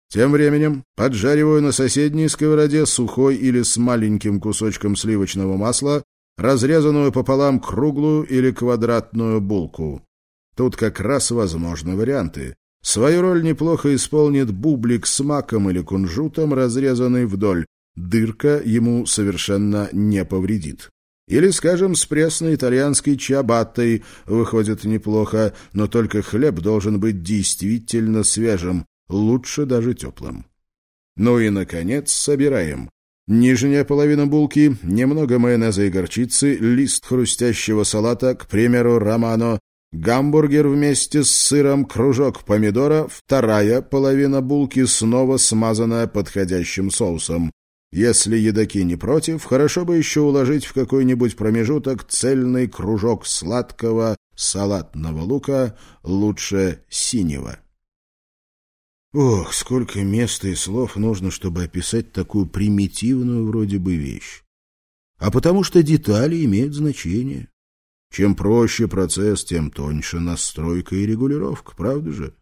Тем временем поджариваю на соседней сковороде сухой или с маленьким кусочком сливочного масла разрезанную пополам круглую или квадратную булку. Тут как раз возможны варианты. Свою роль неплохо исполнит бублик с маком или кунжутом, разрезанный вдоль. Дырка ему совершенно не повредит. Или, скажем, с пресной итальянской чиабаттой выходит неплохо, но только хлеб должен быть действительно свежим, лучше даже теплым. Ну и, наконец, собираем. Нижняя половина булки, немного майонеза и горчицы, лист хрустящего салата, к примеру, романо, гамбургер вместе с сыром, кружок помидора, вторая половина булки снова смазанная подходящим соусом. Если едоки не против, хорошо бы еще уложить в какой-нибудь промежуток цельный кружок сладкого салатного лука, лучше синего. Ох, сколько места и слов нужно, чтобы описать такую примитивную вроде бы вещь. А потому что детали имеют значение. Чем проще процесс, тем тоньше настройка и регулировка, правда же?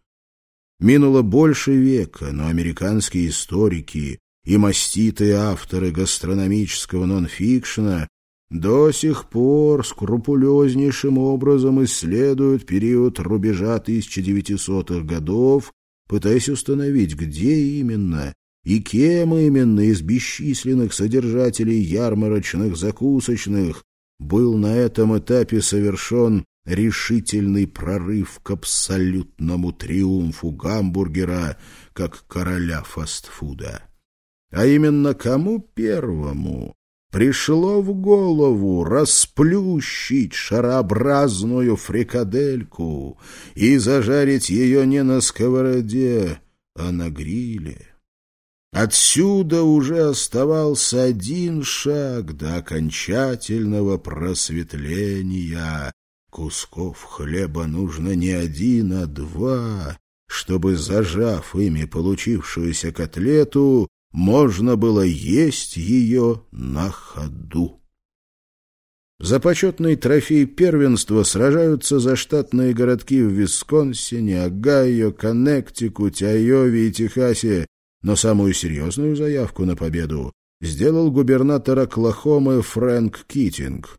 Минуло больше века, но американские историки и маститые авторы гастрономического нонфикшена до сих пор скрупулезнейшим образом исследуют период рубежа 1900-х годов пытаясь установить, где именно и кем именно из бесчисленных содержателей ярмарочных закусочных был на этом этапе совершен решительный прорыв к абсолютному триумфу гамбургера как короля фастфуда. А именно кому первому пришло в голову расплющить шарообразную фрикадельку и зажарить ее не на сковороде, а на гриле. Отсюда уже оставался один шаг до окончательного просветления. Кусков хлеба нужно не один, а два, чтобы, зажав ими получившуюся котлету, можно было есть ее на ходу. За почетный трофей первенства сражаются заштатные городки в Висконсине, Огайо, Коннектикуте, Айове и Техасе, но самую серьезную заявку на победу сделал губернатор Оклахомы Фрэнк Китинг.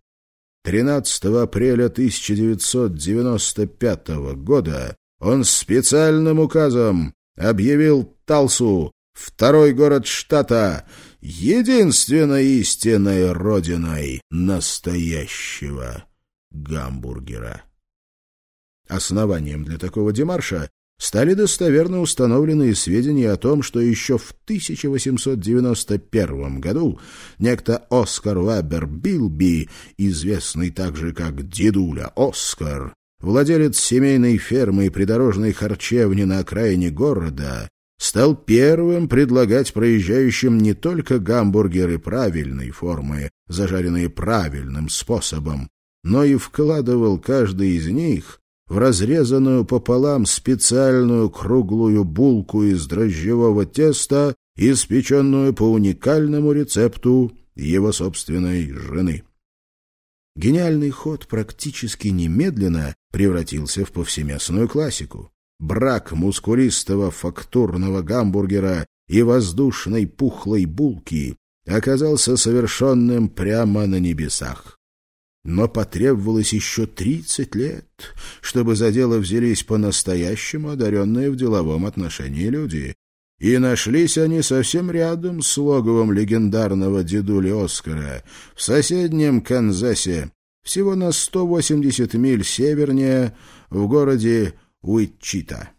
13 апреля 1995 года он специальным указом объявил Талсу Второй город штата, единственной истинной родиной настоящего гамбургера. Основанием для такого демарша стали достоверно установленные сведения о том, что еще в 1891 году некто Оскар Вебер Билби, известный также как Дедуля Оскар, владелец семейной фермы и придорожной харчевни на окраине города, стал первым предлагать проезжающим не только гамбургеры правильной формы, зажаренные правильным способом, но и вкладывал каждый из них в разрезанную пополам специальную круглую булку из дрожжевого теста, испеченную по уникальному рецепту его собственной жены. Гениальный ход практически немедленно превратился в повсеместную классику. Брак мускулистого фактурного гамбургера и воздушной пухлой булки оказался совершенным прямо на небесах. Но потребовалось еще тридцать лет, чтобы за дело взялись по-настоящему одаренные в деловом отношении люди. И нашлись они совсем рядом с логовом легендарного дедули Оскара, в соседнем Канзасе, всего на 180 миль севернее, в городе Уитчита.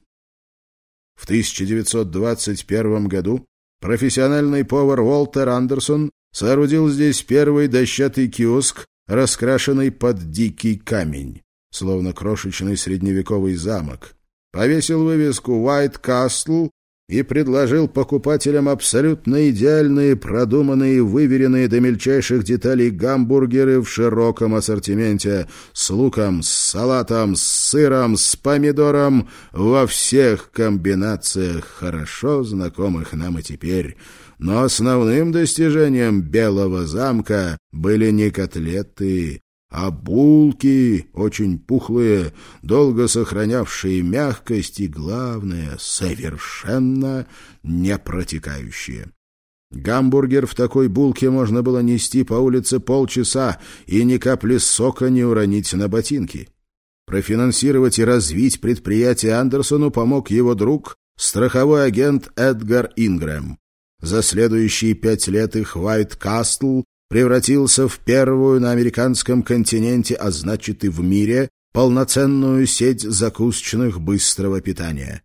В 1921 году профессиональный повар Уолтер Андерсон соорудил здесь первый дощатый киоск, раскрашенный под дикий камень, словно крошечный средневековый замок. Повесил вывеску «White Castle» и предложил покупателям абсолютно идеальные, продуманные, выверенные до мельчайших деталей гамбургеры в широком ассортименте с луком, с салатом, с сыром, с помидором во всех комбинациях, хорошо знакомых нам и теперь. Но основным достижением Белого замка были не котлеты, а булки, очень пухлые, долго сохранявшие мягкость и, главное, совершенно не протекающие. Гамбургер в такой булке можно было нести по улице полчаса и ни капли сока не уронить на ботинки. Профинансировать и развить предприятие Андерсону помог его друг, страховой агент Эдгар Ингрэм. За следующие пять лет их White Castle превратился в первую на американском континенте, а значит и в мире, полноценную сеть закусочных быстрого питания.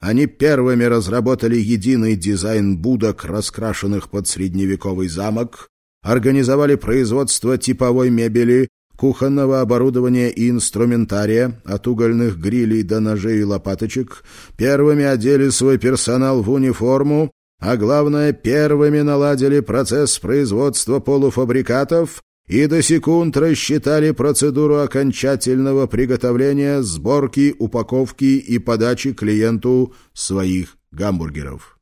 Они первыми разработали единый дизайн будок, раскрашенных под средневековый замок, организовали производство типовой мебели, кухонного оборудования и инструментария, от угольных грилей до ножей и лопаточек, первыми одели свой персонал в униформу а главное, первыми наладили процесс производства полуфабрикатов и до секунд рассчитали процедуру окончательного приготовления, сборки, упаковки и подачи клиенту своих гамбургеров.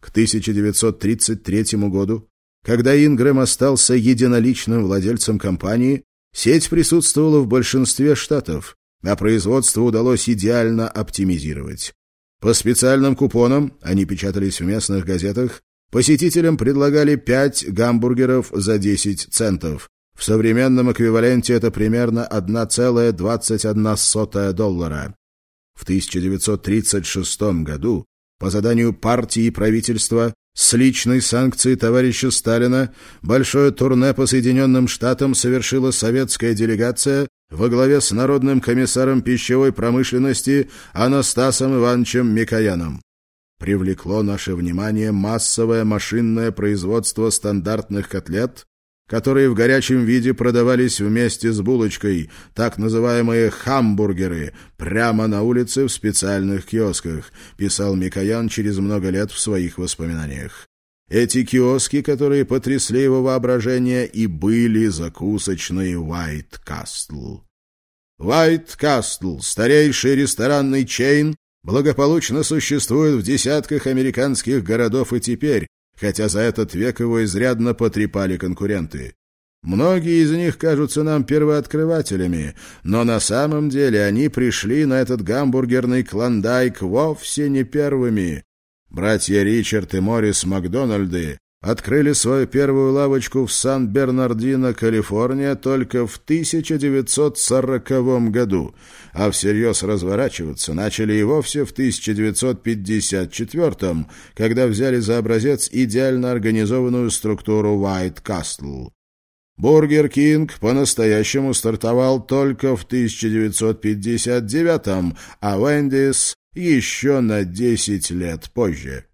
К 1933 году, когда Ингрэм остался единоличным владельцем компании, сеть присутствовала в большинстве штатов, а производство удалось идеально оптимизировать. По специальным купонам, они печатались в местных газетах, посетителям предлагали 5 гамбургеров за 10 центов. В современном эквиваленте это примерно 1,21 доллара. В 1936 году по заданию партии и правительства с личной санкцией товарища Сталина большое турне по Соединенным Штатам совершила советская делегация во главе с народным комиссаром пищевой промышленности Анастасом Ивановичем Микояном. Привлекло наше внимание массовое машинное производство стандартных котлет, которые в горячем виде продавались вместе с булочкой, так называемые «хамбургеры», прямо на улице в специальных киосках, писал Микоян через много лет в своих воспоминаниях. Эти киоски, которые потрясли его воображение, и были закусочной White Castle. White Castle, старейший ресторанный чейн, благополучно существует в десятках американских городов и теперь, хотя за этот век его изрядно потрепали конкуренты. Многие из них кажутся нам первооткрывателями, но на самом деле они пришли на этот гамбургерный клондайк вовсе не первыми. Братья Ричард и Моррис Макдональды открыли свою первую лавочку в Сан-Бернардино, Калифорния, только в 1940 году, а всерьез разворачиваться начали и вовсе в 1954, когда взяли за образец идеально организованную структуру White Castle. Бургер Кинг по-настоящему стартовал только в 1959, а Вендис еще на 10 лет позже.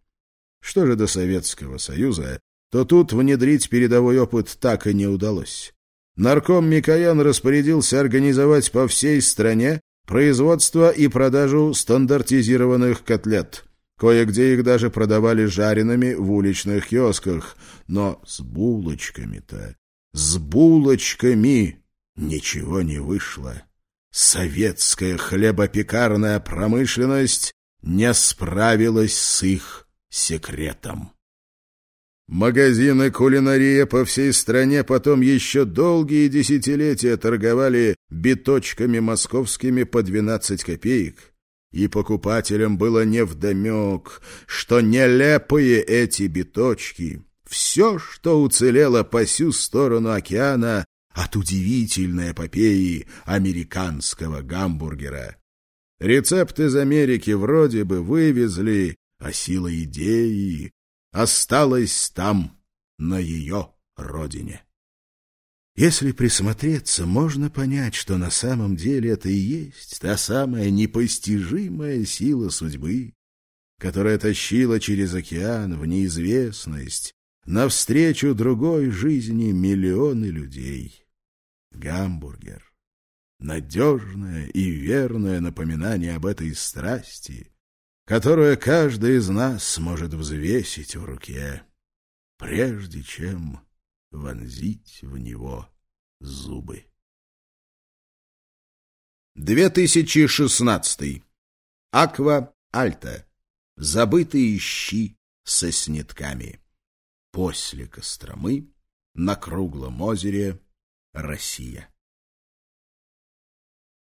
Что же до Советского Союза, то тут внедрить передовой опыт так и не удалось. Нарком Микоян распорядился организовать по всей стране производство и продажу стандартизированных котлет. Кое-где их даже продавали жареными в уличных киосках. Но с булочками-то, с булочками ничего не вышло. Советская хлебопекарная промышленность не справилась с их секретом. Магазины кулинария по всей стране потом еще долгие десятилетия торговали биточками московскими по 12 копеек, и покупателям было невдомек, что нелепые эти биточки, все, что уцелело по сю сторону океана от удивительной эпопеи американского гамбургера. Рецепт из Америки вроде бы вывезли, а сила идеи осталась там, на ее родине. Если присмотреться, можно понять, что на самом деле это и есть та самая непостижимая сила судьбы, которая тащила через океан в неизвестность, навстречу другой жизни миллионы людей. Гамбургер. Надежное и верное напоминание об этой страсти, которое каждый из нас сможет взвесить в руке, прежде чем вонзить в него зубы. 2016. Аква Альта. Забытые щи со снитками. После Костромы. На круглом озере. Россия.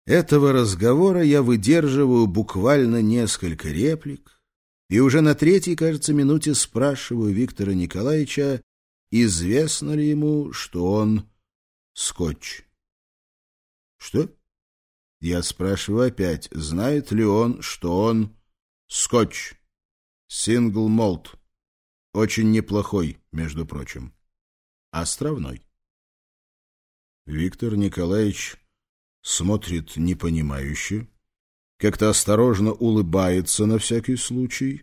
Этого разговора я выдерживаю буквально несколько реплик, и уже на третьей, кажется, минуте спрашиваю Виктора Николаевича, известно ли ему, что он скотч. Что? Я спрашиваю опять, знает ли он, что он скотч, сингл молт, очень неплохой, между прочим, островной. Виктор Николаевич смотрит непонимающе, как-то осторожно улыбается на всякий случай.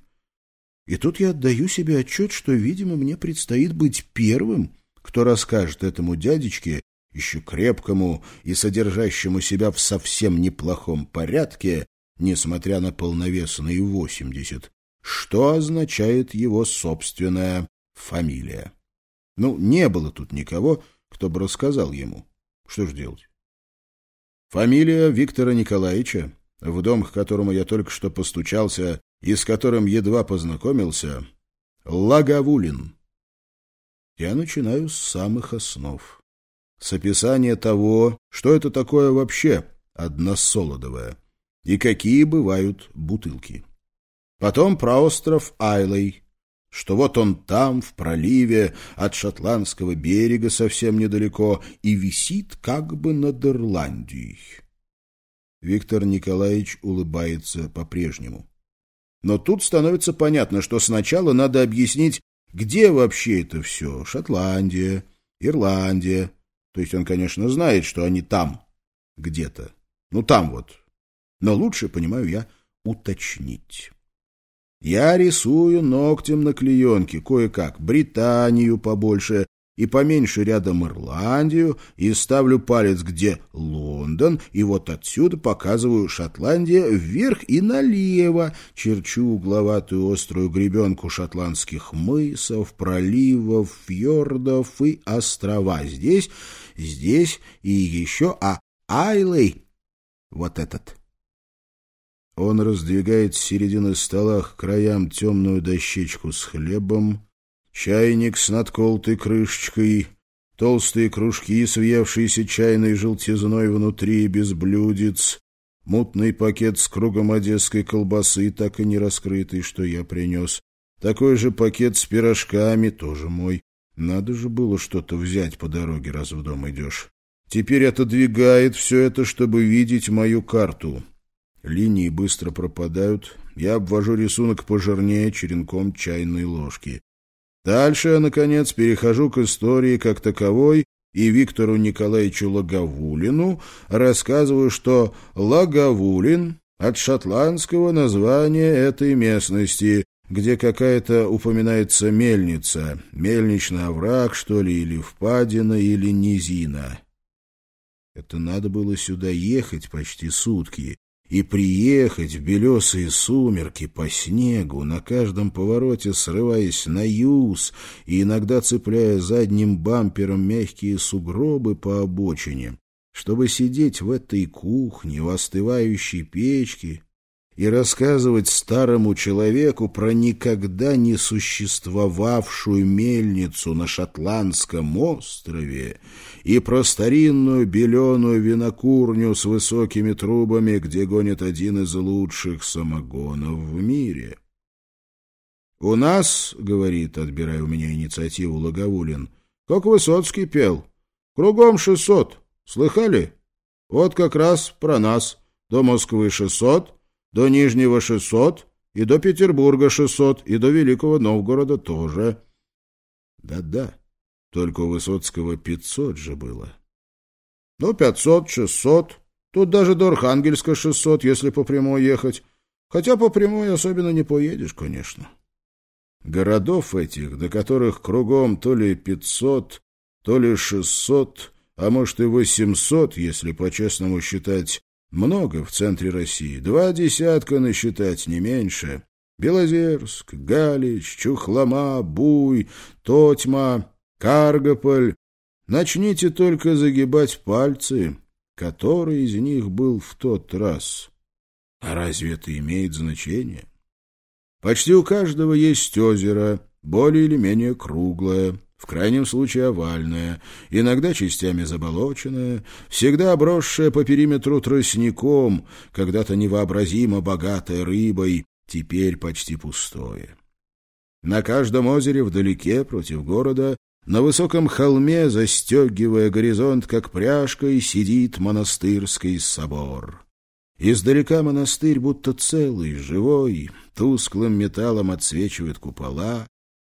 И тут я отдаю себе отчет, что, видимо, мне предстоит быть первым, кто расскажет этому дядечке, еще крепкому и содержащему себя в совсем неплохом порядке, несмотря на полновесные восемьдесят, что означает его собственная фамилия. Ну, не было тут никого, кто бы рассказал ему. Что ж делать? Фамилия Виктора Николаевича, в дом, к которому я только что постучался и с которым едва познакомился, Лаговулин. Я начинаю с самых основ. С описания того, что это такое вообще односолодовое, и какие бывают бутылки. Потом про остров Айлей, что вот он там, в проливе, от шотландского берега совсем недалеко, и висит как бы над Ирландией. Виктор Николаевич улыбается по-прежнему. Но тут становится понятно, что сначала надо объяснить, где вообще это все. Шотландия, Ирландия. То есть он, конечно, знает, что они там, где-то. Ну, там вот. Но лучше, понимаю я, уточнить. Я рисую ногтем на клеенке кое-как Британию побольше и поменьше рядом Ирландию, и ставлю палец где Лондон, и вот отсюда показываю Шотландия вверх и налево, черчу угловатую острую гребенку шотландских мысов, проливов, фьордов и острова. Здесь, здесь и еще, а Айлей вот этот — он раздвигает с середины стола к краям темную дощечку с хлебом, чайник с надколотой крышечкой, толстые кружки с въевшейся чайной желтизной внутри без блюдец, мутный пакет с кругом одесской колбасы, так и не раскрытый, что я принес, такой же пакет с пирожками, тоже мой. Надо же было что-то взять по дороге, раз в дом идешь. Теперь отодвигает все это, чтобы видеть мою карту. Линии быстро пропадают. Я обвожу рисунок пожирнее черенком чайной ложки. Дальше я, наконец, перехожу к истории как таковой и Виктору Николаевичу Лаговулину рассказываю, что Лаговулин от шотландского названия этой местности, где какая-то упоминается мельница, мельничный овраг, что ли, или впадина, или низина. Это надо было сюда ехать почти сутки, и приехать в белесые сумерки по снегу, на каждом повороте срываясь на юз и иногда цепляя задним бампером мягкие сугробы по обочине, чтобы сидеть в этой кухне, в остывающей печке и рассказывать старому человеку про никогда не существовавшую мельницу на Шотландском острове и про старинную беленую винокурню с высокими трубами, где гонит один из лучших самогонов в мире. «У нас, — говорит, отбирая у меня инициативу Логовулин, — как Высоцкий пел, кругом шестьсот, слыхали? Вот как раз про нас, до Москвы шестьсот, до Нижнего шестьсот, и до Петербурга шестьсот, и до Великого Новгорода тоже. Да-да, только у Высоцкого пятьсот же было. Ну, пятьсот, шестьсот. Тут даже до Архангельска шестьсот, если по прямой ехать. Хотя по прямой особенно не поедешь, конечно. Городов этих, до которых кругом то ли пятьсот, то ли шестьсот, а может и восемьсот, если по-честному считать, много в центре России, два десятка насчитать, не меньше. Белозерск, Галич, Чухлома, Буй, Тотьма, Каргополь. Начните только загибать пальцы, который из них был в тот раз. А разве это имеет значение? Почти у каждого есть озеро, более или менее круглое, в крайнем случае овальная, иногда частями заболоченная, всегда обросшая по периметру тростником, когда-то невообразимо богатой рыбой, теперь почти пустое. На каждом озере вдалеке, против города, на высоком холме, застегивая горизонт, как пряжкой, сидит монастырский собор. Издалека монастырь будто целый, живой, тусклым металлом отсвечивает купола,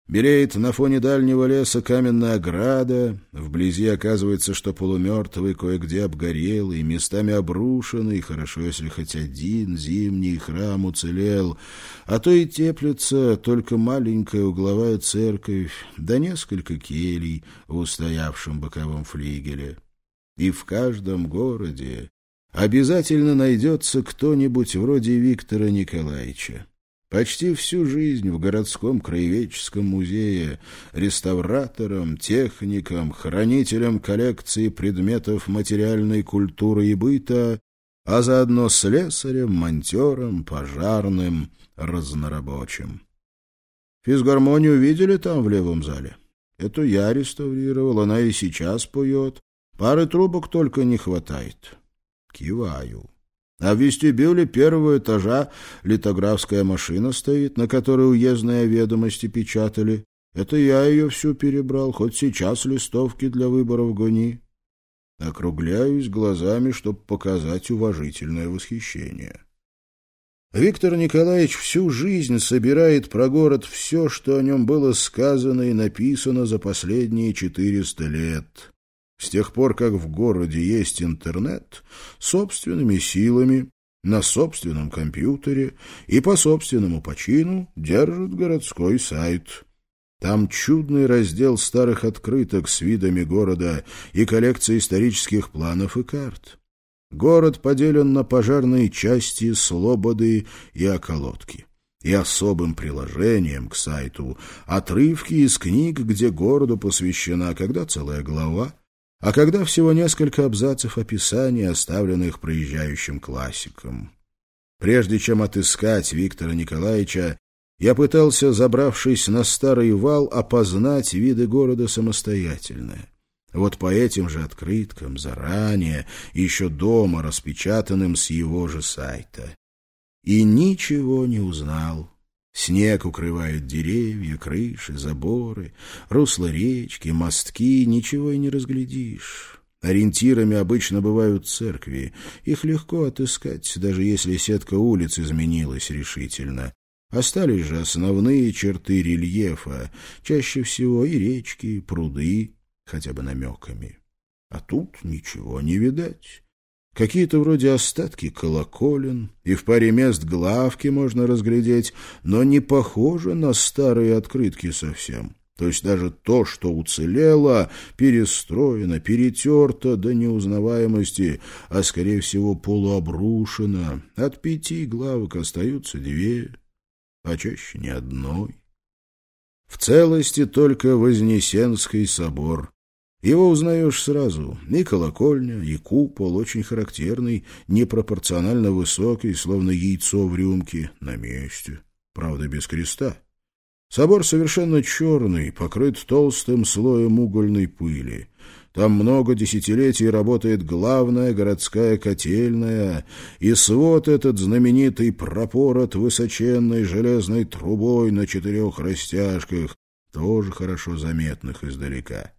Белеет на фоне дальнего леса каменная ограда, вблизи оказывается, что полумертвый кое-где обгорелый, местами обрушенный, хорошо, если хоть один зимний храм уцелел, а то и теплится только маленькая угловая церковь, да несколько келей в устоявшем боковом флигеле. И в каждом городе обязательно найдется кто-нибудь вроде Виктора Николаевича. Почти всю жизнь в городском краеведческом музее реставратором, техником, хранителем коллекции предметов материальной культуры и быта, а заодно слесарем, монтером, пожарным, разнорабочим. Физгармонию видели там в левом зале? Это я реставрировал, она и сейчас поет. Пары трубок только не хватает. Киваю. А в вестибюле первого этажа литографская машина стоит, на которой уездные ведомости печатали. Это я ее всю перебрал, хоть сейчас листовки для выборов гони. Округляюсь глазами, чтобы показать уважительное восхищение. Виктор Николаевич всю жизнь собирает про город все, что о нем было сказано и написано за последние четыреста лет. С тех пор, как в городе есть интернет, собственными силами, на собственном компьютере и по собственному почину держит городской сайт. Там чудный раздел старых открыток с видами города и коллекция исторических планов и карт. Город поделен на пожарные части, слободы и околотки. И особым приложением к сайту отрывки из книг, где городу посвящена когда целая глава, а когда всего несколько абзацев описаний, оставленных проезжающим классиком. Прежде чем отыскать Виктора Николаевича, я пытался, забравшись на старый вал, опознать виды города самостоятельно. Вот по этим же открыткам, заранее, еще дома распечатанным с его же сайта. И ничего не узнал Снег укрывает деревья, крыши, заборы, русло речки, мостки, ничего и не разглядишь. Ориентирами обычно бывают церкви. Их легко отыскать, даже если сетка улиц изменилась решительно. Остались же основные черты рельефа, чаще всего и речки, и пруды, хотя бы намеками. А тут ничего не видать. Какие-то вроде остатки колоколен, и в паре мест главки можно разглядеть, но не похоже на старые открытки совсем. То есть даже то, что уцелело, перестроено, перетерто до неузнаваемости, а, скорее всего, полуобрушено. От пяти главок остаются две, а чаще ни одной. В целости только Вознесенский собор. Его узнаешь сразу. И колокольня, и купол, очень характерный, непропорционально высокий, словно яйцо в рюмке, на месте. Правда, без креста. Собор совершенно черный, покрыт толстым слоем угольной пыли. Там много десятилетий работает главная городская котельная, и свод этот знаменитый пропорот высоченной железной трубой на четырех растяжках, тоже хорошо заметных издалека.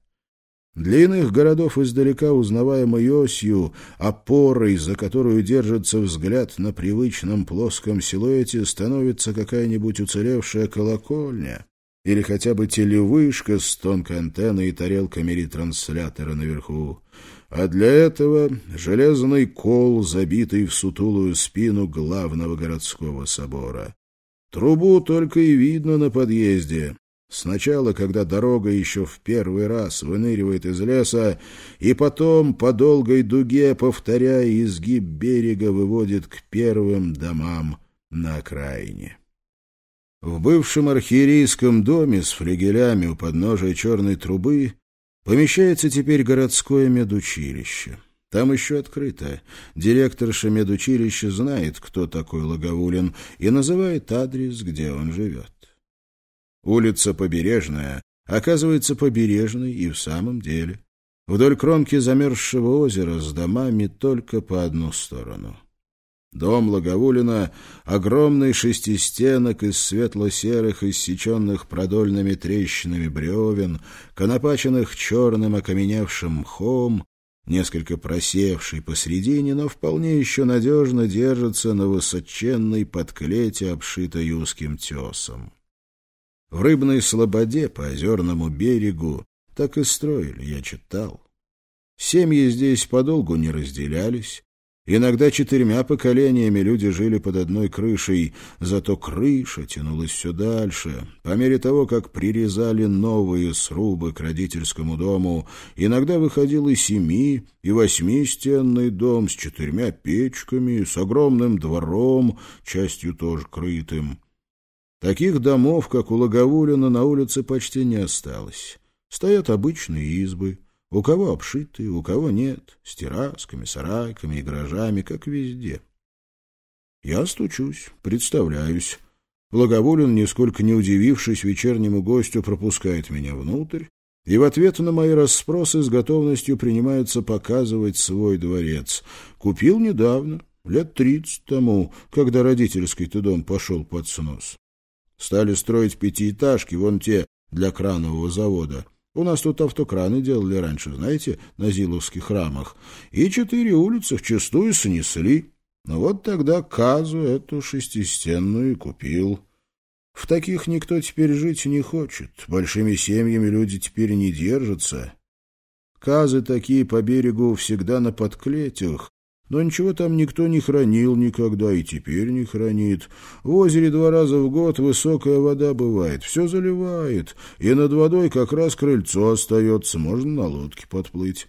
Для иных городов издалека узнаваемой осью, опорой, за которую держится взгляд на привычном плоском силуэте, становится какая-нибудь уцелевшая колокольня или хотя бы телевышка с тонкой антенной и тарелками ретранслятора наверху. А для этого железный кол, забитый в сутулую спину главного городского собора. Трубу только и видно на подъезде, Сначала, когда дорога еще в первый раз выныривает из леса, и потом по долгой дуге, повторяя изгиб берега, выводит к первым домам на окраине. В бывшем архиерейском доме с флигелями у подножия черной трубы помещается теперь городское медучилище. Там еще открыто. Директорша медучилища знает, кто такой Логовулин, и называет адрес, где он живет. Улица Побережная оказывается побережной и в самом деле. Вдоль кромки замерзшего озера с домами только по одну сторону. Дом Логовулина — огромный шестистенок из светло-серых, иссеченных продольными трещинами бревен, конопаченных черным окаменевшим мхом, несколько просевший посредине, но вполне еще надежно держится на высоченной подклете, обшитой узким тесом. В рыбной слободе по озерному берегу так и строили, я читал. Семьи здесь подолгу не разделялись. Иногда четырьмя поколениями люди жили под одной крышей, зато крыша тянулась все дальше. По мере того, как прирезали новые срубы к родительскому дому, иногда выходил и семи, и восьмистенный дом с четырьмя печками, с огромным двором, частью тоже крытым. Таких домов, как у Логовулина, на улице почти не осталось. Стоят обычные избы, у кого обшитые, у кого нет, с террасками, сарайками и гаражами, как везде. Я стучусь, представляюсь. Благоволен, нисколько не удивившись вечернему гостю, пропускает меня внутрь и в ответ на мои расспросы с готовностью принимается показывать свой дворец. Купил недавно, лет тридцать тому, когда родительский-то дом пошел под снос. Стали строить пятиэтажки, вон те, для кранового завода. У нас тут автокраны делали раньше, знаете, на Зиловских храмах. И четыре улицы вчистую снесли. Ну вот тогда Казу эту шестистенную купил. В таких никто теперь жить не хочет. Большими семьями люди теперь не держатся. Казы такие по берегу всегда на подклетях, но ничего там никто не хранил никогда и теперь не хранит. В озере два раза в год высокая вода бывает, все заливает, и над водой как раз крыльцо остается, можно на лодке подплыть.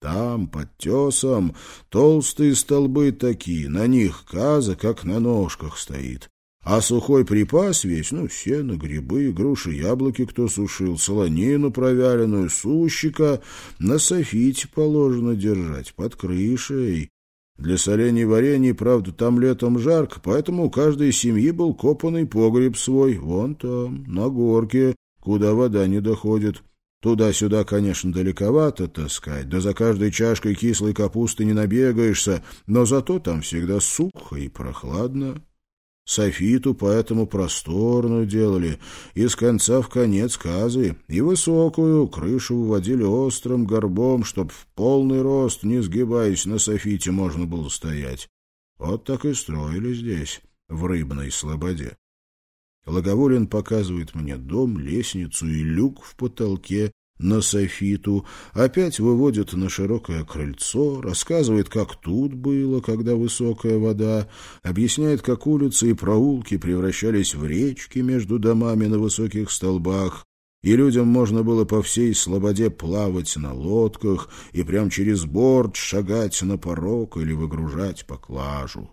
Там, под тесом, толстые столбы такие, на них каза, как на ножках стоит. А сухой припас весь, ну, сено, грибы, груши, яблоки кто сушил, солонину провяленную, сущика, на софите положено держать, под крышей. Для солений и варений, правда, там летом жарко, поэтому у каждой семьи был копанный погреб свой, вон там, на горке, куда вода не доходит. Туда-сюда, конечно, далековато таскать, да за каждой чашкой кислой капусты не набегаешься, но зато там всегда сухо и прохладно. Софиту поэтому просторную делали, и с конца в конец казы, и высокую крышу выводили острым горбом, чтоб в полный рост, не сгибаясь, на софите можно было стоять. Вот так и строили здесь, в рыбной слободе. Логоволин показывает мне дом, лестницу и люк в потолке, на софиту, опять выводит на широкое крыльцо, рассказывает, как тут было, когда высокая вода, объясняет, как улицы и проулки превращались в речки между домами на высоких столбах, и людям можно было по всей слободе плавать на лодках и прям через борт шагать на порог или выгружать поклажу.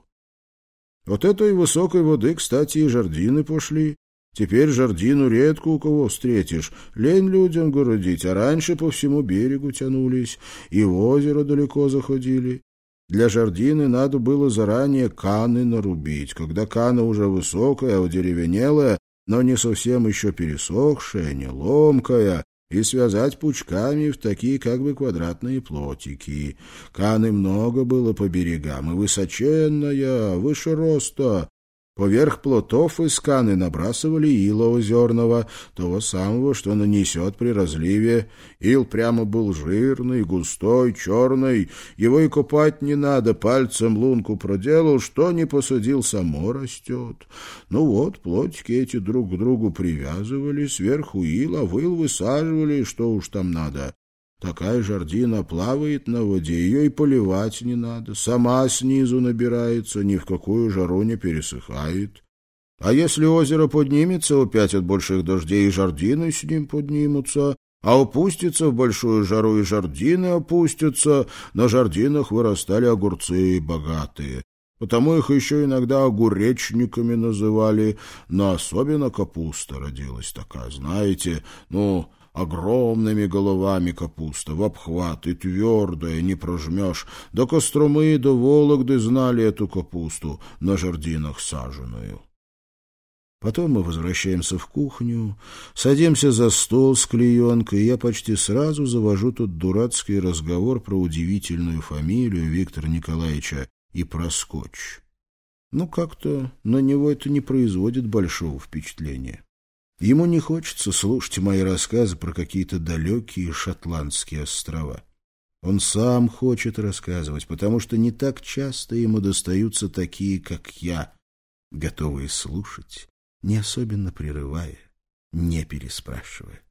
От этой высокой воды, кстати, и жардины пошли. Теперь жардину редко у кого встретишь. Лень людям городить, а раньше по всему берегу тянулись, и в озеро далеко заходили. Для жардины надо было заранее каны нарубить. Когда кана уже высокая, удеревенелая, но не совсем еще пересохшая, не ломкая, и связать пучками в такие как бы квадратные плотики. Каны много было по берегам, и высоченная, выше роста, Поверх плотов из сканы набрасывали ила озерного, того самого, что нанесет при разливе. Ил прямо был жирный, густой, черный. Его и купать не надо, пальцем лунку проделал, что не посадил, само растет. Ну вот, плотики эти друг к другу привязывали, сверху ила, выл высаживали, что уж там надо. Такая жардина плавает на воде, ее и поливать не надо. Сама снизу набирается, ни в какую жару не пересыхает. А если озеро поднимется опять от больших дождей, и жардины с ним поднимутся, а опустится в большую жару, и жардины опустятся, на жардинах вырастали огурцы богатые. Потому их еще иногда огуречниками называли, но особенно капуста родилась такая, знаете, ну огромными головами капуста, в обхват и твердая, не прожмешь. До Костромы и до Вологды знали эту капусту, на жердинах саженую. Потом мы возвращаемся в кухню, садимся за стол с клеенкой, и я почти сразу завожу тут дурацкий разговор про удивительную фамилию Виктора Николаевича и про скотч. Ну, как-то на него это не производит большого впечатления. Ему не хочется слушать мои рассказы про какие-то далекие шотландские острова. Он сам хочет рассказывать, потому что не так часто ему достаются такие, как я, готовые слушать, не особенно прерывая, не переспрашивая.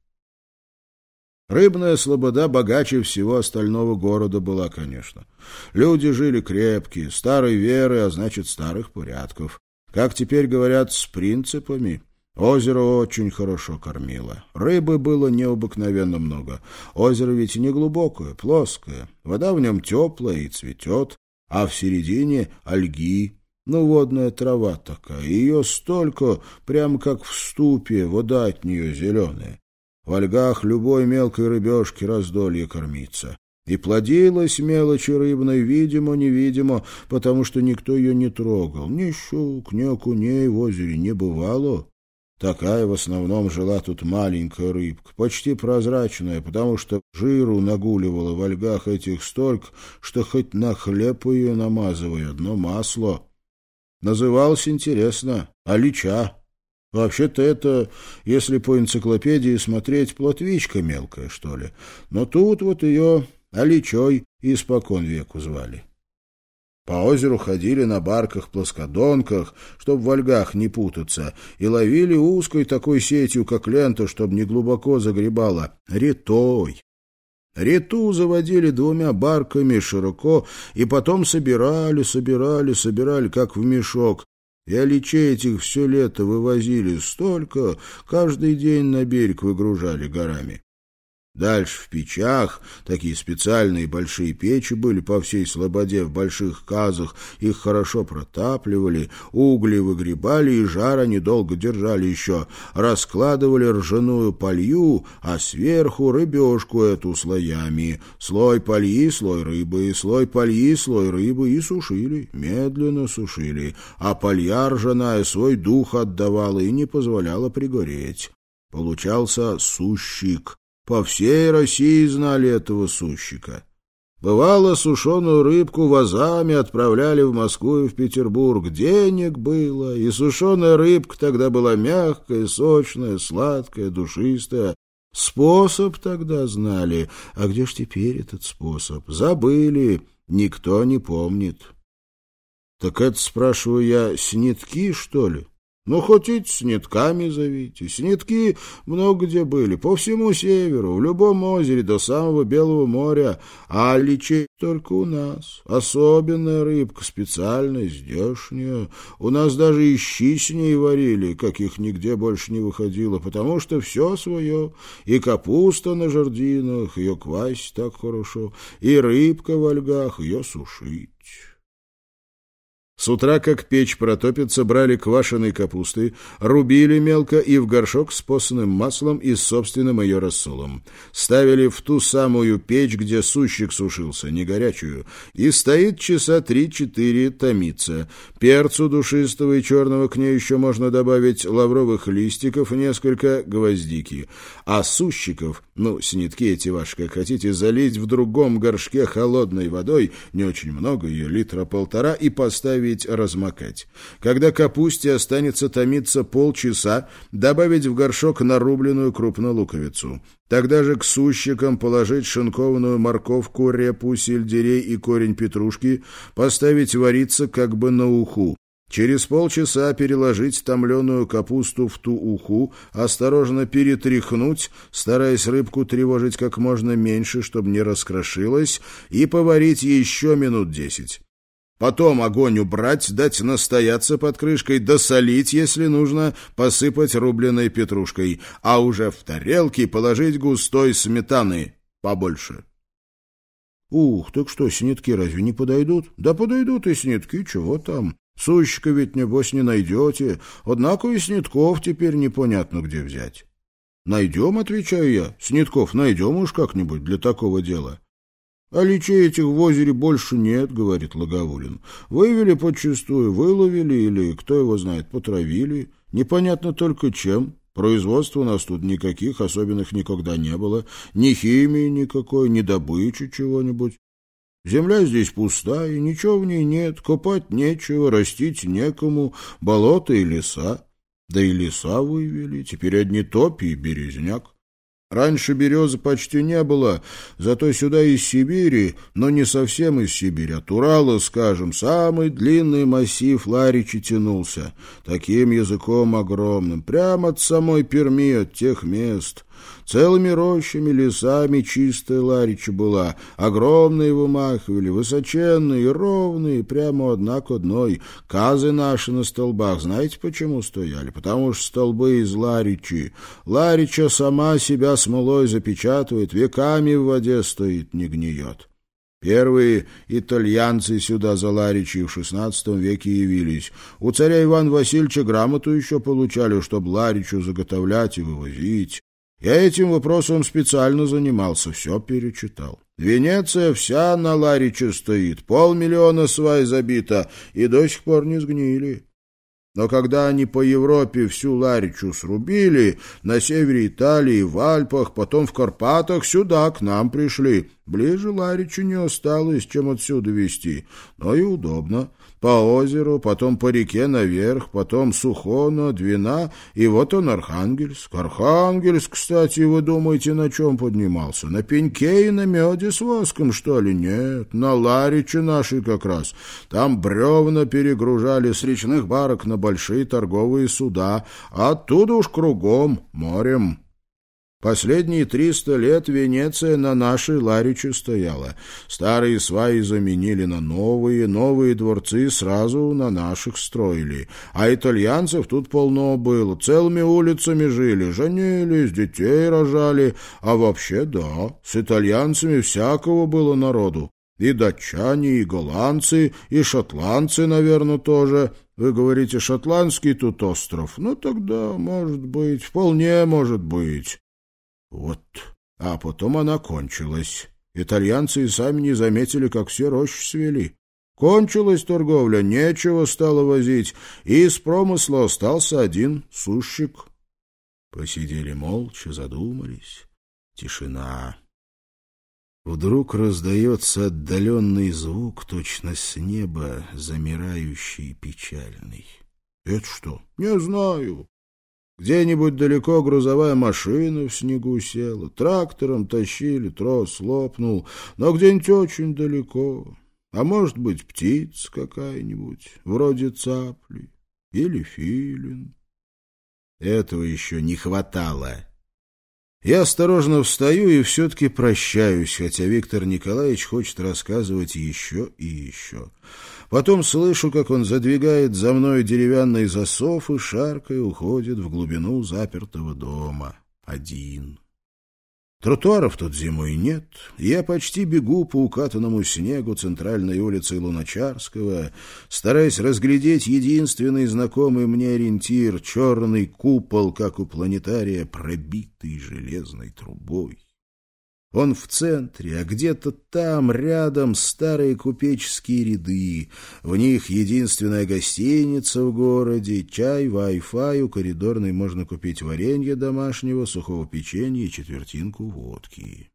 Рыбная слобода богаче всего остального города была, конечно. Люди жили крепкие, старой веры, а значит, старых порядков. Как теперь говорят, с принципами. Озеро очень хорошо кормило. Рыбы было необыкновенно много. Озеро ведь не глубокое, плоское. Вода в нем теплая и цветет, а в середине ольги. Ну, водная трава такая. Ее столько, прямо как в ступе, вода от нее зеленая. В ольгах любой мелкой рыбешки раздолье кормится. И плодилась мелочи рыбной, видимо-невидимо, потому что никто ее не трогал. Ни щук, ни окуней в озере не бывало. Такая в основном жила тут маленькая рыбка, почти прозрачная, потому что жиру нагуливала в ольгах этих столько, что хоть на хлеб ее намазывай, одно масло. Называлось интересно «Алича». Вообще-то это, если по энциклопедии смотреть, плотвичка мелкая, что ли. Но тут вот ее Аличой испокон веку звали. По озеру ходили на барках-плоскодонках, чтобы в ольгах не путаться, и ловили узкой такой сетью, как лента, чтобы не глубоко загребала, ретой. Рету заводили двумя барками широко, и потом собирали, собирали, собирали, как в мешок. И оличей этих все лето вывозили столько, каждый день на берег выгружали горами. Дальше в печах, такие специальные большие печи были по всей слободе в больших казах, их хорошо протапливали, угли выгребали и жар они долго держали еще, раскладывали ржаную полью, а сверху рыбешку эту слоями, слой польи, слой рыбы, слой польи, слой рыбы и сушили, медленно сушили, а полья ржаная свой дух отдавала и не позволяла пригореть. Получался сущик, по всей России знали этого сущика. Бывало, сушеную рыбку вазами отправляли в Москву и в Петербург. Денег было, и сушеная рыбка тогда была мягкая, сочная, сладкая, душистая. Способ тогда знали. А где ж теперь этот способ? Забыли, никто не помнит. Так это, спрашиваю я, снитки, что ли? Ну, хотите, с нитками зовите. Снитки много где были, по всему северу, в любом озере до самого Белого моря. А личей только у нас. Особенная рыбка, специальная, здешняя. У нас даже и щи с ней варили, каких нигде больше не выходило, потому что все свое. И капуста на жердинах, ее квасить так хорошо, и рыбка в ольгах, ее сушить. С утра, как печь протопится, брали квашеной капусты, рубили мелко и в горшок с постным маслом и собственным ее рассолом. Ставили в ту самую печь, где сущик сушился, не горячую, и стоит часа три-четыре томиться. Перцу душистого и черного к ней еще можно добавить лавровых листиков несколько, гвоздики. А сущиков, ну, снитки эти ваши, как хотите, залить в другом горшке холодной водой, не очень много, ее литра полтора, и поставить оставить размокать. Когда капусте останется томиться полчаса, добавить в горшок нарубленную крупную луковицу. Тогда же к сущикам положить шинкованную морковку, репу, сельдерей и корень петрушки, поставить вариться как бы на уху. Через полчаса переложить томленую капусту в ту уху, осторожно перетряхнуть, стараясь рыбку тревожить как можно меньше, чтобы не раскрошилась, и поварить еще минут десять. Потом огонь убрать, дать настояться под крышкой, досолить, если нужно, посыпать рубленой петрушкой, а уже в тарелке положить густой сметаны побольше. Ух, так что, снитки разве не подойдут? Да подойдут и снитки, чего там. Сущика ведь, небось, не найдете, однако и снитков теперь непонятно где взять. Найдем, отвечаю я, снитков найдем уж как-нибудь для такого дела. А личей этих в озере больше нет, говорит Логовулин. Вывели подчистую, выловили или, кто его знает, потравили. Непонятно только чем. Производства у нас тут никаких особенных никогда не было. Ни химии никакой, ни добычи чего-нибудь. Земля здесь пустая, ничего в ней нет, копать нечего, растить некому, болото и леса. Да и леса вывели, теперь одни топи и березняк. Раньше березы почти не было, зато сюда из Сибири, но не совсем из Сибири, от Урала, скажем, самый длинный массив Ларичи тянулся, таким языком огромным, прямо от самой Перми, от тех мест. Целыми рощами, лесами чистая Ларича была. Огромные вымахивали, высоченные ровные, прямо одна к одной. Казы наши на столбах, знаете, почему стояли? Потому что столбы из Ларичи. Ларича сама себя смолой запечатывает, веками в воде стоит, не гниет. Первые итальянцы сюда за Ларичи в XVI веке явились. У царя Ивана Васильевича грамоту еще получали, чтобы Ларичу заготовлять и вывозить. Я этим вопросом специально занимался, все перечитал. Венеция вся на Лариче стоит, полмиллиона свай забита, и до сих пор не сгнили. Но когда они по Европе всю Ларичу срубили, на севере Италии, в Альпах, потом в Карпатах, сюда к нам пришли. Ближе Ларичу не осталось, чем отсюда везти, но и удобно по озеру, потом по реке наверх, потом Сухона, Двина, и вот он Архангельск. Архангельск, кстати, вы думаете, на чем поднимался? На пеньке и на меде с воском, что ли? Нет, на Лариче нашей как раз. Там бревна перегружали с речных барок на большие торговые суда, а оттуда уж кругом морем. Последние триста лет Венеция на нашей Лариче стояла. Старые сваи заменили на новые, новые дворцы сразу на наших строили. А итальянцев тут полно было, целыми улицами жили, женились, детей рожали. А вообще, да, с итальянцами всякого было народу. И датчане, и голландцы, и шотландцы, наверное, тоже. Вы говорите, шотландский тут остров? Ну, тогда, может быть, вполне может быть. Вот. А потом она кончилась. Итальянцы и сами не заметили, как все рощи свели. Кончилась торговля, нечего стало возить, и из промысла остался один сущик. Посидели молча, задумались. Тишина. Вдруг раздается отдаленный звук, точно с неба, замирающий печальный. — Это что? — Не знаю. Где-нибудь далеко грузовая машина в снегу села, трактором тащили, трос лопнул, но где-нибудь очень далеко. А может быть, птица какая-нибудь, вроде цапли. или филин. Этого еще не хватало. Я осторожно встаю и все-таки прощаюсь, хотя Виктор Николаевич хочет рассказывать еще и еще. Потом слышу, как он задвигает за мной деревянный засов и шаркой уходит в глубину запертого дома. Один. Тротуаров тут зимой нет. Я почти бегу по укатанному снегу центральной улицы Луначарского, стараясь разглядеть единственный знакомый мне ориентир — черный купол, как у планетария, пробитый железной трубой. Он в центре, а где-то там, рядом, старые купеческие ряды. В них единственная гостиница в городе, чай, вай-фай, у коридорной можно купить варенье домашнего, сухого печенья и четвертинку водки.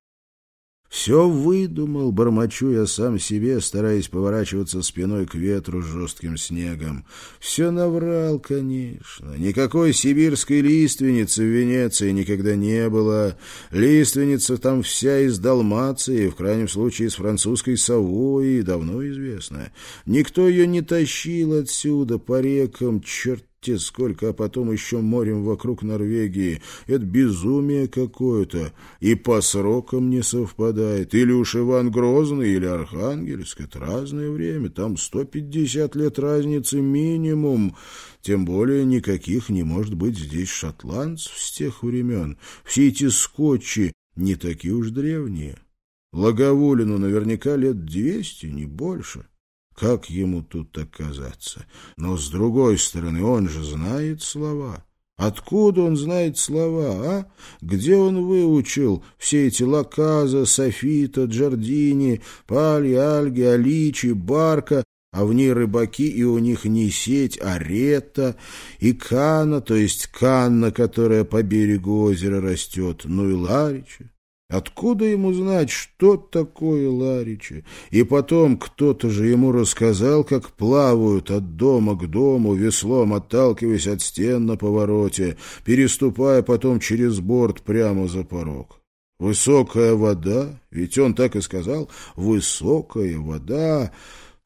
Все выдумал, бормочу я сам себе, стараясь поворачиваться спиной к ветру с жестким снегом. Все наврал, конечно. Никакой сибирской лиственницы в Венеции никогда не было. Лиственница там вся из Далмации, в крайнем случае из французской Савойи, давно известно. Никто ее не тащил отсюда по рекам, черт черти сколько, а потом еще морем вокруг Норвегии. Это безумие какое-то. И по срокам не совпадает. Или уж Иван Грозный, или Архангельск. Это разное время. Там 150 лет разницы минимум. Тем более никаких не может быть здесь шотландцев с тех времен. Все эти скотчи не такие уж древние. Лаговулину наверняка лет двести, не больше. Как ему тут оказаться? Но, с другой стороны, он же знает слова. Откуда он знает слова, а? Где он выучил все эти Лаказа, Софита, Джардини, Пали, Альги, Аличи, Барка, а в ней рыбаки, и у них не сеть, а рета, и кана, то есть канна, которая по берегу озера растет, ну и ларича. Откуда ему знать, что такое Ларичи? И потом кто-то же ему рассказал, как плавают от дома к дому, веслом отталкиваясь от стен на повороте, переступая потом через борт прямо за порог. Высокая вода, ведь он так и сказал, высокая вода...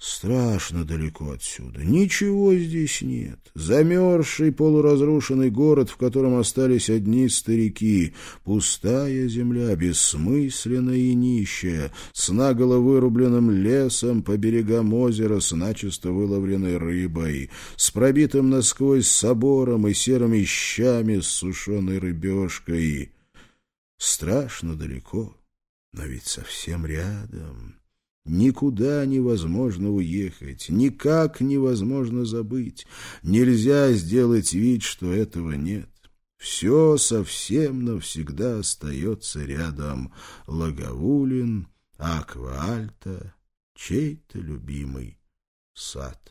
Страшно далеко отсюда. Ничего здесь нет. Замерзший полуразрушенный город, в котором остались одни старики. Пустая земля, бессмысленная и нищая, с наголо вырубленным лесом по берегам озера с начисто выловленной рыбой, с пробитым насквозь собором и серыми щами с сушеной рыбешкой. Страшно далеко, но ведь совсем рядом. Никуда невозможно уехать, никак невозможно забыть. Нельзя сделать вид, что этого нет. Все совсем навсегда остается рядом. Лаговулин, Акваальта, чей-то любимый сад.